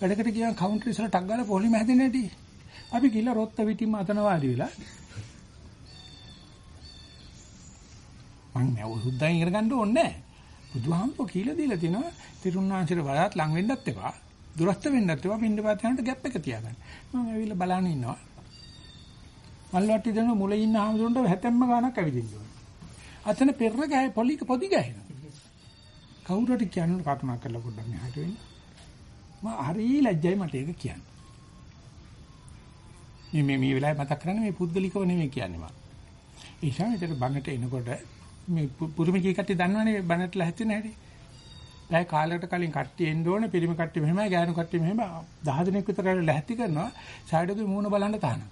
වැඩකට ගියාම කවුන්ටර් ඉස්සර ටක් ගාලා පොලිම හැදෙන්නේ නැටි. අපි ගිහලා රොත්ත පිටින්ම අතන වාඩි වෙලා මං නෑ සුද්ධයෙන් ඉගෙන ගන්න ඕනේ නෑ. බුදුහාමුදුරුවෝ කියලා දීලා තිනවා තිරුණාංශයට වඩාත් ලඟ වෙන්නත් එපා. දුරස්ත වෙන්නත් එපා. පින්ඩපාත යනට ગેප් එක තියාගන්න. මම ඇවිල්ලා බලන්න ඉන්නවා. මල්වට්ටි දෙන මුල ඉන්න ආමුදුරන්ට හැතැම්ම ගානක් ඇවිදින්න ඕනේ. අතන පෙරර ගහයි පොලි පොදි ගහනවා. කවුරුහරි කියන්න කල්පනා කරලා පොඩ්ඩක් මෙහාට වෙන්න. මම හරි ලැජ්ජයි මට ඒක කියන්න. මේ මේ මේ වෙලාවේ මතක් කරන්නේ මේ පුද්ගලිකව නෙමෙයි කියන්නේ මම. ඒ නිසා මෙතන බඟට එනකොට මේ පුරුමිකී කට්ටිය දන්නවනේ බණට ලැහැත්ති නැහැටි. දැන් කාලයකට කලින් කට්ටිය එන්න ඕනේ පිරිමි කට්ටිය මෙහෙමයි ගෑනු කට්ටිය මෙහෙම 10 දිනක් විතර ලැහැත්ති කරනවා සයිඩ් මූණ බලන්න තහනම්.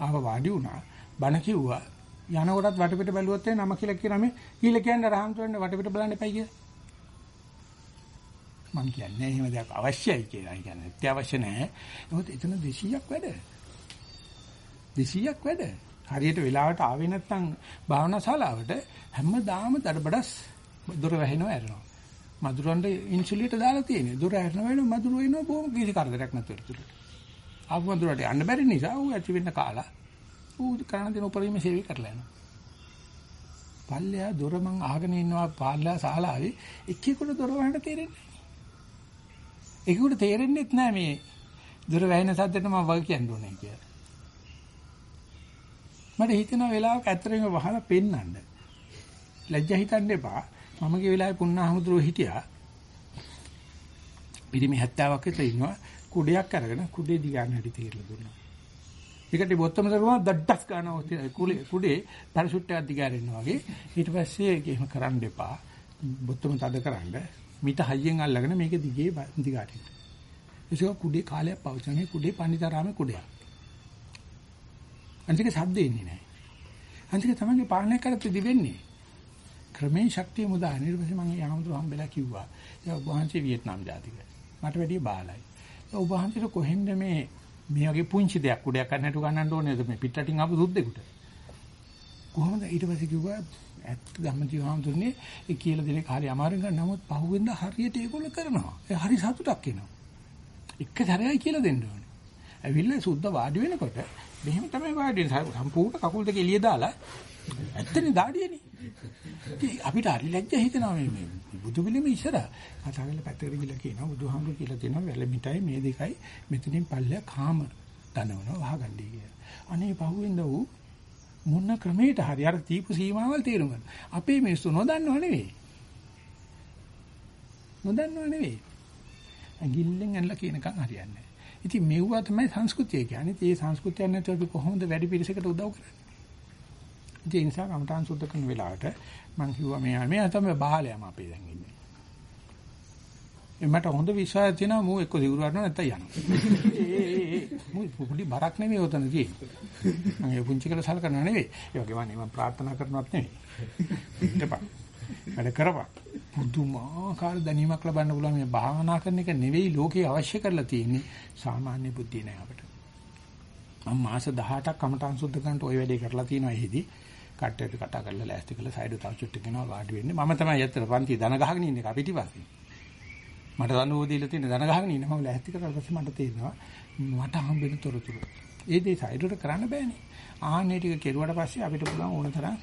ආව වාඩි වුණා බණ කිව්වා යනකොටත් වටපිට බැලුවොත් නම කියලා කියන මේ කියලා කියන්නේ රහම්තුන්ගේ වටපිට බලන්න එපයි කියලා. මං කියන්නේ එහෙම දෙයක් අවශ්‍යයි කියලා. ඒ කියන්නේ අත්‍යවශ්‍ය නැහැ. නමුත් එතන 200ක් වැඩ. 200ක් වැඩ. හරියට වෙලාවට ආවේ නැත්නම් භාවනා ශාලාවට හැමදාම දඩබඩස් දොර වැහෙනව ඇරෙනවා. මදුරන්ට ඉන්සුලේටර් දාලා තියෙනවා. දොර ඇරෙනවා වෙන මදුර වෙනවා බොහොම කිසි කරදරයක් නැතුව ඉතුරුට. ආපු මදුරට යන්න බැරි නිසා ඌ ඇති වෙන්න කාලා ඌ කරන දේ උපරිම සේවය කරලා යනවා. පල්ලෙහා දොර මං අහගෙන ඉන්නවා පාල්ලා ශාලාවේ එක්කෙකුට දොර වහන්න තේරෙන්නේ නැහැ. එක්කෙකුට තේරෙන්නේ නැහැ මේ දොර වැහෙන සද්දට මම වග කියන්න ඕනේ කියලා. මට හිතෙන වෙලාවක ඇත්තටම වහලා පෙන්නන්න. ලැජ්ජා හිතන්න එපා. මම ගිය වෙලාවේ පුන්නාහමුදුරෝ හිටියා. පිරිමි 70ක් විතර ඉන්නවා. කුඩයක් අරගෙන කුඩේ දිගාන හැටි තීරලා දුන්නා. ඒකට බොත්තම දරුවා දඩඩස් ගන්නවා කුඩේ කුඩේ පැරෂුට් එකක් දිගාරිනවා වගේ. ඊට පස්සේ එහෙම කරන්න එපා. බොත්තම තද කරන්න. මිට හයියෙන් අල්ලගෙන මේක දිගේ දිගාරින්න. ඒක කුඩේ කාලයක් පවතින කුඩේ පණිතරාමේ කුඩයක්. අන්තික ශබ්ද එන්නේ නැහැ. අන්තික තමයි පාලනය කරත් දිවෙන්නේ. ක්‍රමෙන් ශක්තිය මුදා ඊට පස්සේ මම යාමතුරු හම්බෙලා කිව්වා. ඒ ඔබ වහන්සේ වියට්නාම් ජාතික. මට වැඩිය බාලයි. ඔබ වහන්සේට කොහෙන්ද මේ මේ වගේ පුංචි දෙයක් උඩයක් ගන්නට ගන්නන්න ඕනේද මේ පිටරටින් ආපු සුද්දෙකුට? කොහොමද ඊට පස්සේ කිව්වා ඇත්ත ධම්මජීව හාමුදුරනේ ඒ කියලා දෙන කාර්ය අමාරුයි ගන්න නමුත් පහුවෙන්ද හරියට ඒගොල්ලෝ කරනවා. ඒ හරි සතුටක් එනවා. එක සැරේයි කියලා දෙන්න ඕනේ. ඇවිල්ලා සුද්ධ වාඩි වෙනකොට මෙහෙම තමයි වාඩි වෙන්නේ. සම්පූර්ණ කකුල් දෙක එළිය දාලා ඇත්තනේ දාඩියනේ. අපිට හරි ලැජ්ජා හිතෙනවා මේ මේ බුදු පිළිම ඉස්සර කතා කරලා පැත්තකට ගිහලා කියනවා බුදුහාමුදුරු කියලා තියෙනවා වැලමිටයි මේ දෙකයි මෙතනින් පල්ලෙය කාම දනවනවා වහගන්නයි කියලා. අනේ පහුවෙන්ද ඌ මොන ක්‍රමයකට හරි අර තීපු සීමාවල් තේරුම් ගන්න. අපේ මිනිස්සු නොදන්නව නෙවෙයි. නොදන්නව නෙවෙයි. ඇඟිල්ලෙන් ඇනලා කියනකම් හරියන්නේ ඉතින් මෙව්වා තමයි සංස්කෘතිය කියන්නේ. ඒ සංස්කෘතිය නැතුව අපි කොහොමද වැඩි පිරිසකට උදව් කරන්නේ? ඒ නිසා කමඨාන් සුද්ධ කරන වෙලාවට මම කිව්වා මෙයා මෙයා තමයි බාලයම අපේ දැන් ඉන්නේ. එමට හොඳ විශ්වාසය තියෙනවා මූ එක්ක සිවුරු අරනවා නැත්නම් යනවා. ඒ ඒ ඒ මූ පුඩි බරක් නෙමෙයි උතන තියෙන්නේ. මම ඒ පුංචි කරලා සලකනවා නෙවෙයි. ඒ වගේම මම ප්‍රාර්ථනා කරනවත් නෙවෙයි. ඉන්නපා. වැඩ කරපන්. පුදුමාකාර දැනීමක් ලබන්න පුළුවන් මේ භාවනා කරන එක නෙවෙයි ලෝකේ අවශ්‍ය කරලා තියෙන්නේ සාමාන්‍ය බුද්ධිය නෑ අපිට. මම මාස 18ක් කමටහන් සුද්ධ කරනට ওই වැඩේ කරලා තියෙනවා එහිදී. කට්ටයට කතා කරලා ලෑස්ති කරලා සයිඩ් තව චුට්ටක් යනවා වාඩි වෙන්නේ. මම තමයි ඇත්තට පන්ති දන ගහගෙන ඉන්නේ පිටිපස්සේ. මට දනුව දීලා තියෙන දන ගහගෙන ඉන්න මම ලෑස්ති කරලා පස්සේ මට තේරෙනවා මට හම්බෙන තොරතුරු. ඒ දේ සයිඩ්ට කරන්න බෑනේ. ආන්නේ ටික කෙරුවට පස්සේ අපිට පුළුවන් ඕන තරම්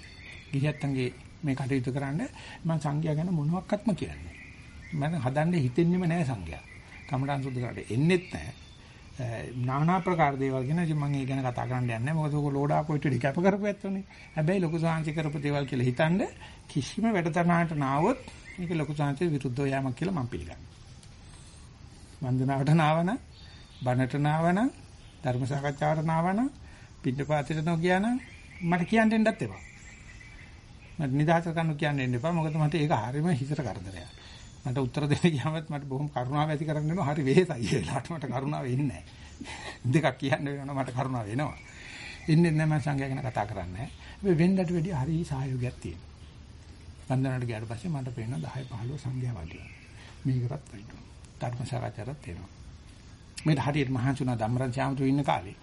ගිහියත්තන්ගේ මේ කටයුතු කරන්න මම සංඝයා ගැන මොනවත්ක්ම කියන්නේ. මම හදන්න හිතෙන්නෙම නෑ සංඝයා. කමඩන් සුද්ධ කරලා එන්නෙත් නෑ. නානා ප්‍රකාර දේවල් ගැන ඉතින් මම ඒ ගැන කතා කරන්න යන්නේ නැහැ. මොකද ඔක ලෝඩා කොයිට කැප කරපු ඇත්තනේ. හැබැයි ලොකු සාංශි කරපු දේවල් කියලා හිතනද කිසිම වැඩතරණාට නාවොත් මේක ලොකු සාංශි විරුද්ධව යෑමක් කියලා මම පිළිගන්නවා. වන්දනාවට නාවන, බණට නාවන, ධර්ම සාකච්ඡාවට නාවන, පිටපාතේට නොගියාන මට කියන්න දෙන්නත් එපා. මට නිදහස කරන්න කියන්න දෙන්න එපා. මොකද මට ඒක හරියම හිතට කරදරයක්. මට උත්තර දෙන්න ගියාමත් මට බොහොම කරුණාව ඇති කරගෙන යනවා. හරි වෙහෙසයි ඒ වෙලාවට මට කරුණාව එන්නේ නැහැ. දෙකක් කියන්න වෙනවා මට කරුණාව එනවා. එන්නේ නැහැ මම සංඝයා ගැන කතා කරන්නේ. මේ වෙන්නට වැඩි හරි සහයෝගයක් තියෙනවා. වන්දනට ගියාට පස්සේ මට පේනවා 10 15 සංඝයා වගේ. මේකටත් වෙනවා. ධර්ම සාකච්ඡාවක් තියෙනවා. මේ හරියට මහාචුනා ධම්මරජ ශාමතු ඉන්න කාලේ.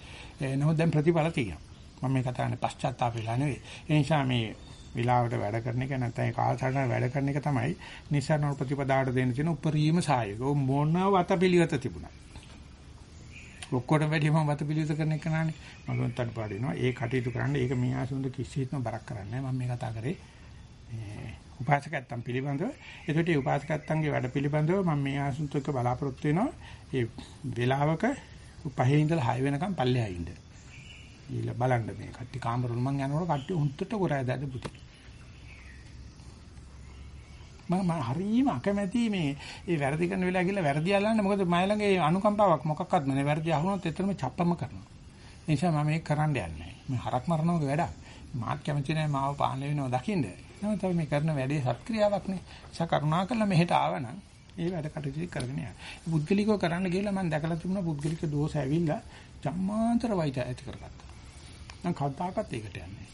නමුත් දැන් ප්‍රතිඵල තියෙනවා. මම මේ කතා කරන්නේ පශ්චාත්තාප වෙලා නෙවෙයි. ඒ නිසා මේ විලාවට වැඩ කරන එක නැත්නම් කාලසටහන වැඩ කරන එක තමයි නිසරණ ප්‍රතිපදාවට දෙන්න තියෙන උපරිම සහයෝගය. මොන වතපිලිවෙත තිබුණා. ඔක්කොටම වැඩිය මම වත පිළිවෙත කරන එක නානේ. මලුන්තට පාඩිනවා. ඒ කටයුතු කරන්න ඒක මේ ආසුන්ද කිසිත්ම බරක් කරන්නේ නැහැ. මම මේ කතා කරේ මේ උපාසකයන් පිළිබඳව. ඒකට ඒ උපාසකයන්ගේ වැඩ පිළිබඳව මම මේ ආසුන්ත එක්ක බලාපොරොත්තු වෙනවා. ඒ වෙලාවක පහේ ඉඳලා 6 වෙනකම් පල්ලෙහා ඉන්න. ඊළ බලන්න මේ කට්ටි කාමරුන් මං යනකොට කට්ටි උන්ටට කරා දැද පුතේ. මම මම හරීම අකමැති මේ ඒ වැරදි කරන වෙලාව ගිහලා වැරදි අල්ලන්න. මොකද මම ළඟ ඒ අනුකම්පාවක් මොකක්වත් නැහැ වැරදි අහුනොත් එතරම් චප්පම කරනවා. ඒ නිසා මම මේක කරන්න යන්නේ නැහැ. මේ හරක් මරනවක වැඩක්. මාත් කැමති නැහැ මාව පාලනය වෙනව දකින්න. නම තමයි මේ කරන වැඩේ සත්ක්‍රියාවක් නේ. නිසා කරුණා කළා මෙහෙට ආවනම් ඒ වැඩ කටයුතු කරගෙන යන්න. පුද්ගලිකව කරන්න ගිහලා මම දැකලා තිබුණා පුද්ගලික දෝෂ ඇවිල්ලා ජම්මාන්තර වෛත ඇති කරගත්තා. නම් කවදාකවත් ඒකට යන්නේ නැහැ.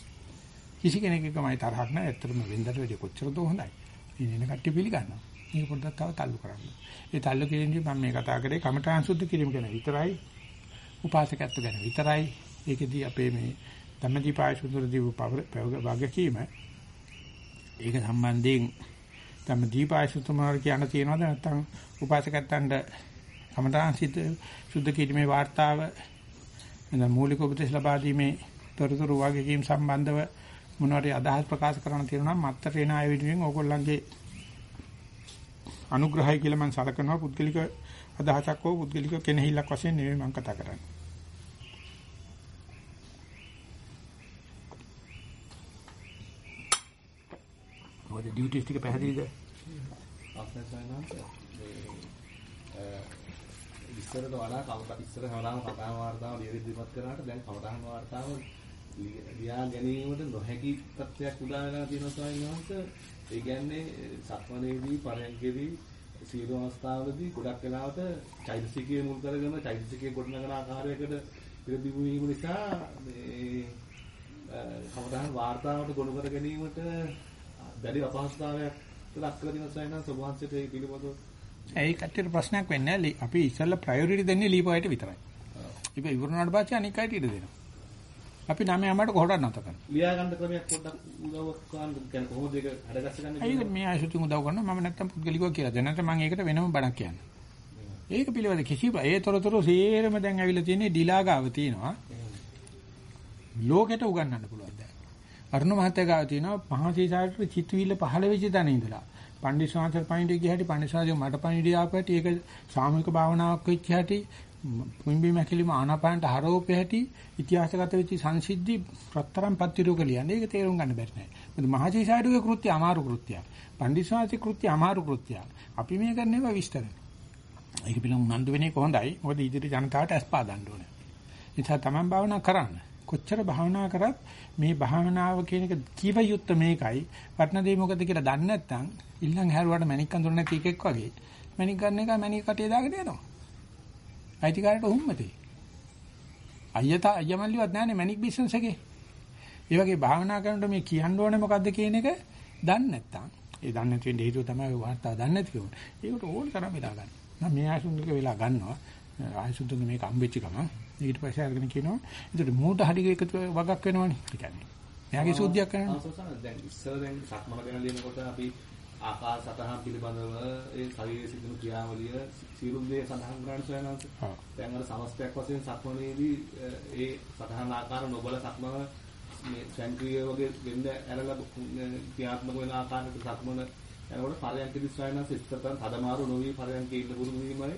කිසි කෙනෙක් එක්කමයි තරහක් නැහැ. ඇත්තටම වෙන්දට වැඩි කොච්චර දෝ හොඳයි. ඉතින් එන කට්ටිය පිළිගන්නවා. මේක පොඩ්ඩක් තව තල්ලු කරන්න. ඒ තල්ලු කිරීමදී මම මේ කතා කරේ කමඨාන් සුද්ධ කිරීම ගැන විතරයි. උපාසකත්ව ගැන විතරයි. ඒකෙදී අපේ මේ ධම්මදීපාය සුන්දර දීව වගකීම ඒක සම්බන්ධයෙන් ධම්මදීපාය සුතුමාර කියන තියනවාද නැත්නම් උපාසකත්වන්ට කමඨාන් සිත සුද්ධ කිරීමේ වார்த்தාව නැත්නම් මූලික උපදේශ ලබා දීමේ තොරතුරු වගකීම් සම්බන්ධව මොනවාරි අදහස් ප්‍රකාශ කරන්න තියෙනවා නම් මත්තර එන අය වෙනුවෙන් ඕගොල්ලන්ගේ අනුග්‍රහය කියලා මම සලකනවා පුද්ගලික අදහසක් හෝ පුද්ගලික කෙනෙහිල්ලක් වශයෙන් නෙවෙයි මම කතා කරන්නේ. මොකද ඩියුටිස් ටික පැහැදිලිද? අපේ සයනාන්ත මේ ඉස්සරට වඩා කවදා ඉස්සර හැමදාම කතා වාර්තාව ලියවිදිපත් කරාට දැන් කවදාම වාර්තාව ලියා ගැනීමට නොහැකි තත්ත්වයක් උදා වෙලා තියෙනවා ස්වාමීන් වහන්සේ. ඒ කියන්නේ සක්මණේදී පරයන්කේදී සීල අවස්ථාවලදී ගොඩක් වෙලාවට චෛතසිකයේ මුල් කරගෙන චෛතසිකයේ ගොඩනගන ආකාරයකට පිළිබිඹු වීම නිසා මේ කවදාහන් වාර්තාවට ගොනු කර ගැනීමට බැරි අපහසුතාවයක් ලක් කරලා තියෙනවා ස්වාමීන් වහන්සේ වහන්සේට ඒ පිළිබඳව ඒ කට්ටියට ප්‍රශ්නයක් වෙන්නේ. අපි ඉස්සෙල්ලා ප්‍රයොරිටි දෙන්නේ ලීපොයට විතරයි. ඉතින් ඉවරනාට පස්සේ අනික් අයට ඉඩ දෙනවා. අපි නම යමකට කොහොමද නැත කරන්නේ. ලියා ගන්න ක්‍රමයක් පොඩ්ඩක් උදව්වක් කරන්න කියන්නේ කොහොමද ඒක හදගස්ස ගන්න ඒක මේ ආයුතුන් උදව් කරනවා මම නැත්තම් පුද්ගලිකව කියලා දෙන්න නැත්නම් මම ඒකට වෙනම බණක් කියන්නේ. ඒක පිළිවෙල කිසි ඒ තොරතුරු සේරම දැන් ඇවිල්ලා තියෙන්නේ ඩිලා ගාව තියෙනවා. ලෝකෙට උගන්වන්න පුළුවන් දැන්. අරුණ මහත්තයා ගාව තියෙනවා පහසීසාරට චිත්විල්ල පහළ වෙච්ච තැන ඉඳලා. පණ්ඩිත ස්වාමීන් පණිවිඩය ගියහැටි පණ්ඩිත ස්වාමීන් මට පණිවිඩය ආපැටි ඒක සාමූහික භාවනාවක් වෙච්ච හැටි මුම්බි මැකිලිම ආනාපානට හරවපේ හැටි ඉතිහාසගත වෙච්ච සංසිද්ධි රත්තරන් පත්තිරෝක ලියන්නේ ඒක තේරුම් ගන්න බැරි නෑ. මොකද මහජීසාඩුවේ කෘත්‍ය අමාරු කෘත්‍යයක්. පණ්ඩිස්වාති කෘත්‍ය අමාරු කෘත්‍යයක්. අපි මේ කරන්නේවා විස්තර. ඒක පිළිබඳ උනන්දු වෙන්නේ කොහොඳයි. මොකද ඉදිරි ජනතාවට ඇස්පා ගන්න ඕනේ. නිසා තමන් භාවනා කරන්න. කොච්චර භාවනා කරත් මේ භාවනාව කියන එක කීව යුත්ත මේකයි. වටන දේ මොකද කියලා දන්නේ නැත්නම් ඉල්ලන් හැරුවාට මණික් අඳුර නැති එකෙක් වගේ මණික් ගන්න එක මණික් කටේ දාගෙන යනවා. අයිතිකාරට උම්මතේ. අයියත අයියමල්ලිවත් නැහැනේ මැනික් බිස්නස් එකේ. ඒ වගේ භාවනා කරනකොට මේ කියන්න ඕනේ මොකද්ද කියන එක දන්නේ නැත්තම් ඒ දන්නේ නැති වෙන්නේ හේතුව තමයි වාර්තාව දන්නේ නැති කම. ඒකට ඕන තරම් වෙලා ගන්න. මම මේ ආයසුන්දක වෙලා ගන්නවා. ආයසුන්දක මේක අම්බෙච්ච ගමන් ඊට පස්සේ අරගෙන කියනවා. ඒකට මූට හරිය එකතු වගක් වෙනවනේ. ඒ කියන්නේ. එයාගේ සූද්ධියක් කරනවා. දැන් ඉස්සර දැන් සක්මන ගැන ලියනකොට අපි ආකාර සතහන් පිළිබඳව ඒ ශරීරයේ සිදුණු ක්‍රියාවලිය සියලුම දේ සඳහන් කරන්න සොයනවාද? ඔව්. දැන් අර සමස්තයක් වශයෙන් සක්මනේදී ඒ සතහන් ආකාර නොබල සක්මන මේ සංක්‍රීය වගේ වෙන්න ඇරලා ක්‍රියාත්මක වෙන ආකාරයකට සක්මන යනකොට පරයන්කදී සොයනවාද ඉස්සතන් තදමාරු නොවි පරයන්කේ ඉන්න පුරුදු වීමයි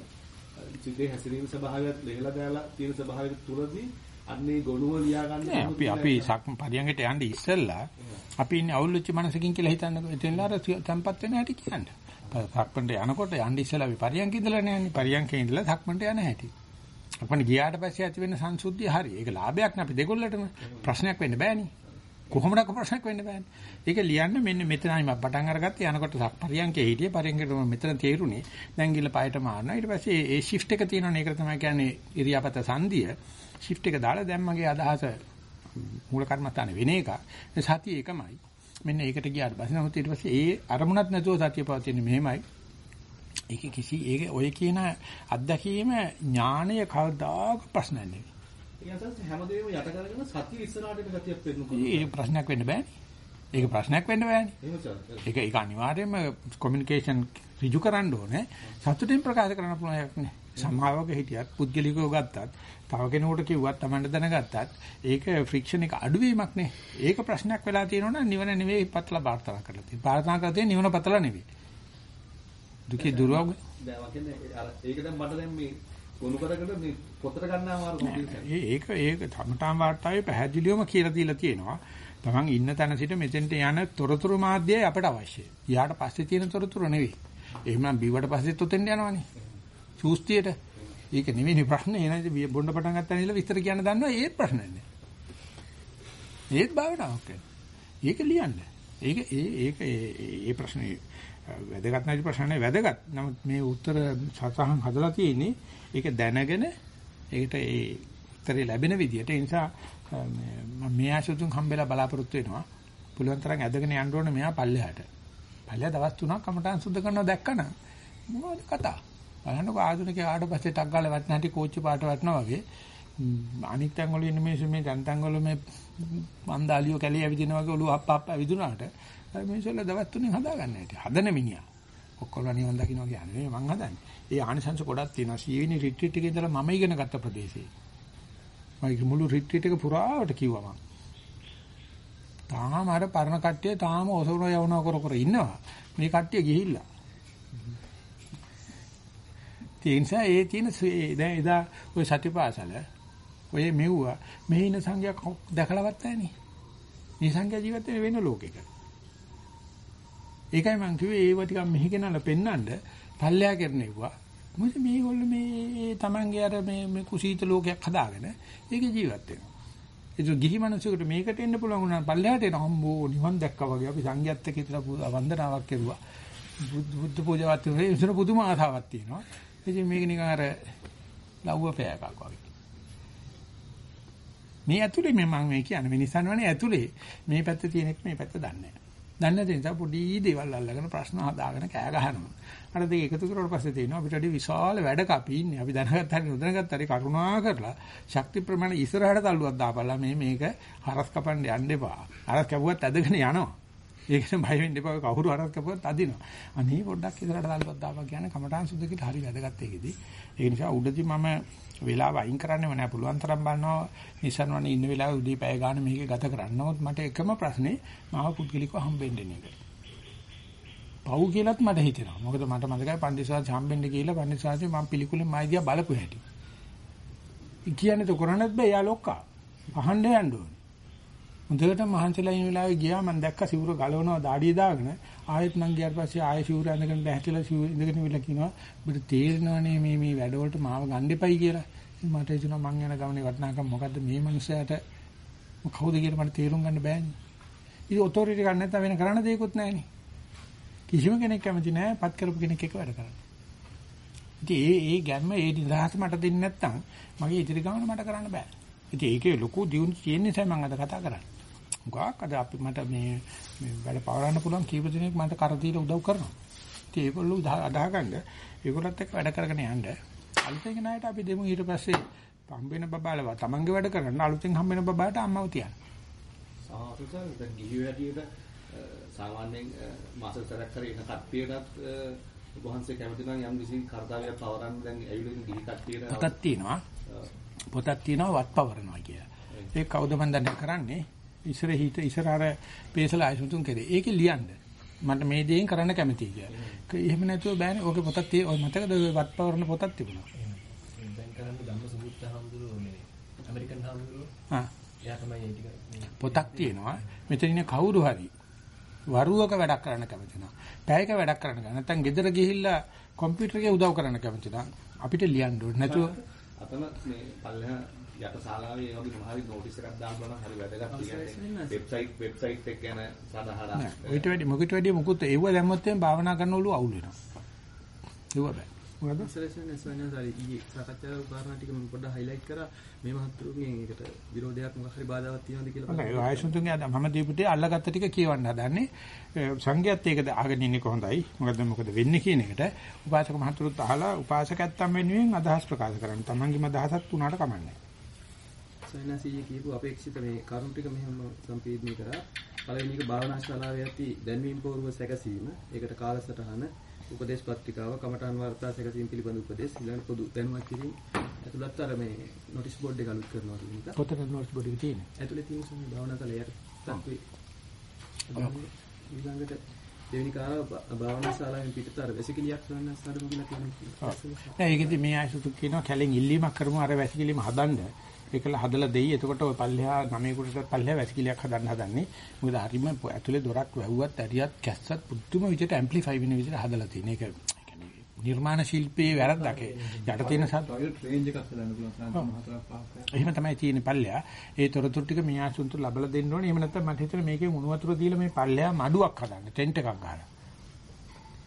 සිද්දේ හැසිරීම ස්වභාවයත් ලෙහලා දාලා තියෙන ස්වභාවයක තුලදී අන්නේ ගොනුව ලියා ගන්න අපි අපි සක්ම පරියංගට යන්නේ ඉස්සෙල්ලා අපි ඉන්නේ අවුල් වෙච්ච මනසකින් කියලා හිතන්නකෝ එතනලා අර තැම්පත් වෙන හැටි කියන්නේ. සක්මන්ට යනකොට යන්නේ ඉස්සෙල්ලා අපි පරියංග ඉඳලා නෑනේ පරියංගේ ඉඳලා සක්මන්ට යන හැටි. අපන්න ගියාට පස්සේ ඇති වෙන සංසුද්ධිය හරි. ඒක ලාභයක් නේ අපි දෙකොල්ලටම ප්‍රශ්නයක් වෙන්න බෑනේ. කොහොමඩක් ප්‍රශ්නයක් වෙන්න බෑනේ. ඒක ලියන්න මෙන්න මෙතනයි මම පටන් අරගත්තේ යනකොට පරියංගේ හිටියේ පරියංගේට මෙතන තේරුනේ. දැන් ගිහලා පායට මාරනවා. ඊට පස්සේ ඒ shift එක තියෙනවනේ ඒකට තමයි කියන්නේ ඉරියාපත සංදිය. Shift එක දාලා දැන් මගේ අදහස මූල කර්මස්ථානේ වෙන එක. සතිය එකමයි. මෙන්න ඒකට ගියාට පස්සේ නමුත් ඊට පස්සේ ඒ අරමුණක් නැතුව සතිය පවතින්නේ මෙහෙමයි. ඒක කිසි ඒක ඔය කියන අත්දැකීම ඥානය කවදාක නෙවෙයි. ඒකත් හැමදේම යට කරගෙන සතිය ඉස්සරහට ගතියක් වෙන්න ඒක ප්‍රශ්නයක් වෙන්න බෑනේ. ඒක ප්‍රශ්නයක් වෙන්න බෑනේ. ඒක ඒක අනිවාර්යයෙන්ම කොමියුනිකේෂන් ඍජු කරන්න ඕනේ. සතුටින් ප්‍රකාශ කරන්න පුළුවන් එකක් නේ. සමාවක හිටියත් පුද්ගලිකව ගත්තත් තව කෙනෙකුට කිව්වත් Tamanට දැනගත්තත් ඒක ෆ්‍රික්ෂන් එක අඩුවීමක් නේ. ඒක ප්‍රශ්නයක් වෙලා තියෙනවනම් නිවන නෙවෙයි පතලා බාර්තා කරලා තියෙන්නේ. බාර්තා කරලා තියෙන්නේ නිවන පතලා නෙවෙයි. දුකේ දුරව දැන් වගේ අර ඒක දැන් මට දැන් මේ ගොනු කරකට මේ පොතට ගන්න අමාරු ඒක ඒක තමටාම් වාර්තාවේ පැහැදිලිවම කියලා දීලා තියෙනවා. තමන් ඉන්න තැන සිට මෙතෙන්ට යන තොරතුරු මාධ්‍යය අපට අවශ්‍යයි. ඊට පස්සේ තියෙන තොරතුරු නෙවෙයි. එහෙනම් බිව්වට පස්සෙත් උතෙන්ට යනවනේ. චූස්තියට. ඒක නෙවෙයි ප්‍රශ්නේ. එනද බොණ්ඩ පටන් ගත්තා නේද විස්තර කියන්න දන්නවා ඒත් ප්‍රශ්නයක් නෑ. ඒත් භාවනාවක් ඒක ලියන්න. ඒක ඒ ඒක ඒ ප්‍රශ්නේ වැදගත් නැති ප්‍රශ්නේ වැදගත්. නමුත් මේ උත්තර සතහන් හදලා තියෙන්නේ ඒක දැනගෙන ඒකට ඒ උත්තරේ ලැබෙන විදිහට ඒ නිසා මම මේ ආශුතුන් හම්බෙලා බලාපොරොත්තු වෙනවා. පුළුවන් තරම් ඇදගෙන යන්න ඕනේ මෙහා පල්ලෙහාට. පල්ලෙහා දවස් 3ක් කමටහන් සුද්ධ කරනවා දැක්කනම් මොනවද කතා? බලන්නකො ආධුනිකයා ආවට පස්සේ ටක් ගාලා වටන හැටි කෝච්චි පාට වටනවා වගේ අනික් තැන් වල ඉන්න මිනිස්සු මේ දැන් තැන් වල මේ මන්දාලියෝ කැලිය ඇවිදිනා වගේ ඔළුව අප්ප අප්ප ඇවිදුනාට මිනිස්සුල දවස් තුනෙන් හදාගන්න හැටි. හදන මිනිහා. ඔක්කොම නිවන් දකින්න කියන්නේ මං හදන්නේ. ඒ ආනිසංශ ගොඩක් තියෙනවා. සීවිනි රිට්‍රීට් එකේ ඉඳලා මම ඉගෙන ගත්ත ප්‍රදේශේ. මම මුළු රිට්‍රීට් එක පුරාවට කිව්වා මං. තාම අර පරණ කට්ටිය තාම ඔසවන යවන කර කර ඉන්නවා. මේ කට්ටිය ගිහිල්ලා. ඒ නිසා ඒ තියෙන දැන් එදා ওই සතිපාසල ඔය මෙව්වා මෙහි ඉන්න සංඝයා දැකලවත් නැහනේ. මේ සංඝයා ජීවත් වෙන ලෝකෙක. ඒකයි මං කිව්වේ ඒව ටිකක් මෙහි ගෙනල්ලා පෙන්නන්න පල්ලෙහා කරනෙව්වා. මොකද මේගොල්ලෝ මේ Tamange අර මේ මේ කුසීත ලෝකයක් හදාගෙන ඒක ජීවත් වෙනවා. ඒක ගිහි මිනිසෙකුට මේකට එන්න පුළුවන් වුණා පල්ලෙහාට එන හම්බෝ නිවන් දැක්කා වගේ අපි සංඝයාත් එක්ක ඉතලා වන්දනාවක් කෙරුවා. බුද්ධ පූජාවක් තුනේ ඉතන පුදුම ආසාවක් තියෙනවා. ඉතින් මේක නිකන් අර ලව්ව පෑයක් වගේ. මේ ඇතුලේ මම මේ කියන්නේ මේ Nissan වනේ ඇතුලේ මේ පැත්තේ තියෙන එක මේ පැත්ත දන්නේ නැහැ. දන්නේ නැති නිසා පොඩි දේවල් අල්ලගෙන ප්‍රශ්න හදාගෙන කෑ ගහනවා. අර දෙක එකතු කරුවාට පස්සේ තියෙනවා අපිට වැඩි විශාල වැඩක අපි ඉන්නේ. අපි දැනගත්ත හරි නොදැනගත්ත හරි කරුණා කරලා ශක්ති ප්‍රමාණය ඉස්සරහට තල්ලුවක් දාපල්ලා මේ මේක හරස් කපන්න යන්න එපා. හරස් කැපුවත් ඇදගෙන යනවා. ඒකට බය වෙන්න එපා කවුරු හරස් කපුවත් අදිනවා. අනේ පොඩ්ඩක් ඉස්සරහට තල්ලුවක් දාපන් කියන්නේ කමඨාන් සුද්ධ කියලා හරි වැදගත් ඒකෙදි. ඒ නිසා උඩදී මම වෙලාව අයින් කරන්නේම නැහැ පුළුවන් තරම් බලනවා නිසන් වනේ ඉන්න වෙලාවේ උදේ පැය ගන්න මේක ගත කරන්න. නමුත් මට එකම ප්‍රශ්නේ මාව පුද්ගලිකව හම්බෙන්න දෙන එක. පව් කියලාත් මට හිතෙනවා. මොකද මට මතකයි පන්දිසාච හම්බෙන්න කියලා පන්දිසාචේ මම පිළිකුලෙන් මයි දිහා බලපු හැටි. කියන්නේ તો කරන්නත් බෑ යා ලොක්කා. අහන්න යන්න ඕනේ. හොඳට මහන්සිලා ඉන්න වෙලාවේ ගියා මම දැක්ක සිවුර ගලවනවා දාඩිය දාගෙන ආයෙත් මං ගියාට පස්සේ ආයෙ සිවුර ඇඳගෙන බැහැතිලා සිවුර ඉඳගෙන ඉවිල්ලා කියනවා අපිට තේරෙනවනේ මේ මේ වැඩවලට මාව ගන්න එපයි කියලා. ඉතින් මට හිතුණා මං යන ගමනේ වටිනාකම මොකද්ද මේ මනුස්සයාට කවුද කියලා මට තේරුම් ගන්න බෑනේ. ඉතින් ඔතොරිටි ගන්න නැත්නම් වෙන කරන්න දෙයක්වත් නැහැනේ. කිසිම කෙනෙක් කැමති නැහැ පත් කරපු කෙනෙක් එක වැඩ කරන්න. ඉතින් ඒ ඒ ගැම්ම ඒ නිදහස මට දෙන්නේ නැත්නම් මගේ ඉදිරි ගමන මට කරන්න බෑ. ඉතින් ඒකේ ලොකු දියුණු තියෙන නිසා මම අද කතා කරන්නේ. ගාක් අද අපි මට මේ මේ වැඩ පවරන්න පුළුවන් කීප දෙනෙක් මට කර දීලා උදව් කරනවා. ඉතින් ඒගොල්ලෝ අදාහ ගන්න ඒගොල්ලොත් එක්ක වැඩ කරගෙන යන්න. අලුතෙන් ණයට අපි දෙමු ඊට පස්සේ හම්බ වෙන බබාලව තමන්ගේ වැඩ කරන්න අලුතෙන් හම්බ වෙන බබාට අම්මව තියන්න. සාහසුසන් දැන් ගිහි වැඩියට සාමාන්‍යයෙන් මාසතරක් කරේ ඉන්න කට්ටියටත් වහන්සේ කැමති නම් යම් කිසි කාර්යාලයක් පවරන්න දැන් ඇවිල්ලා ගිහි කට්ටියට පොතක් තියෙනවා. පොතක් තියෙනවා වත් පවරනවා කියලා. ඒක කවුද මන් දන්නේ කරන්නේ? ඉස්සර හිත ඉස්සර අර පේසල ආයසුතුන් කෙරේ. ඒකේ ලියන්න. මට මේ දේෙන් කරන්න කැමතියි කියලා. එහෙම නැතුව බෑනේ. ඕකේ පොතක් tie ඔය මතකද ඔය වත්පවරන පොතක් තිබුණා. දැන් කරන්නේ ධම්ම සමුත්ත හාමුදුරුවෝ මේ ඇමරිකන් හාමුදුරුවෝ. ආ. එයා තමයි ඒ ටික පොතක් තියෙනවා. මෙතන ඉන්න කවුරු හරි වරුවක වැඩක් කරන්න කැමති නම්, පැයක වැඩක් කරන්න කැමති නැත්නම් ගෙදර ගිහිල්ලා කම්පියුටර් එකේ උදව් කරන්න කැමති නම් අපිට ලියන්න ඕනේ. නැතුව අතන මේ පල්ලෙහා යට ශාලාවේ ඒ වගේ මොනවා හරි නෝටිස් එකක් දාන්න බලන්න හරි වැදගත් කියන්නේ වෙබ්සයිට් වෙබ්සයිට් එක ගැන සඳහන් ඔයිට වැඩි මොකට වැඩි මොකුත් ඒව දැම්මොත් එම් භාවනා කරන ඔළුව අවුල් වෙනවා. ඒව බෑ. මොකද? ඉස්සරසන සවනසාරි ඊයේ සාකච්ඡා උදාහරණ ටික මම පොඩ්ඩක් හයිලයිට් කරා මේ මහත්තුරුගෙන් ඒකට විරෝධයක් මොකක් හරි බාධාවක් තියෙනවද කියලා ආයසුතුන්ගේ අද මම දීපුටේ අල්ලගත්ත ටික කියවන්න හදන්නේ. සංඝයාත් ඒකද අහගෙන ඉන්නේ කොහොඳයි. මොකද මොකද වෙන්නේ කියන එකට උපාසක මහතුරුත් අහලා උපාසකයන් වෙනුවෙන් අදහස් ප්‍රකාශ කරන්න. තමන්ගේම අදහසක් උනාට කමන්නේ. සවනසීය කියපු අපේක්ෂිත මේ කරුණ ටික මෙහෙම සම්පීඩනය කරා පළවෙනි එක භාවනා ශාලාවේ ඇති දැන්වීම පෝරුව සැකසීම, ඒකට කාලසටහන, උපදේශ පත්‍රිකාව, කමඨාන් වාර්තා සැකසීම පිළිබඳ උපදේශ, ඊළඟ පොදු දැනුවත් කිරීම ඇතුළත් අර මේ නොටිස් බෝඩ් එක අලුත් කරනවා කියන එක. පොතේ නෝට්ස් බෝඩ් එකේ තියෙන. ඇතුලේ තියෙන සම්මේ භාවනා කලයට තත්ත්වේ. ඊළඟට දෙවෙනි කාරණා භාවනා ශාලාවෙන් පිටත අර වැසිකිලියක් ගන්න අස්සාර මොකද කියන්නේ. නෑ ඒකෙදි මේ ආයසුතු කියනවා කැලෙන් ඉල්ලීමක් කරමු අර වැසිකිලිම හදන්න. ඒකල හදලා දෙයි. එතකොට ඔය පල්ලෙහා ගමේකට පල්ලෙහා වැසිකිලියක් හදන්න හදන්නේ. මොකද හරිම ඇතුලේ දොරක් වැහුවත් ඇරියත් කැස්සත් පුදුම විදිහට ඇම්ප්ලිෆයි වෙන විදිහට හදලා තියෙන. ඒක නිර්මාණ ශිල්පයේ වැරද්දක්. යට තියෙන සත් රේන්ජ් එකක් හදන්න පුළුවන්. එහෙම තමයි තියෙන්නේ පල්ලෙහා. ඒ තොරතුරු ටික මේ ආසුන්තු ලබලා දෙන්න ඕනේ. එහෙම නැත්නම් මට හිතෙන මේකේ උණු වතුර දීලා මේ පල්ලෙහා මඩුවක් හදන්න. ටෙන්ට් එකක් ගහලා.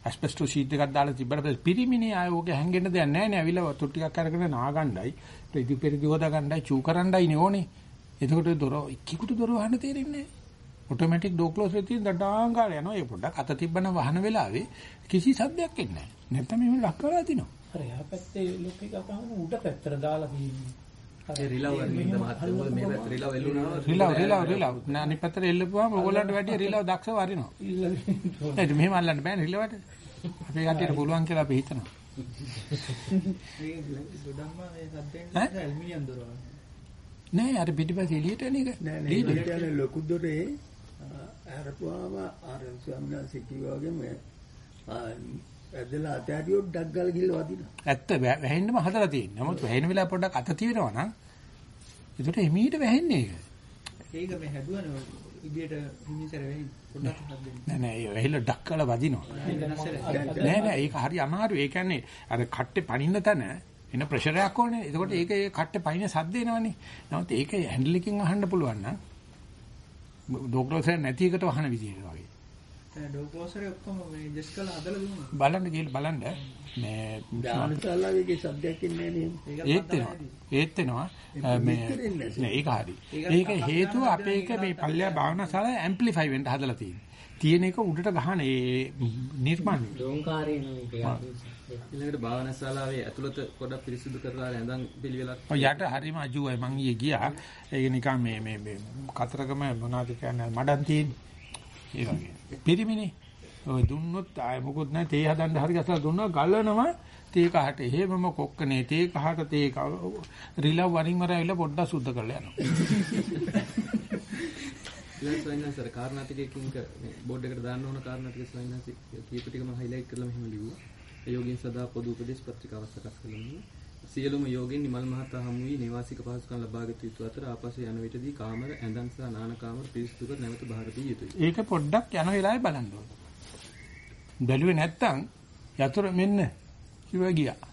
ඇස්බෙස්ටෝ ෂීට් එකක් දාලා තිබ්බට පස්සේ පිරිමිනේ ආය ඕක හැංගෙන්න දෙයක් නැහැ නේ. අවිල වතුර ටිකක් අරගෙන නාගණ්ඩයි. ඉදි පෙරදි හොදා ගණ්ඩයි චූ කරණ්ඩයි නේ ඕනේ. එතකොට දොර කිකුට දොර වහන්න තේරෙන්නේ නැහැ. ඔටෝමැටික් ඩෝ ක්ලෝස් එකේ තියෙන දඩාං ගාලා යනවා. ඒ පොඩ්ඩක් අත තිබ්බනම් වහන වෙලාවේ කිසි සද්දයක් එන්නේ නැහැ. නැත්නම් මේ ලක් කරලා තිනවා. අර එහා පැත්තේ ලොක් එකක් අහම උඩ පැත්තට දාලා තියෙන්නේ. රිලව් වලින් මහත්තුම මොකද මේ පැත්ත රිලව් එල්ලුණා. රිලව් රිලව් රිලව්. නා අනිත් පැත්තට එල්ලපුවාම ඕගොල්ලන්ට වැඩිය රිලව් දක්ෂව වරිනවා. ඒක මෙහෙම අල්ලන්න බෑනේ රිලවට. අපේ කට්ටියට පුළුවන් කියලා අපි හිතනවා. ගොඩක්ම මේ සද්දෙන් ඈ? ඇල්මිනියම් දොරවල්. නෑ අර පිටිපස්සේ එළියට එන එක. නෑ නෑ ලොකු දොරේ අරපුවාම අර ස්වාමීන් කිව්වා වගේම ඇදලා අතහැරියොත් ඩක් ගාලා ගිහලා වදිනවා. ඇත්ත වැහෙන්නම හදලා තියෙන්නේ. නමුත් වැහෙන වෙලාව පොඩ්ඩක් අත තියනවා නම් ඒකට එමීට වැහෙන්නේ ඒක. ඒක මේ හැදුවනේ වෙයි පොඩ්ඩක් සද්දෙන්. නෑ නෑ ඒ වැහිලා ඩක් කරලා වදිනවා. නෑ නෑ ඒක හරි අමාරුයි. ඒ කියන්නේ අර කට්ටේ පනින්න තැන එන ප්‍රෙෂර් එකක් ඕනේ. එතකොට ඒක ඒ කට්ටේ පනින සද්ද එනවනේ. නමුත් ඒක හැන්ඩල් එකකින් අහන්න පුළුවන් නම් ඩොක්ටර් නැති එකට වහන විදියට වගේ. දැන් ඩෝ ක්ලෝසරේ ඔක්කොම මේ ජස් කරලා හදලා දුන්නා. බලන්න ගිහලා බලන්න මේ දානශාලාවේ සද්දයක් ඉන්නේ නෑ ඒත් වෙනවා. ඒත් වෙනවා. මේ නෑ ඒක හරි. ඒක හේතුව අපේ එක මේ පල්ලෙයා භාවනා ශාලාව ඇම්ප්ලිෆයි වෙන්න හදලා තියෙන්නේ. තියෙන එක උඩට ගහන ඒ නිර්මාණය. නෙමෙයි ඊළඟට භාවනා ශාලාවේ ඇතුළත පොඩක් පිරිසිදු කරලා ඇඳන් පිළිවෙලක් ඔය යට හරිම අජුවයි මං ඊයේ ගියා. ඒක නිකන් මේ මේ මේ කතරගම මොනවද කියන්නේ මඩන් තියෙන්නේ. ඒ වගේ. පිරිමිනේ. ඔය දුන්නොත් ආය මොකුත් නැහැ තේ හදන්න හරි ගසලා දුන්නා ගලනවා තේ කහට එහෙමම කොක්කනේ තේ කහට තේ රිලව් වරින් වර ඇවිල්ලා පොඩ්ඩක් සුද්ධ කරලා යනවා. ඊළඟ ස්වයංසර කාරණා ටිකකින් මේ බෝඩ් එකට දාන්න ඕන කාරණා ටික ස්වයංසි කීප ටික මම highlight කරලා මෙහෙම ලිව්වා. ඒ යෝගින් සදා පොදු උපදේශ පත්‍රිකාවක් සකස් කළා. සියලුම යෝගින් නිමල් මහතා හමු වී නිවාසික පහසුකම් ලබාගත යුතු අතර ආපසු යන විටදී කාමර ඇඳන් සහ නාන කාමර පිරිසිදු කර නැවත බහර දිය යුතුයි. ඒක පොඩ්ඩක් යන වෙලාවේ බලන්න ඕනේ. බැලුවේ නැත්තම් යතුරු මෙන්න කිව්වා ගියා.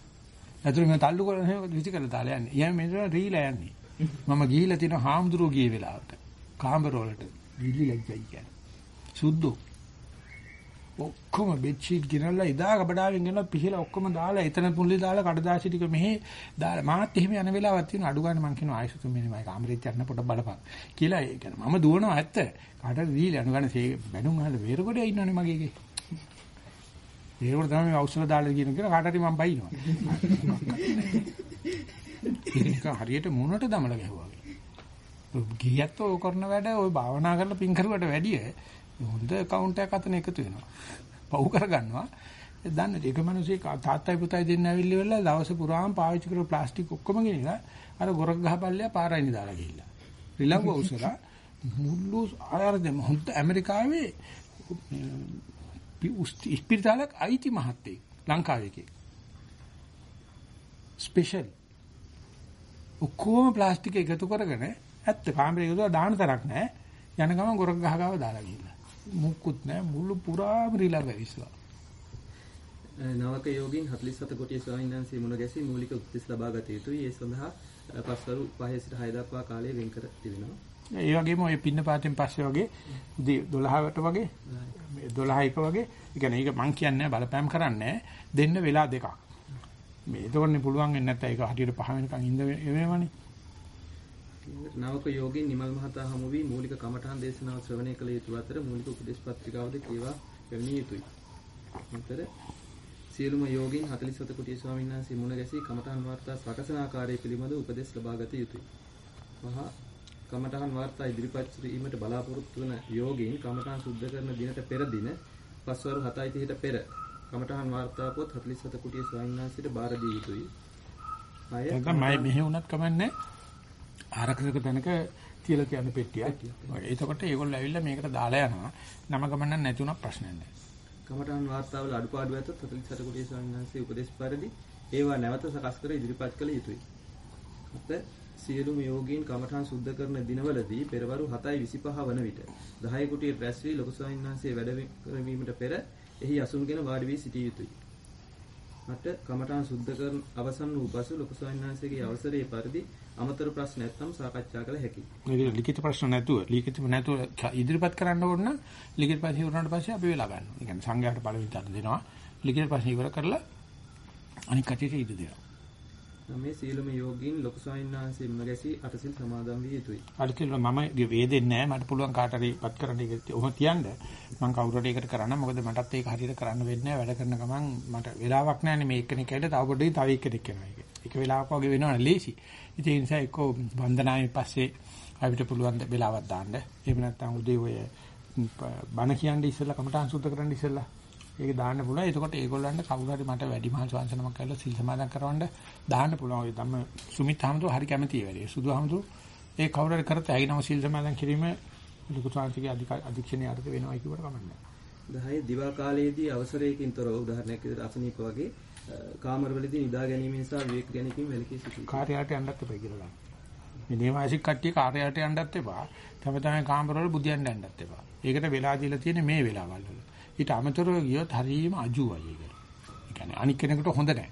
යතුරු මම තල්ලු කරලා එහෙම විසි කරලා දාලා යන්නේ. ඊයන් මෙතන රීලා යන්නේ. මම ගිහිල්ලා තියෙන හාමුදුරුවෝ ගියේ වෙලාවට. කාමර වලට විලි ලැජ්ජයි කියන්නේ. සුද්ධෝ. ඔක්කොම බෙඩ් ෂීට් ගෙනල්ලා ඉදා කබඩාවෙන් ගෙනල්ලා පිහලා ඔක්කොම දාලා එතන පුල්ලි දාලා කඩදාසි ටික මෙහෙ දාලා මාත් එහෙම යන වෙලාවක් තියෙනවා. අඩු ගන්න මං කියනවා ආයසතු මෙන්න මයි කාමරේත් යන්න පොඩ බලපන්. කියලා ඒ කියන්නේ මම දුවනවා ඇත්ත. කාටද දීලා අනු ගන්න සේ බැනුම් අහලා වේරකොඩේ ඉන්නවනේ මගේ එකේ. වේරකොඩ තමයි මේ අවසල දාලා කියන කියලා කාට හරි මම බයිනවා. ඒක හරියට මුණට දමලා ගැහුවා වගේ ගියත් ඔය කරන වැඩ ඔය භාවනා කරලා පින් කරුවට වැඩිය හොඳ account එකක් අතන එකතු වෙනවා. පව් කරගන්නවා. ඒ දන්නේ ඒක මිනිස්සේ තාත්තයි පුතයි දෙන්න ඇවිල්ලි වෙලා දවස් පුරාම පාවිච්චි කරපු ප්ලාස්ටික් ඔක්කොම ගෙනිලා අර ගොරක් ගහපල්ලියා පාරයින් දාලා ගිහිල්ලා. රිලව් උසලා මුල්ලු ආයරදෙම හොඳ ඇමරිකාවේ ඉස්පිරිතාලක් අයිති මහත්තයෙක් ලංකාවේ එකේ. ස්පෙෂල් ඔක්කොම ප්ලාස්ටික් එකතු කරගෙන ඇත්ත කාමරේ එකතුවා දාන තරක් නැහැ. යන ගමන් ගොරක් ගහ ගාව දාලා ගිහිල්ලා. මුකුත් නැහැ මුළු පුරාම රිලව් ඇවිස්ලා. නවක යෝගින් 47 කොටිය ස්වාමීන් වහන්සේ මුණ ගැසී මූලික උපදෙස් ලබා ගත යුතුයි. ඒ සඳහා පස්වරු 5 සිට 6 දක්වා කාලය වෙන් කර තිබෙනවා. ඒ වගේම ඔය පින්න පාතෙන් පස්සේ වගේ උදේ 12ට වගේ 12 එක වගේ ඒ කියන්නේ ඒක මං කියන්නේ බලපෑම් කරන්නේ දෙන්න වෙලා දෙකක්. මේ එතකොටනේ පුළුවන් වෙන්නේ නැත්නම් ඒක හරියට පහ වෙනකන් ඉඳ වෙනවනේ. නවක යෝගින් නිමල් මහතා හමු වී මූලික කමඨහන් දේශනාව ශ්‍රවණය කළ යුතු අතර මූලික උපදේශ පත්‍රිකාවද කියවා පැමිණිය යුතුයි. අතර සියලුම යෝගින් 47 කුටිය ස්වාමීන් වහන්සේ මුණ ගැසී කමඨහන් වාර්තා සකසන ආකාරය පිළිබඳ උපදෙස් ලබා ගත යුතුයි. මහා කමඨහන් වාර්තා ඉදිරිපත් කිරීමට බලාපොරොත්තු වන යෝගීන් කමඨහන් සුද්ධ කරන දිනට පෙර දින පස්වරු 7:30ට පෙර කමඨහන් වාර්තා පොත් 47 කුටිය ස්වාමීන් වහන්සේට බාර දී යුතුයි. අය නැත්නම් මම මෙහෙ වුණත් කමන්නේ ආරක්ෂක තැනක තියලා තියන්න පෙට්ටියක්. එතකොට ඒගොල්ලෝ ඇවිල්ලා මේකට දාලා යනවා. නම ගමනක් නැති වුණා ප්‍රශ්නයක් නැහැ. කමඨහන් වාර්තාවල අඩුපාඩු ඇතත් 47 කුටිය ස්වාමීන් වහන්සේ උපදේශ පරිදි ඒවා නැවත සකස් කර ඉදිරිපත් කළ යුතුයි. අත සියලුම යෝගීන් කමඨහන් සුද්ධ කරන දිනවලදී පෙරවරු 7:25 වන විට 10 කුටියේ රැස් වී ලොකු ස්වාමීන් වහන්සේ වැඩ කරවීමට පෙර එහි අසුන්ගෙන වාඩි වී සිටිය යුතුයි. මට කමඨහන් සුද්ධ කරන අවසන් වූ පසු ලොකු ස්වාමීන් වහන්සේගේ අවසරයේ පරිදි අමතර ප්‍රශ්න නැත්නම් සාකච්ඡා කළ හැකියි. මේක ලිඛිත ප්‍රශ්න නැතුව ලිඛිත නැතුව ඉදිරිපත් කරන්න ඕන නම් ලිඛිත ප්‍රශ්න ඉවරනට පස්සේ අපි වෙලා ගන්නවා. ඒ කියන්නේ සංඝයාට පළවෙනි තත් දෙනවා. ලිඛිත ප්‍රශ්න ඉවර කරලා අනික් කටියට ඉද දෙනවා. මේ සීලම යෝගීන් ලොකු ස්වාමීන් වහන්සේ මුණ ගැසී අටසිල් සමාදන් විය යුතුයි. කියලා මම වේදෙන්නේ නැහැ මට පුළුවන් කාට හරි පත් කරන්න ඒක ඔහොම තියන්න මම කවුරුහට ඒකට කරන්න මොකද මටත් ඒක හරියට කරන්න වෙන්නේ වැඩ කරන ගමන් මට වෙලාවක් නැහැ මේ එක්කෙනෙක් ඇවිල්ලා තව පොඩ්ඩකින් තව එක්කෙනෙක් එනවා ඒක. ඒක වෙලාවක් වගේ වෙනවනේ ලේසි. ඉතින් ඒ නිසා එක්ක වන්දනාවේ පස්සේ අපිට පුළුවන් වෙලාවක් දාන්න. එහෙම නැත්නම් උදේ ඔය බණ කියන්නේ ඉස්සෙල්ලා කමටහන් සුද්ධ කරන්න ඉස්සෙල්ලා ඒක දාන්න පුළුවන්. එතකොට ඒගොල්ලන්ට කවුරු හරි මට වැඩි මහල් වංශනමක් කරලා සිල් සමාදන් කරවන්න දාන්න පුළුවන්. ඔය ධම්ම සුමිත් හමුදු හරි කැමතියි වැඩි. සුදු හමුදු ඒ කවුරු හරි කරත් ඇයිනම සිල් සමාදන් කිරීම ලොකු සාන්තිගේ අධික්ෂණයේ අර්ථ වෙනවා කියවට කමන්නේ. 10 දිවා කාලයේදී අවසරයකින් තොරව උදාහරණයක් විදිහට අසනීප වගේ කාමරවලදී නිදා ගැනීම නිසා විවේක ගැනීමකින් වැළකී සිටී. කාර්යයට යන්නත් එපා කියලා ගන්න. මේ නේවාසික කට්ටිය කාර්යයට යන්නත් එපා. තම තමයි කාමරවල බුදියන්න යන්නත් එපා. ඒකට වෙලා දීලා තියෙන්නේ මේ වෙලාවල් වල. ඊට අමතරව ගියොත් හරියම අජුවයි ඒක. ඒ කියන්නේ අනික් කෙනෙකුට හොඳ නැහැ.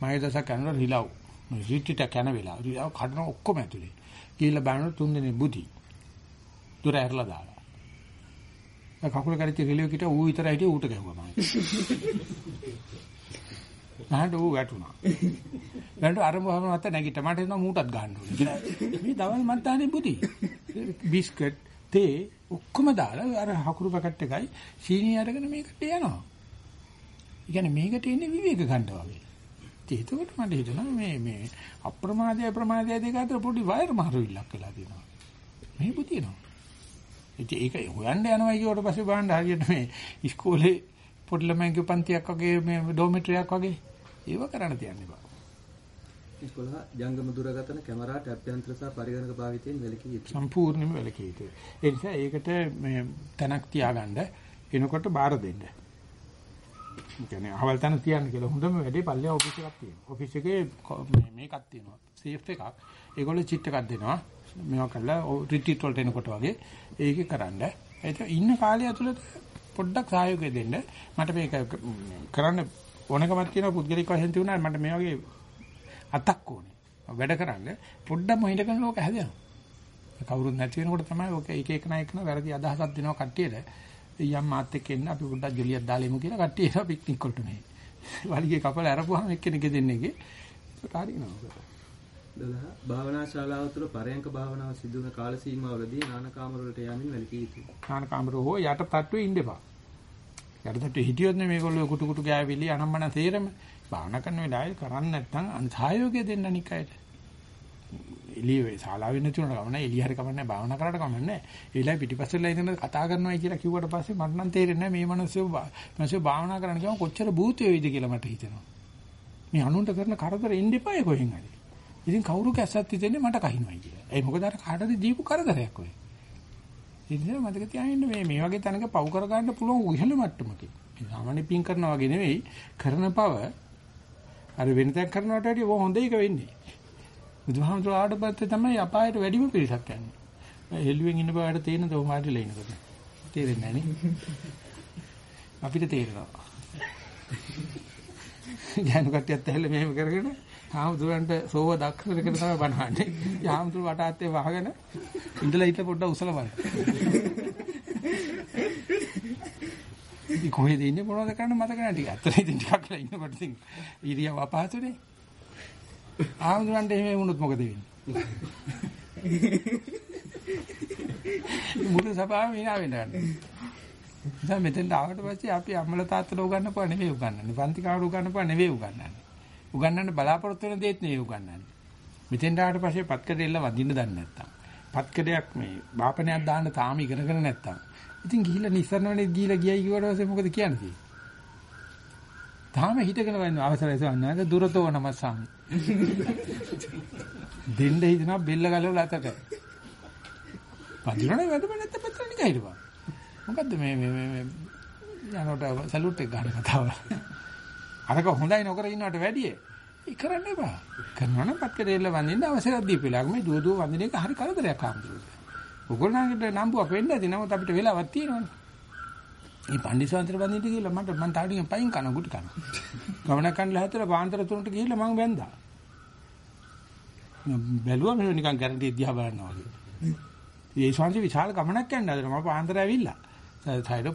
මගේ දසක් කරනවා රිලව්. මේ රිටිට කන වෙලා. රිලව් කඩන ඔක්කොම ඇතුලේ. ගිහිල්ලා බලන තුන් දෙනේ බුදි. දුර ඇරලා දාලා. ඒ කකුල කරිච්ච රිලව් කිට ඌ විතර හිටිය ඌට ගැහුවා මම. නැහට ඌ වැටුණා. වැටු අරමුවම මත නැගිට මට එනවා මූටත් ගන්න ඕනේ කියලා. මේ දවල් මත් දාන්නේ බුදි. බිස්කට් තේ ඔක්කොම දාලා අර හකුරු පැකට් එකයි සීනි අරගෙන මේකට යනවා. ඒ කියන්නේ මේකට ඉන්නේ විවේක ගන්න වගේ. ඒකකට මට හිතෙනවා මේ මේ අප්‍රමාදය ප්‍රමාදය දෙක අතර පොඩි වයර් මාරුවිල්ලක් වෙලා තියෙනවා. මේ පුතියනවා. ඉතින් ඒක හොයන්න යනවා කියවට පස්සේ බලන්න හරියට මේ ඉස්කෝලේ පොඩි ළමයින්ගේ පන්තියක් වගේ මේ ඩෝමෙට්‍රියක් වගේ ඒව කරන්න තියන්නේ බා. 11 ජංගම දුරකථන කැමරා ටැප් යන්ත්‍ර සහ පරිගණක භාවිතයෙන් වැළකී යුතුයි. සම්පූර්ණයෙන්ම වැළකී යුතුයි. ඒ නිසා ඒකට මේ තැනක් තියාගන්න එනකොට බාර දෙන්න. කියන්නේ අහවල් තැන තියන්න කියලා හොඳම වැඩේ පල්ලෙහා ඔෆිස් එකක් තියෙනවා. ඔෆිස් එකේ මේ මේකක් තියෙනවා. සේෆ් එකක්. ඒගොල්ලෝ චිට් එකක් දෙනවා. මේවා කරලා රිට්‍රීට් වලට එනකොට වගේ ඒකේ කරන්න. ඒක ඉන්න කාලය ඇතුළත පොඩ්ඩක් සහයෝගය දෙන්න. මට මේක කරන්න ඕනකමක් තියෙන පුද්ගලික වශයෙන් තියුණා මට මේ වගේ අතක් ඕනේ. වැඩ කරන්න පොඩ්ඩක් මොහිට කරන ලෝක හැදෙනවා. කවුරුත් නැති වෙනකොට තමයි ඔක එක එක නායකන වැරදි අදහසක් දෙනවා කට්ටියට. යම් මාත් එක්ක එන්න අපි පොඩ්ඩක් ජොලියක් දාලා එමු කියලා කට්ටිය එනවා පික්නික් වලට මේ. වලිගේ කපල අරපුවාම එක්කෙනෙක් දෙන්නේගේ කාරිනවා. 12 භාවනා ශාලාව තුළ පරයන්ක භාවනාව සිදු වන කාල සීමාවලදී නානකාමර වලට යමින් වැළකී යුතුයි. නාන කාමර හෝ යට තට්ටුවේ ඉන්න එපා. යට තට්ටුවේ හිටියොත් නේ මේගොල්ලෝ කුටු කුටු ගෑවිලි අනම්මන තේරෙම භාවනා කරන වෙලාවේ කරන්නේ නැත්නම් අන්සහයෝගය දෙන්න අනික් අයට. එළියේ ශාලාවේ නැති උනට කමන්නේ එළිය හරි කමන්නේ භාවනා කරාට කමන්නේ. ඒ වෙලාවේ පිටිපස්සෙලා ඉඳන් කතා කරනවා කියලා කිව්වට පස්සේ මට නම් තේරෙන්නේ නැහැ මේ මිනිස්සු මිනිස්සු භාවනා කරන්න ගියාම කොච්චර භූතය වේද කියලා මට හිතෙනවා. මේ අනුන්ට කරන කරදර එන්න එපා ඒ කොහෙන් හරි. ඉතින් කවුරු කැස්සත් හිතෙන්නේ මට කහිනවයි කියලා. ඒ මොකද අර කාටද දීපු කරදරයක් ඔය. ඒ නිසා මතක තියාගන්න මේ මේ වගේ තැනක පව් කර ගන්න පුළුවන් ඉහළ මට්ටමකින්. මේ සාමාන්‍ය පින් කරනවා වගේ නෙවෙයි කරන පව අර වෙන තැන් කරනවට වඩා බොහොම හොඳ එක වෙන්නේ. බුදුහාමුදුරුවෝ ආවට පස්සේ තමයි අපායට වැඩිම පිරිසක් යන්නේ. හෙළුවෙන් ඉන්න බවට තේරෙනද ඔහොම ආටිලා ඉන්නකොට. තේරෙන්නේ නැහැ අපිට තේරෙනවා. ඥාන කට්ටියත් ඇහෙල මෙහෙම කරගෙන හාමුදුරන්ට සෝව දක්ෂ දෙකට තමයි බනහන්නේ. හාමුදුරු වටාත්තේ වහගෙන ඉඳලා හිට පොඩ්ඩක් උසල බලන්න. ඉතින් කොහෙද ඉන්නේ මොනවද කරන්න මතක නැහැ ටික. අතන ඉතින් ටිකක් වෙලා ඉන්නකොට ඉතින් ඉරියව් අපහසුනේ. ආමුදුරන්ට එහෙම වුණොත් මොකද වෙන්නේ? මුළු සභාවම hina වෙන්න ගන්න. දැන් මෙතෙන් ආවට පස්සේ අපි අම්මලා තාත්තලා උගන්නපුවා නෙවෙයි උගන්නන්නේ. පන්ති කාමර උගන්නපුවා නෙවෙයි උගන්නන්නේ. උගන්නන්න බලාපොරොත්තු වෙන දේත් නෙවෙයි උගන්නන්නේ. මෙතෙන් ආවට පස්සේ පත්කඩෙල්ල වදින්න දන්නේ නැත්තම්. පත්කඩයක් මේ වාපනයක් දාන්න තාම ඉගෙනගෙන නැත්තම්. ඉතින් ගිහිල්ලා නිස්සරණවනේ ගිහිල්ලා ගියයි කිව්වට පස්සේ මොකද කියන්නේ? තාම හිටගෙන වයින් අවසරයි සවන්නද දුරතෝ නමස්සාමි. දෙන්න හිතනවා බෙල්ල ගලවලා අතට. පදිනවනේ වැඩම නැත්නම් පත්‍ර නිකන් හිටපන්. මොකද්ද මේ මේ මේ යනකොට සලූට් එක ගන්න කතාව. අරක හොඳයි නොකර ඉන්නවට වැඩිය. ඒ කරන්න එපා. කරනවා නම් පත්කරේල වඳින්න අවසරයක් දීපිලා. මේ දුව දුව වඳින එක හරි කරදරයක් ආම්තුරුට. ඔයගොල්ලන්ට නම්බුවක් වෙන්න ඇති. නමුත් අපිට වෙලාවක් තියෙනවනේ. මේ පන්දිසාන්තර වඳින්න ගිහලා මට මං තාඩියෙන් පයින් කන ගුටි කන. ගමනක් කන්න ලැහැතර පාන්තර තුනට ගිහිල්ලා මං වැන්දා. බැලුවා මේ නිකන් ගැරන්ටි දිහා බලනවා වගේ. ඒ ශාන්ති විශාල ගමනක් යන්න හදලා මම පාන්තර ඇවිල්ලා. සයිඩ්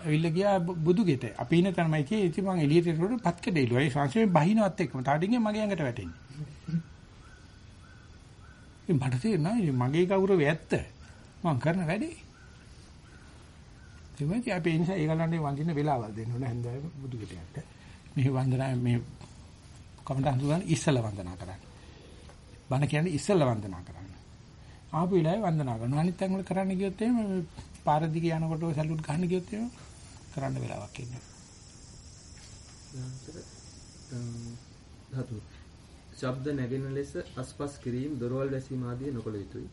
ඇවිල්ලා ගියා බුදු ගෙට. අපි ඉන්න තැනමයි කියේ ඉතින් මං එළියට එනකොට පත්ක දෙයිලුවා. ඒ ශාන්ති මේ බහිනවත් එක්කම තාඩියෙන් මගේ ඇඟට වැටෙන්නේ. ඉතින් මට තේරෙනවා මගේ ගෞරවය ඇත්ත. මං කරන වැඩේ. එතකොට අපි ඒ නිසා ඒගොල්ලන්ට වඳින වෙලාවල් දෙන්න ඕන හැන්දෑව බුදු ගෙටට. මේ වන්දනා මේ කමඩ හඳුනන ඉස්සල වන්දනා කරන්න. බණ කියන්නේ ඉස්සල වන්දනා කරන්න. ආපු වෙලාවේ වන්දනා කරනවා. අනිත් තැන් වල කරන්න ගියොත් එහෙම පාර දිගේ යනකොට සැලුට් ගන්න ගියොත් එහෙම කරන්න වෙලාවක් ඉන්නේ. ධාතු. ශබ්ද නැගෙන ලෙස අස්පස් කිරීම, දොරවල් වැසීම ආදී නොකළ යුතුයි.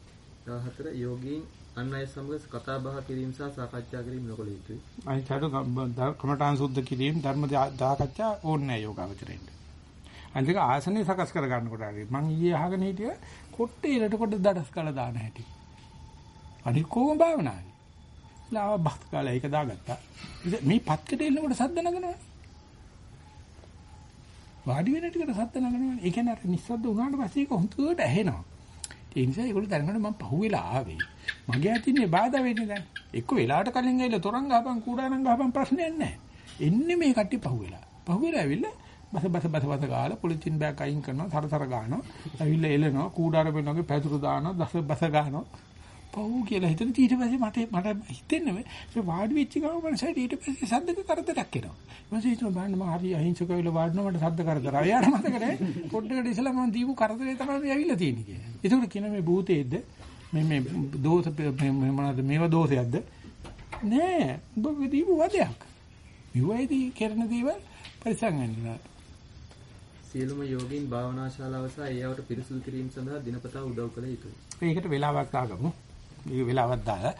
14 යෝගීන් අන් අය සමග කතා බහ කිරීම සහ සාකච්ඡා කිරීම නොකළ යුතුයි. අනිත් කමඨාන් සුද්ධ කිරීම ධර්ම දාකච්ඡා ඕනේ නැහැ යෝගාවචරයෙන්ට. අනිත් ආසනේ සකස් කර ගන්නකොට හරි මං ඊයේ අහගෙන හිටිය කොට්ටේ ඉලට කොට දඩස් කළා දාන හැටි. අනිත් කොහොම භාවනාවේ. ලාව බක්ත කාලේ ඒක දාගත්තා. මේ පත්කඩ එල්ලකොට සද්ද නගනවනේ. වාඩි වෙන ටිකට සද්ද නගනවනේ. ඒ කියන්නේ අර නිස්සද්ද වුණාට පස්සේ ඒක හුතුවට ඇහෙනවා. ඒ නිසා ඒගොල්ලෝ දැනගන්න මම පහුවෙලා ආවේ. මගේ අතින්නේ බාධා වෙන්නේ දැන්. එක්ක වෙලාවට කලින් ඇවිල්ලා තොරන් ගහපන් කූඩානම් ගහපන් ප්‍රශ්නයක් නැහැ. එන්නේ මේ කට්ටිය පහුවෙලා. පහුවෙලා ඇවිල්ලා බස බස බස බස ගාලා පොලිතින් බෑග් අයින් කරනවා සරසර ගන්නවා. ඇවිල්ලා එලනවා කූඩාර වෙනවාගේ පැතුරු දානවා දස බස ගන්නවා. පව් කියලා හිතන ඊට පස්සේ මට මට හිතෙන්නේ මේ වාඩි වෙච්ච ගමන් මනසට ඊට පස්සේ සද්දක කරදරයක් එනවා. ඊට හිතන බලන්න මම හරි අහිංසක වෙලා වාඩිනවා මට සද්ද කරදර. අයියාට මතක නැහැ. පොඩ්ඩකට ඉස්සලා මම දීපු කරදරේ තමයි ඇවිල්ලා තියෙන්නේ කියලා. ඒකට කියන මේ භූතේද්ද මේ මේ දෝෂ මේ මොනවද මේව දෝෂයක්ද? නෑ. ඔබ දීපු වදයක්. මෙවයිදී කරන දේවල් පරිසම් වෙනවා. සියලුම යෝගීන් භාවනා ශාලාව සහ ඒ අවට පිරිසුදු කිරීම සඳහා දිනපතා උදව් කළ යුතුයි. ඒකට වෙලාවක් දාගමු. මේ වෙලාවක් දාලා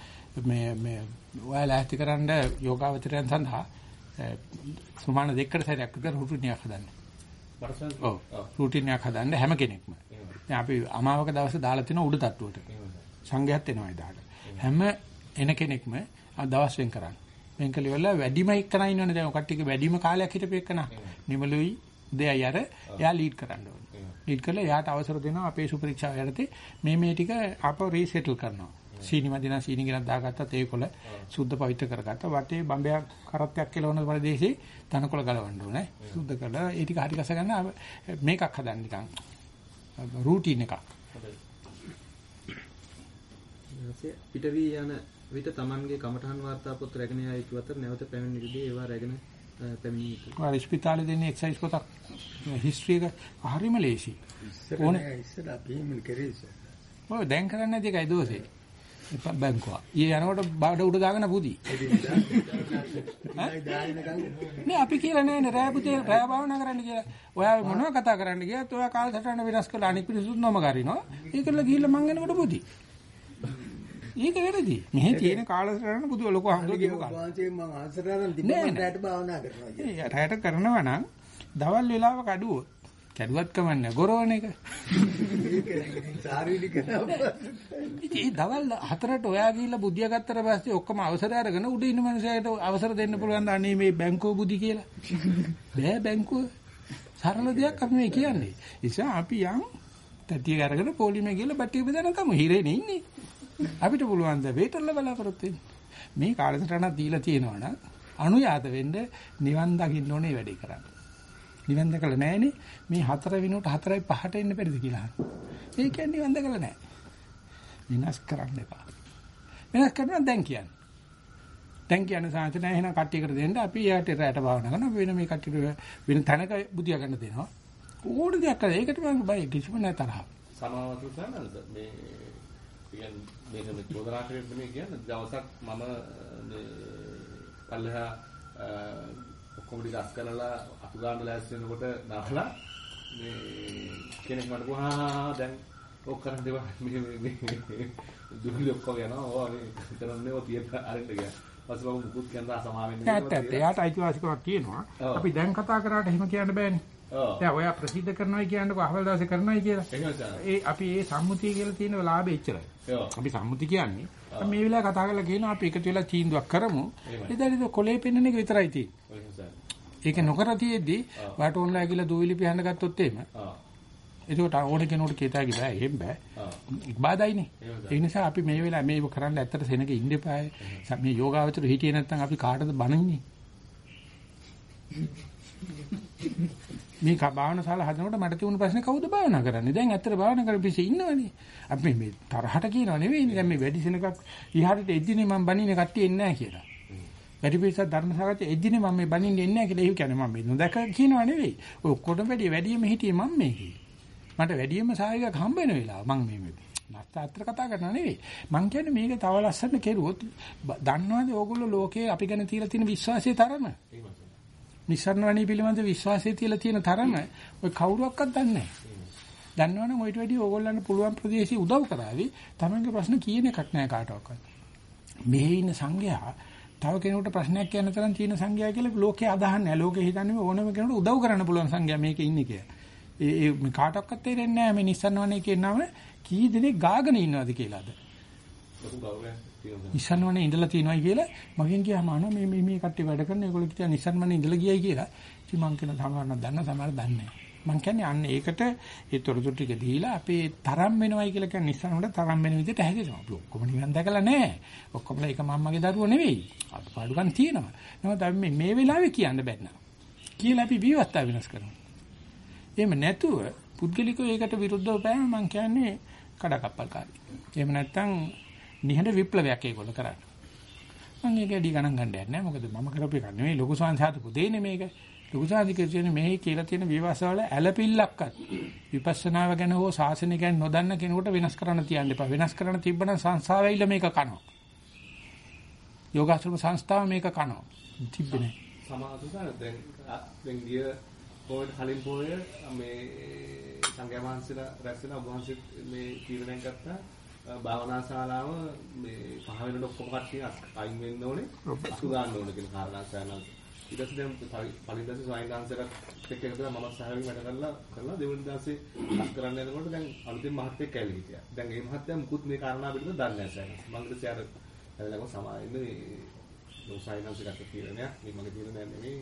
මේ මේ ඔයාලා ඇති කරන්න යෝගාවචරයන් සඳහා සමාන දෙකකට සැරයක් විතර රුටින්යක් හදන්න. ඔව්. රුටින්යක් හදන්න හැම කෙනෙක්ම. දැන් අපි අමාවක දවසේ දාලා තින උඩ තට්ටුවට. සංඝයාත් එනවා එදාට. හැම එන කෙනෙක්ම දවස් වෙන් කරන්න. වෙන් කළ ඉවරලා වැඩිම එක්කන ඉන්නවනේ දැන් කට්ටියක වැඩිම කාලයක් හිටපු එක්කන. නිමලුයි දෙයයි අර එයා ලීඩ් කරන්න ඕනේ. ලීඩ් කරලා එයාට අවසර දෙනවා අපේ සුපරීක්ෂාව යටතේ මේ මේ ටික ආපහු රීසෙටල් කරනවා. සීනි මදිනා සීනි ගෙනත් දාගත්තත් ඒකොල සුද්ධ පවිත්‍ර කරගත්තා. වටේ බම්බයක් කරත්තයක් කෙලවන ප්‍රදේශේ තනකොළ ගලවන්න ඕනේ. සුද්ධ කරලා ඒ ටික හරි ගස ගන්න මේකක් හදන්න නිකන්. රූටින් එකක්. පිට වී යන විට Tamanගේ කමඨහන් වාර්තා පොත් රැගෙන යා යුතු අතර නැවත පැමිණෙන්නදී ඒවා රැගෙන පැමිණිය යුතුයි. ඔය ඉස්පිතාලේ දෙන්නේ එක්සර්සයිස් පොතක් හිස්ටරි එක හරිම ලේසි. ඕනේ ඉස්සර අපි එහෙම කරේ ඉස්සර. ඔය දැන් කරන්නේ නැති එකයි දෝෂේ. බැංකුව. ඊයේ යනකොට බාඩ උඩ දාගෙන පුදි. නේ අපි කියලා නෑනේ රෑ පුතේ රෑ භාවනා කරන්න කියලා. ඔයා මොනවද කතා කරන්න ගියත් ඔයා කාලසටහන වෙනස් කරලා අනිත් පිරිසුත් නොම කරිනවා. ඒකල ගිහිල්ලා මං එනකොට පුදි. ඒක වැරදි. මෙහි තියෙන කාලසටහන පුදු ලොකු හම්බුනේ කියපු කාලේ. වාංශයෙන් මම ආසරාරන් තිබ්බම රැට භාවනා කරනවා රැයට කරනවා නම් දවල් වෙලාවක අඩුවොත් කැඩුවත් කමන්නේ ගොරවන එක. ඉතින් ඒ දවල් හතරට ඔයා ගිහිල්ලා බුද්ධිය ගත්තට පස්සේ ඔක්කොම අවසර අරගෙන උඩ ඉන්න මනුස්සයට අවසර දෙන්න පුළුවන් ද අනේ මේ බැංකුව බුද්ධි කියලා. බෑ බැංකුව. සරල දෙයක් අපි මේ කියන්නේ. නිසා අපි යම් තටිය අරගෙන පොලිමේ ගිහලා බට්ටිය බෙදනකම හිරේනේ ඉන්නේ. අපිට පුළුවන් ද වේටර්ල බලාපොරොත්තු වෙන්න. මේ කාලසටහනක් දීලා තියෙනවා නම් අනුයාත වෙන්න නිවන් දකින්න ඕනේ වැඩේ කරන්න. නිවන් දැකලා නැහනේ මේ 4 වෙනුවට 4යි 5ට එන්න බැරිද කියලා අහනවා. ඒ කියන්නේ නිවන් දැකලා නැහැ. විනාශ කරන්න එපා. විනාශ කරනවා දැන් කියන්නේ. දැන් කියන්නේ සාහිත්‍ය නැහැ එහෙනම් කට්ටියකට දෙන්න අපි යාට රැට භාවනා කරනවා වෙන මේ කට්ටියට වෙන තැනක බුදියා ගන්න දෙනවා. ඕන දෙයක් කරලා ඒකට මම බය කිසිම නැතරහ. සමාවතු සනල්ද මේ කියන්නේ මේක මේ චෝදනා කරේත් නෙමෙයි කියන්නේ දවසක් මම මේ පල්ලෙහා ටික අස් කරලා අතු ගන්න ලෑස්ති වෙනකොට නාලා මේ කෙනෙක් මට කිව්වා දැන් ඔක් කරන් දේවා මේ මේ දුන්නේ ඔක්කොම යනවා ඕවා මේ කරන්නේ ඔය තියෙන අරින්න ගියා. ඊපස්සේ මම මුකුත් කියනවා සමාවෙන්න ඇත්ත ඇත්ත. එයාට අයිතිවාසිකමක් තියෙනවා. අපි දැන් කතා කරාට එහෙම කියන්න බෑනේ. ඔව්. දැන් ඔයා ප්‍රසිද්ධ කරනවායි කියන්නකො අහවල් දවසේ කරනවායි කියලා. ඒ අපි ඒ සම්මුතිය කියලා තියෙන ලාභෙ එච්චරයි. ඔව්. අපි සම්මුති කියන්නේ මේ වෙලාවේ කතා කරලා කියනවා අපි එකතු වෙලා තීන්දුවක් කරමු. එදාට කොලේ පෙන්නන එක විතරයි තියෙන්නේ. ඒක නොකර තියෙද්දි වාට ඕන්ලා කියලා දූවිලි පිහන්න ගත්තොත් එහෙම. එතකොට ඕන කෙනෙකුට කීතාවි බෑ එහෙම බෑ. එහෙමද? ඒ නිසා අපි මේ වෙලාවේ මේක කරන්න ඇත්තට සෙනග ඉන්න එපායි. මේ යෝගාවචර හිටියේ නැත්නම් අපි කාටද බනින්නේ? මේ භාවනා ශාලා හදනකොට මට තිබුණු ප්‍රශ්නේ කවුද භාවනා කරන්නේ? දැන් ඇත්තට භාවනා කරපු පිස්සේ ඉන්නවනේ. අපි මේ තරහට කියනව නෙවෙයි. දැන් මේ වැඩි සෙනගක් ඉහාරට එද්දිනේ මම බනින්නේ කට්ටිය එන්නේ නැහැ කියලා. වැඩි පිස්සක් ධර්ම සාකච්ඡා එද්දිනේ මම මේ බනින්නේ එන්නේ නැහැ කියලා. ඒක කියන්නේ මම මේ නොදක කියනව නෙවෙයි. ඔය ඔක්කොටම වැඩි වැඩිම හිටියේ මම මේකේ. මට වැඩිම සහායකයක් හම්බ වෙන වෙලාව මම මේ මේ නැත්තාත්‍ර කතා කරනවා නෙවෙයි. මං කියන්නේ මේක තව ලස්සන කෙරුවොත් බ- දන්නවද ඕගොල්ලෝ ලෝකේ අපි ගැන තියලා තියෙන විශ්වාසයේ තරම? නිස්සරණ වණී පිළිබඳ විශ්වාසයේ තියලා තියෙන තරම ඔය කවුරුවක්වත් දන්නේ නැහැ. දන්නවනම් ඔයිට වැඩි ඕගොල්ලන්ට පුළුවන් ප්‍රදේශي උදව් කරાવી තමන්ගේ ප්‍රශ්න කියන එකක් නෑ කාටවත්. මෙහි ඉන්න සංඝයා තව කෙනෙකුට ප්‍රශ්නයක් කියන්න තරම් තියෙන සංඝයා කියලා ලෝකේ අදහන්නේ නැහැ. ලෝකේ හිතන්නේ ඕනම කෙනෙකුට උදව් කරන්න පුළුවන් සංඝයා මේකේ ඉන්නේ කියලා. ඒ ඒ මේ කාටවත් තේරෙන්නේ නැහැ මේ වණේ කියනම කී දෙනෙක් ගාගෙන ඉන්නවද කියලාද. ලොකු ගෞරවයක්. නිසන්වනේ ඉඳලා තියෙනවායි කියලා මගෙන් කියහම අන මේ මේ මේ කට්ටිය වැඩ කරන ඒගොල්ලෝ කියන නිසන්වනේ ඉඳලා ගියයි කියලා. ඉතින් මං කියන සමහරවල් දන්න සමහර දන්නේ නැහැ. මං කියන්නේ අන්න ඒකට ඒ තොරතුරු ටික දීලා අපේ තරම් වෙනවයි කියලා කියන්නේ නිසන්වට තරම් වෙන විදිහට හැදෙනවා. අපි ඔක්කොම නිවන් දැකලා නැහැ. ඔක්කොමලා එක මම්මගේ දරුවෝ නෙවෙයි. අඩුපාඩුකම් තියෙනවා. නමුත් අපි මේ මේ වෙලාවේ කියන්න බැන්න. කියලා අපි විවස්ථා වෙනස් කරනවා. එහෙම නැතුව පුද්ගලිකව ඒකට විරුද්ධව පෑම මං කියන්නේ කඩකප්පල්කාරී. එහෙම නැත්නම් නිහඬ විප්ලවයක් ඒගොල්ලෝ කරන්නේ. මම ඒක ඇඩි ගණන් ගන්න යන්නේ නැහැ. මොකද මම කරපු එක නෙවෙයි ලොකු සංසාරපු දෙන්නේ මේක. ලොකු සංසාරික කියන්නේ මේ කියලා තියෙන විවාසවල ඇලපිල්ලක්වත් විපස්සනාව ගැන හෝ ශාසනය ගැන නොදන්න කෙනෙකුට වෙනස් කරන්න තියන්න එපා. වෙනස් කරන්න තිබ්බනම් සංසාවෙයිල මේක කනවා. යෝගාශ්‍රම සංස්ථාව මේක කනවා. තිබ්බේ නැහැ. සමාජසාර දැන් අ- දැන් ගිය පොයේ කලින් පොයේ මේ සංඝයා වහන්සේලා රැස්වෙන ඔබ වහන්සේ මේ තීරණයක් ගත්තා අ, භාවනා ශාලාව මේ පහ වෙනකොට ඔක්කොම කට්ටිය අස්- අයින් වෙන්න ඕනේ අසු ගන්න ඕනේ කියන කාරණා සයනල් ඊට පස්සේ දැන් පළවෙනි දවසේ ස්වයං දාන්සරත් එක්ක එකතු වෙලා මම සහායයෙන් වැඩ කරලා කරලා දෙවෙනි දවසේ අස් කරන්න යනකොට දැන් අලුතෙන් මහත්තයෙක් ඇවිල්ලා හිටියා. දැන් මේ මහත්තයා මුකුත් මේ කාරණා පිළිබඳව දන්නේ නැහැ සයනල්. මම ඊට පස්සේ අර ඇවිල්ලා සමාවෙන්න මේ ලෝසයිනන්ස් එකට තීරණයක් මේ මගේ තීරණයක් නෙමෙයි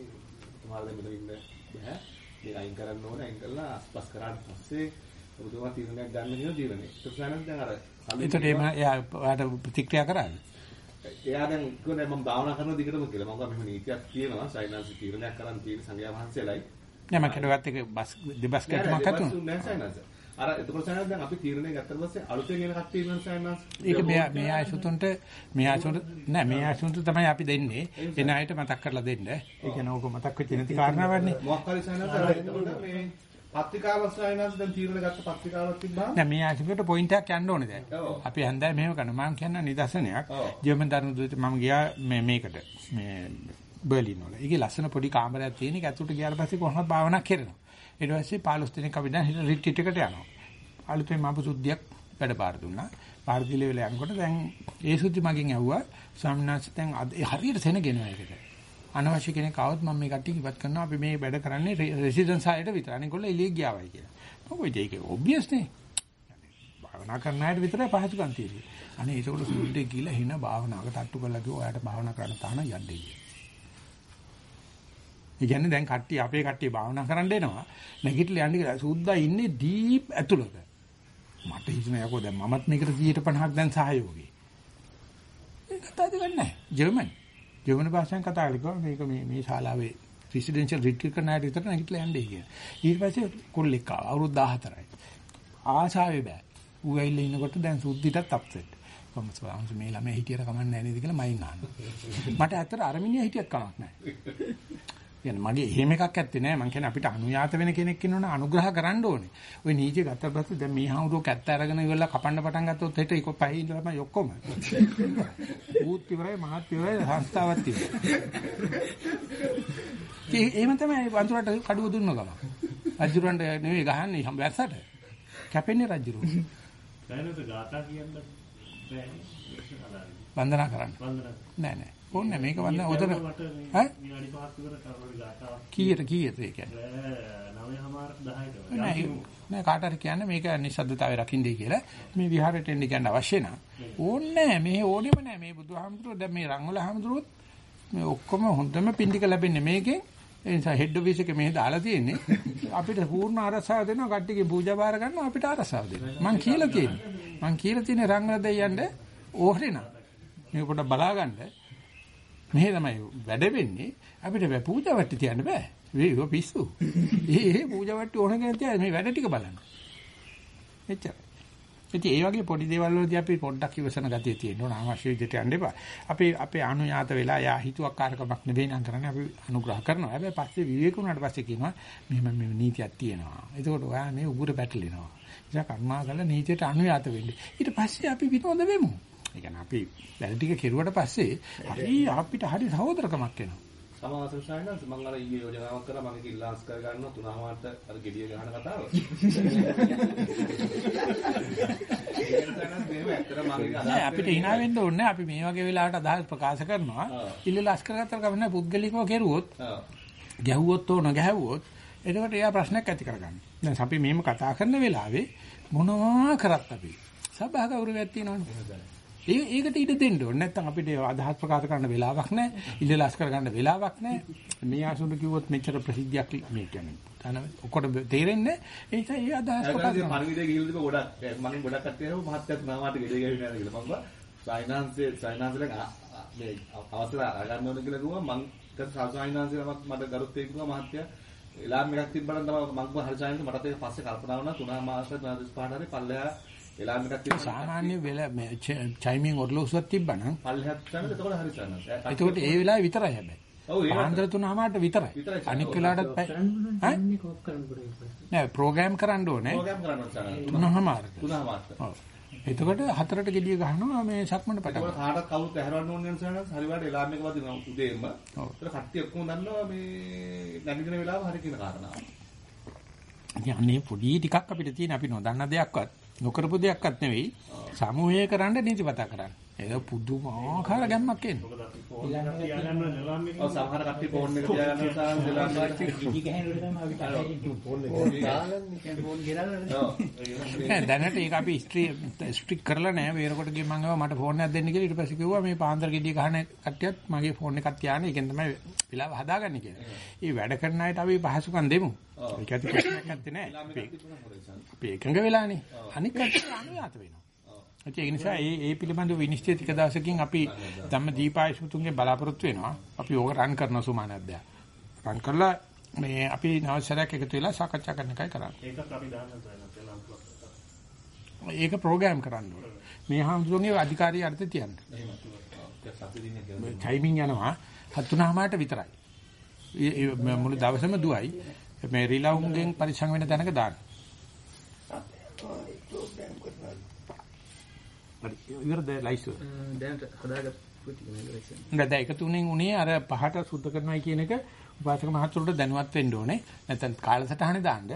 තුමාලා දැන් මෙතන ඉන්න බෑ මේක අයින් කරන්න ඕනේ අයින් කරලා අස්පස් කරාට පස්සේ ඔබතුමා තීරණයක් ගන්න කියන තීරණය ලෝසයිනන්ස් දැන් අර එම එයා ඔයාට ප්‍රතික්‍රියා කරාද? එයා දැන් කිව්වා මම භාවනා කරන දිගටම කියලා මම මෙහෙම නීතියක් තියෙනවා සයිනන්ස් තීරණයක් කරන් තියෙන සංඝයා වහන්සේලායි නෑ මම කඩවත් එක බස් දෙබස් කැටමක් අතුන. නෑ සයිනන්ස් අර එතකොට සයිනන්ස් දැන් අපි තීරණය ගත්තට පස්සේ අලුතෙන් එන කට්ටිය ඉන්න සයිනන්ස් ඒක මෙයා මේ ආයසුතුන්ට මේ ආයසුන්ට නෑ මේ ආයසුන්ට තමයි අපි දෙන්නේ. එන අයට මතක් කරලා දෙන්න. ඒ කියන්නේ ඕක මතක් වෙච්ච නැති කාරණාවක්නේ. මොකක් හරි සයිනන්ස් අර එතකොට මේ පත්‍රිකාව සයිනන්ස් දැන් තීරණ ගත්ත පත්‍රිකාවක් තිබ්බා නෑ මේ ආයසුන්ට පොයින්ට් එකක් යන්න ඕනේ දැන්. අපි හන්දෑ මෙහෙම කරනවා. මම කියන නිදර්ශනයක්. ජර්මන් ධර්ම දූත මම ගියා මේ මේකට මේ බර්ලින් වල. ඒකේ ලස්සන පොඩි කාමරයක් තියෙන. ඒක ඇතුළට ගියාට පස්සේ කොහොමද භාවනා කරනවා. ඊට පස්සේ 15 දිනක් අපි දැන් රිට්‍රීට් එකට යනවා. අලුතෙන් මම සුද්ධියක් වැඩ බාර දුන්නා. බාර දීලා වෙලා යනකොට දැන් ඒ සුද්ධි මගෙන් ඇහුවා ස්වාමීන් වහන්සේ දැන් හරියට සෙනගෙනවා ඒකට. අනවශ්‍ය කෙනෙක් ආවොත් මම මේ කට්ටිය ඉවත් කරනවා අපි මේ වැඩ කරන්නේ රෙසිඩන්ස් ආයෙට විතරයි. අනිගොල්ලෝ එළිය ගියාවයි කියලා. මොකද ඒක ඔබ්වියස් නේ. භාවනා කරන අයට විතරයි පහසුකම් තියෙන්නේ. අනේ ඒකවල සුද්ධිය කියලා හින භාවනාවක තට්ටු කරලා කිව්වා ඔයාලට භාවනා කරන්න තාන යන්නේ කියලා. ඒ කියන්නේ දැන් කට්ටිය අපේ කට්ටිය භාවනා කරන්න එනවා. නැගිටලා යන්නේ කියලා සුද්දා ඉන්නේ ඩීප් ඇතුළත. මට හිතුණා යකෝ දැන් මමත් මේකට 150ක් දැන් සහයෝගී. ඒක කතා දෙන්නේ නැහැ. ජර්මන්. ජර්මන් භාෂාවෙන් කතා කරලා මේක මේ මේ ශාලාවේ රෙසිඩෙන්ෂල් රිට්‍රීට් කරන අයට විතර නැගිටලා යන්නේ කියලා. ඊට පස්සේ කුල්ලෙක් ආවා. අවුරුදු 14යි. ආශාවේ බෑ. ඌ ඇවිල්ලා ඉන්නකොට දැන් සුද්ධිටත් අප්සෙට්. කොහොමද ස්වාමීන් මේ ළමයා හිටියට කමක් නැහැ නේද කියලා මයින් අහනවා. මට ඇත්තට අර මිනිහා හිටියත් කමක් නැහැ. කියන්නේ මගේ එහෙම එකක් ඇත්තේ නෑ. මං කියන්නේ අපිට අනුයාත වෙන කෙනෙක් ඉන්නවනේ අනුග්‍රහ කරන්න ඕනේ. ওই නීතිය ගත්ත පස්සේ දැන් මේ හාමුදුරුවෝ කැත්ත අරගෙන ඉවරලා කපන්න පටන් ගත්තොත් හෙට ඒක පහේ ඉඳලා තමයි ඔක්කොම. ඌත් ඉවරයි මහත් ඉවරයි සංස්ථාවත් ඉවරයි. ඒ එහෙම තමයි වඳුරට කඩුව දුන්න ගම. රජුරන්ට නෙවෙයි ගහන්නේ වැස්සට. කැපෙන්නේ රජුරු. දැනට ගාථා කියන්න බෑනේ. වන්දනා කරන්න. වන්දනා. නෑ නෑ. ඕනේ මේක උදේ මට ඈ විනාඩි 5ක් විතර කවුරු ගාථාවක් කීයට කීයට ඒ කියන්නේ. බෑ 9:00 නෑ 10ට. නෑ කාට හරි කියන්නේ මේක නිස්සද්දතාවය රකින්නයි කියලා මේ විහාරයට එන්න කියන්න අවශ්‍ය නැහැ. ඕනේ මේ ඕනෙම නෑ මේ බුදුහාමුදුරුවෝ දැන් මේ රංගවල හාමුදුරුවොත් මේ ඔක්කොම හොඳම පින්ඩික ලැබෙන්නේ මේකෙන්. ඒ නිසා හෙඩ් ඔෆිස් එකේ මෙහෙ දාලා තියෙන්නේ අපිට පූර්ණ ආරක්ෂාව දෙනවා කට්ටියගේ පූජා බාර ගන්නවා අපිට ආරක්ෂාව දෙනවා. මං කියලා තියෙන්නේ. මං කියලා තියෙන්නේ රංගවල දෙයියන්ට ඕහරේ නා. මේක පොඩ්ඩක් බලා ගන්න. මෙහෙ තමයි වැඩ වෙන්නේ. අපිට බෑ පූජා වට්ටි තියන්න බෑ. ඒක පිස්සු. ඒ ඒ පූජා වට්ටි ඕන කෙනෙක් තියන්න මේ වැඩ ටික බලන්න. එච්චර. ඉතින් ඒ වගේ පොඩි දේවල් වලදී අපි පොඩ්ඩක් ඉවසන ගතිය තියෙන්න ඕන. අවශ්‍ය විදිහට යන්න එපා. අපි අපේ අනුයාත වෙලා යා හිතුවක්කාරකමක් නෙවෙයි නම් කරන්නේ. අපි අනුග්‍රහ කරනවා. හැබැයි පස්සේ විවේක වුණාට පස්සේ කියනවා මෙහෙම මේ නීතියක් තියෙනවා. එතකොට ඔයා මේ උගුර පැටලෙනවා. ඉතින් කර්මා කරලා නීතියට අනුයාත වෙන්න. ඊට පස්සේ අපි විනෝද වෙමු. ඒ කියන්නේ අපි වැඩ ටික කෙරුවට පස්සේ හරි අපිට හරි සහෝදරකමක් එනවා. සමාසම් සායනස් මම අර ඊයේ යෝජනාවක් කරා මගේ කිල්ලාස් කර ගන්න තුනමාට අර ගෙඩිය ගහන කතාව. නෑ අපිට hina වෙන්න ඕනේ අපි මේ වගේ වෙලාවට අදහස් ප්‍රකාශ කරනවා. ඉල්ලලා අස්කරගත්තර කවන්න පුද්ගලිකව කෙරුවොත් ගැහුවොත් ඕන ගැහුවොත් එතකොට එයා ප්‍රශ්නයක් ඇති කරගන්න. දැන් අපි මෙහෙම කතා කරන වෙලාවේ මොනවා කරත් අපි සභා ගෞරවයක් තියෙනවනේ. ඒ ඒකට ඉඩ දෙන්න ඕනේ. නැත්නම් අපිට අදහස් ප්‍රකාශ කරන්න වෙලාවක් නැහැ. ඉල්ලලාස් කරගන්න වෙලාවක් නැහැ. මේ ආසුඩු කිව්වොත් මෙච්චර ප්‍රසිද්ධියක් මේ කියන්නේ. තන ඔක්කොට තේරෙන්නේ ඒ නිසා ඒ අදහස් ප්‍රකාශ කරනවා. පරිවිදේ ගිහිල්ලා තිබ්බ ගොඩක් මගෙන් ගොඩක් නෝ මහත්යත් නාමාට ගෙඩිය ගහිනවා කියලා මම සයිනාන්සේ සයිනාන්සලෙන් මේ අවසර අරගන්න ඕන කියලා කිව්වා මං සයිනාන්සේ නමක් මට ගරුත් එක්ක කිව්වා මහත්යා එලාම් එකක් තිබ්බනම් තමයි මම හරි සයින්ස් මට ඒක පස්සේ කල්පනා වුණා තුනම මාස 35 හරි පල්ලෙහා එලාම් එකක් තිබ්බා සාමාන්‍ය වෙල චයිමින් ඔර්ලෝසුවක් තිබ්බනම් පල්ලෙහාත් යනවා එතකොට හරි සයින්ස් එතකොට ඒ වෙලාවේ විතරයි හැබැයි. ඔව් ඒ පාන්දර තුනමාට විතරයි. අනික් වෙලාවටත් ඈ? නෑ ප්‍රෝග්‍රෑම් කරන්න ඕනේ. ප්‍රෝග්‍රෑම් කරන්න සයින්ස් තුනමාරට තුනමාට ඔව්. එතකොට හතරට ගෙඩිය ගහනවා මේ සක්මණ පටන් ඒකවල කාටවත් කවුරුත් ඇහැරවන්න ඕනේ නැහැ සයන්ස් හරියට එලාම් එක වදිනවා උදේම. ඔව්. ඒක කට්ටිය ඔක්කොම දන්නවා මේ නැගිටින වෙලාව හරි කියන කාරණාව. ඉතින් අනේ පොඩි ටිකක් අපිට තියෙන අපි නොදන්න දෙයක්වත් නොකරපු දෙයක්වත් නෙවෙයි සමූහය කරන්න නීතිපතා කරන්න. ඒක පුදුමාකාර ගැම්මක් එන්නේ. එක ඔව් සමහර කට්ටිය ෆෝන් එක තියාගන්න සයන්ස් එලාම් එකක් ඉදි ගහනකොට තමයි අපි කටේ ෆෝන් ෆෝන් ගෙනල්ලා ඔව් දැනට ඒක අපි ස්ට්‍රික් කරලා නෑ වේරකොට ගිහින් මම ආවා මට ෆෝන් එකක් දෙන්න කියලා ඊට පස්සේ කිව්වා මේ පාන්දර ගෙඩිය ගහන කට්ටියත් මගේ ෆෝන් එකක් තියාගෙන ඒකෙන් තමයි වෙලාව හදාගන්නේ කියලා. ඒ වැඩ කරන අයට අපි පහසුකම් දෙමු. ඒක ඇති ප්‍රශ්නයක් නැත්තේ නෑ. අපි එකඟ වෙලානේ. අනික් කට්ටිය අනුයාත වෙනවා. ඒ නිසා ඒ ඒ පිළිබඳව විනිශ්චය ටික දවසකින් අපි ධම්ම දීපායසුතුන්ගේ බලාපොරොත්තු වෙනවා. අපි ඕක රන් කරන සුමානද්ද. රන් කරලා මේ අපි නවසරයක් එකතු වෙලා සාකච්ඡා කරන එකයි කරන්නේ. ඒකත් අපි දාන්න. ඒක ප්‍රෝග්‍රෑම් කරන්න ඕනේ. මේ හාමුදුරන්ගේ අධිකාරිය අර්ථය තියන්න. ටයිමින් යනවා හත් තුනමාරට විතරයි. ඒ මුළු දවසම දුවයි. මේ රිලවුන්ගෙන් පරිසං වෙන තැනක දාන්න. හරි ඉවරද ලයිස්තු. දැනට හදාගත්ත ටික නේද දැන් එකතු වුණේ උනේ අර පහට සුද්ධ කරනවා කියන එක උපාසක මහතුරුට දැනුවත් වෙන්න ඕනේ. නැත්නම් කාලසටහනේ දාන්න.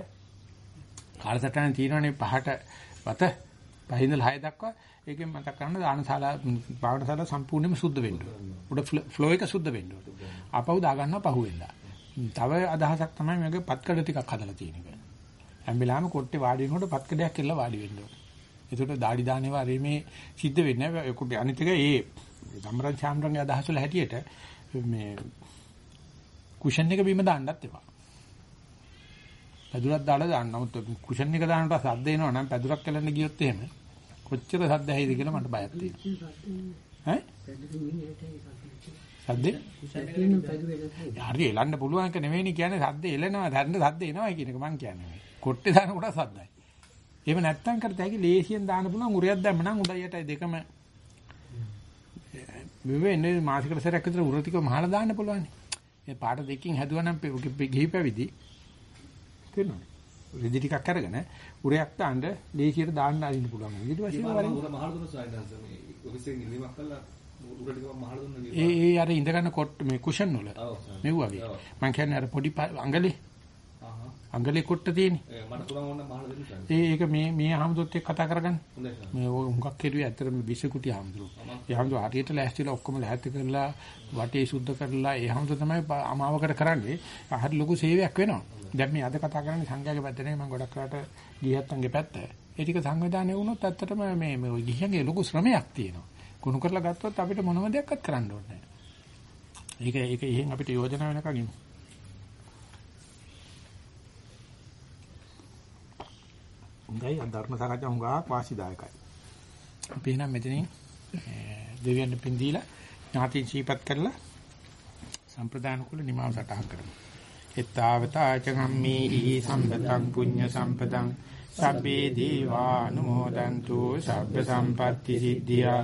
කාලසටහනේ තියෙනවනේ පහට වත පහින්දල 6 දක්වා ඒකෙන් මතක් කරන්න දානශාලා භාවනශාලා සම්පූර්ණයෙන්ම සුද්ධ වෙන්න ඕනේ. උඩ ෆ්ලෝ එක සුද්ධ වෙන්න ඕනේ. ආපහු දාගන්නවා පහුවෙන්දා. තව අදහසක් තමයි මේකේ පත්කඩ ටිකක් හදලා තියෙන එක. හැම වෙලාවෙම කොට්ටේ වාඩි වෙනකොට පත්කඩයක් කියලා වාඩි වෙන්න ඕනේ. ඒකට දාඩි දාන්නේ වාරේ මේ සිද්ධ වෙන්නේ නැහැ. ඒක අනිත් එක ඒ සම්රන් ශාම්රන්ගේ අදහස වල හැටියට මේ කුෂන් එක බීම දාන්නත් එපා. පැදුරක් දාලා දාන්න. නමුත් කුෂන් එක දානකොට සද්ද එනවා නම් පැදුරක් කලන්න ගියොත් එහෙම කොච්චර සද්ද ඇහිද කියලා මට බයක් තියෙනවා. ඈ? සද්ද? හරි එලන්න පුළුවන් එක නෙවෙයිනේ කියන්නේ සද්ද එලනවා, දැන්න සද්ද එනවා කියන එක මං කියන්නේ. කොට්ටේ දානකොට සද්දයි. එහෙම නැත්තම් කරත හැකි ලේසියෙන් දාන්න පුළුවන් උරයක් දැම්ම නම් උඩයටයි දෙකම මෙවෙන්නේ මාසිකට සැරයක් විතර උර ටික මහලා දාන්න පුළුවන්. ඒ පාට දෙකකින් හැදුවනම් ගිහි පැවිදි තේරෙනවද? රෙදි ටිකක් අරගෙන උරයක් දාන්න ලේසියට දාන්න අරින්න පුළුවන්. ඊට පස්සේ වරින් උර මහල දුන්න සයින්ස් මේ ඔෆිස් එකේ ඉල්ලීමක් කළා ඒ ඒ අර ඉඳගන්න කොට මේ කුෂන් වල ඔව් මෙව්වගේ. මං කියන්නේ අර පොඩි අඟලේ අඟලේ කොට්ට තියෙන්නේ. මට පුළුවන් ඕන මහල දෙන්න ඒ ඒක මේ මේ හමුදුත් එක්ක කතා කරගන්න. මේ හුඟක් කෙරුවේ ඇත්තටම විසකුටි හමුදුරු. ඒ හමුදුරු හරියට ලෑස්තිලා ඔක්කොම ලෑස්ති කරලා වටේ සුද්ධ කරලා ඒ හමුදුර තමයි අමාවකට කරන්නේ. හරි ලොකු සේවයක් වෙනවා. දැන් මේ අද කතා කරන්නේ සංඝයාගේ පැත්ත නෙවෙයි මම ගොඩක් කරාට ගියත්තන්ගේ පැත්ත. ඒ ටික සංවිධානය වුණොත් ඇත්තටම මේ මේ ගිහියන්ගේ ලොකු ශ්‍රමයක් තියෙනවා. කුණු කරලා ගත්තොත් අපිට මොනම දෙයක්වත් කරන්න ඕනේ නැහැ. ඒක ඒක ඉහෙන් අපිට යෝජනා වෙනකන් ඉමු. හොඳයි. ධර්ම සාකච්ඡා හුඟක් වාසිදායකයි. අපි එහෙනම් මෙතනින් දෙවියන් පින් දීලා ඥාතින් සීපත් කරලා සම්ප්‍රදාන කුල නිමාව සටහන් කරමු. එත්තාවතාචගම්මේහි සම්පතං පුඤ්ඤ සම්පතං සබ්බේ දීවානුමෝදන්තු සබ්බ සම්පatti සිද්ධියා.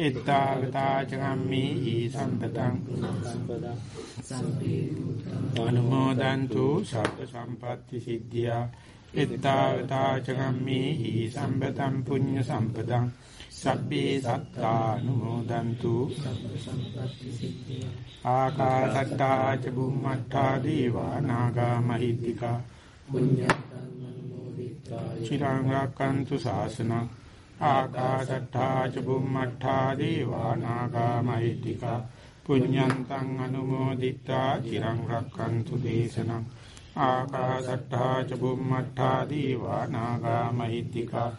එත්තාවතාචගම්මේහි සම්පතං අනුමෝදන්තු සබ්බ සම්පatti සිද්ධියා එත්තාවතාචගම්මේහි සම්බතම් පුඤ්ඤ සම්පදං සබ්බේ සත්තානුමෝදන්තු. ආකාසට්ටා ච බුම්මට්ටා දේවා නාග මහිද්దిక. චිරං රක්칸තු ශාසනං. ආකාසට්ටා ච බුම්මට්ටා දේවා නාග මහිද්దిక. පුඤ්ඤන්තං අනුමෝදිත්වා චිරං රක්칸තු දේශනං. ආකාශට්ටා ච බුම්මට්ටා දීවා නාග මහිද්దికා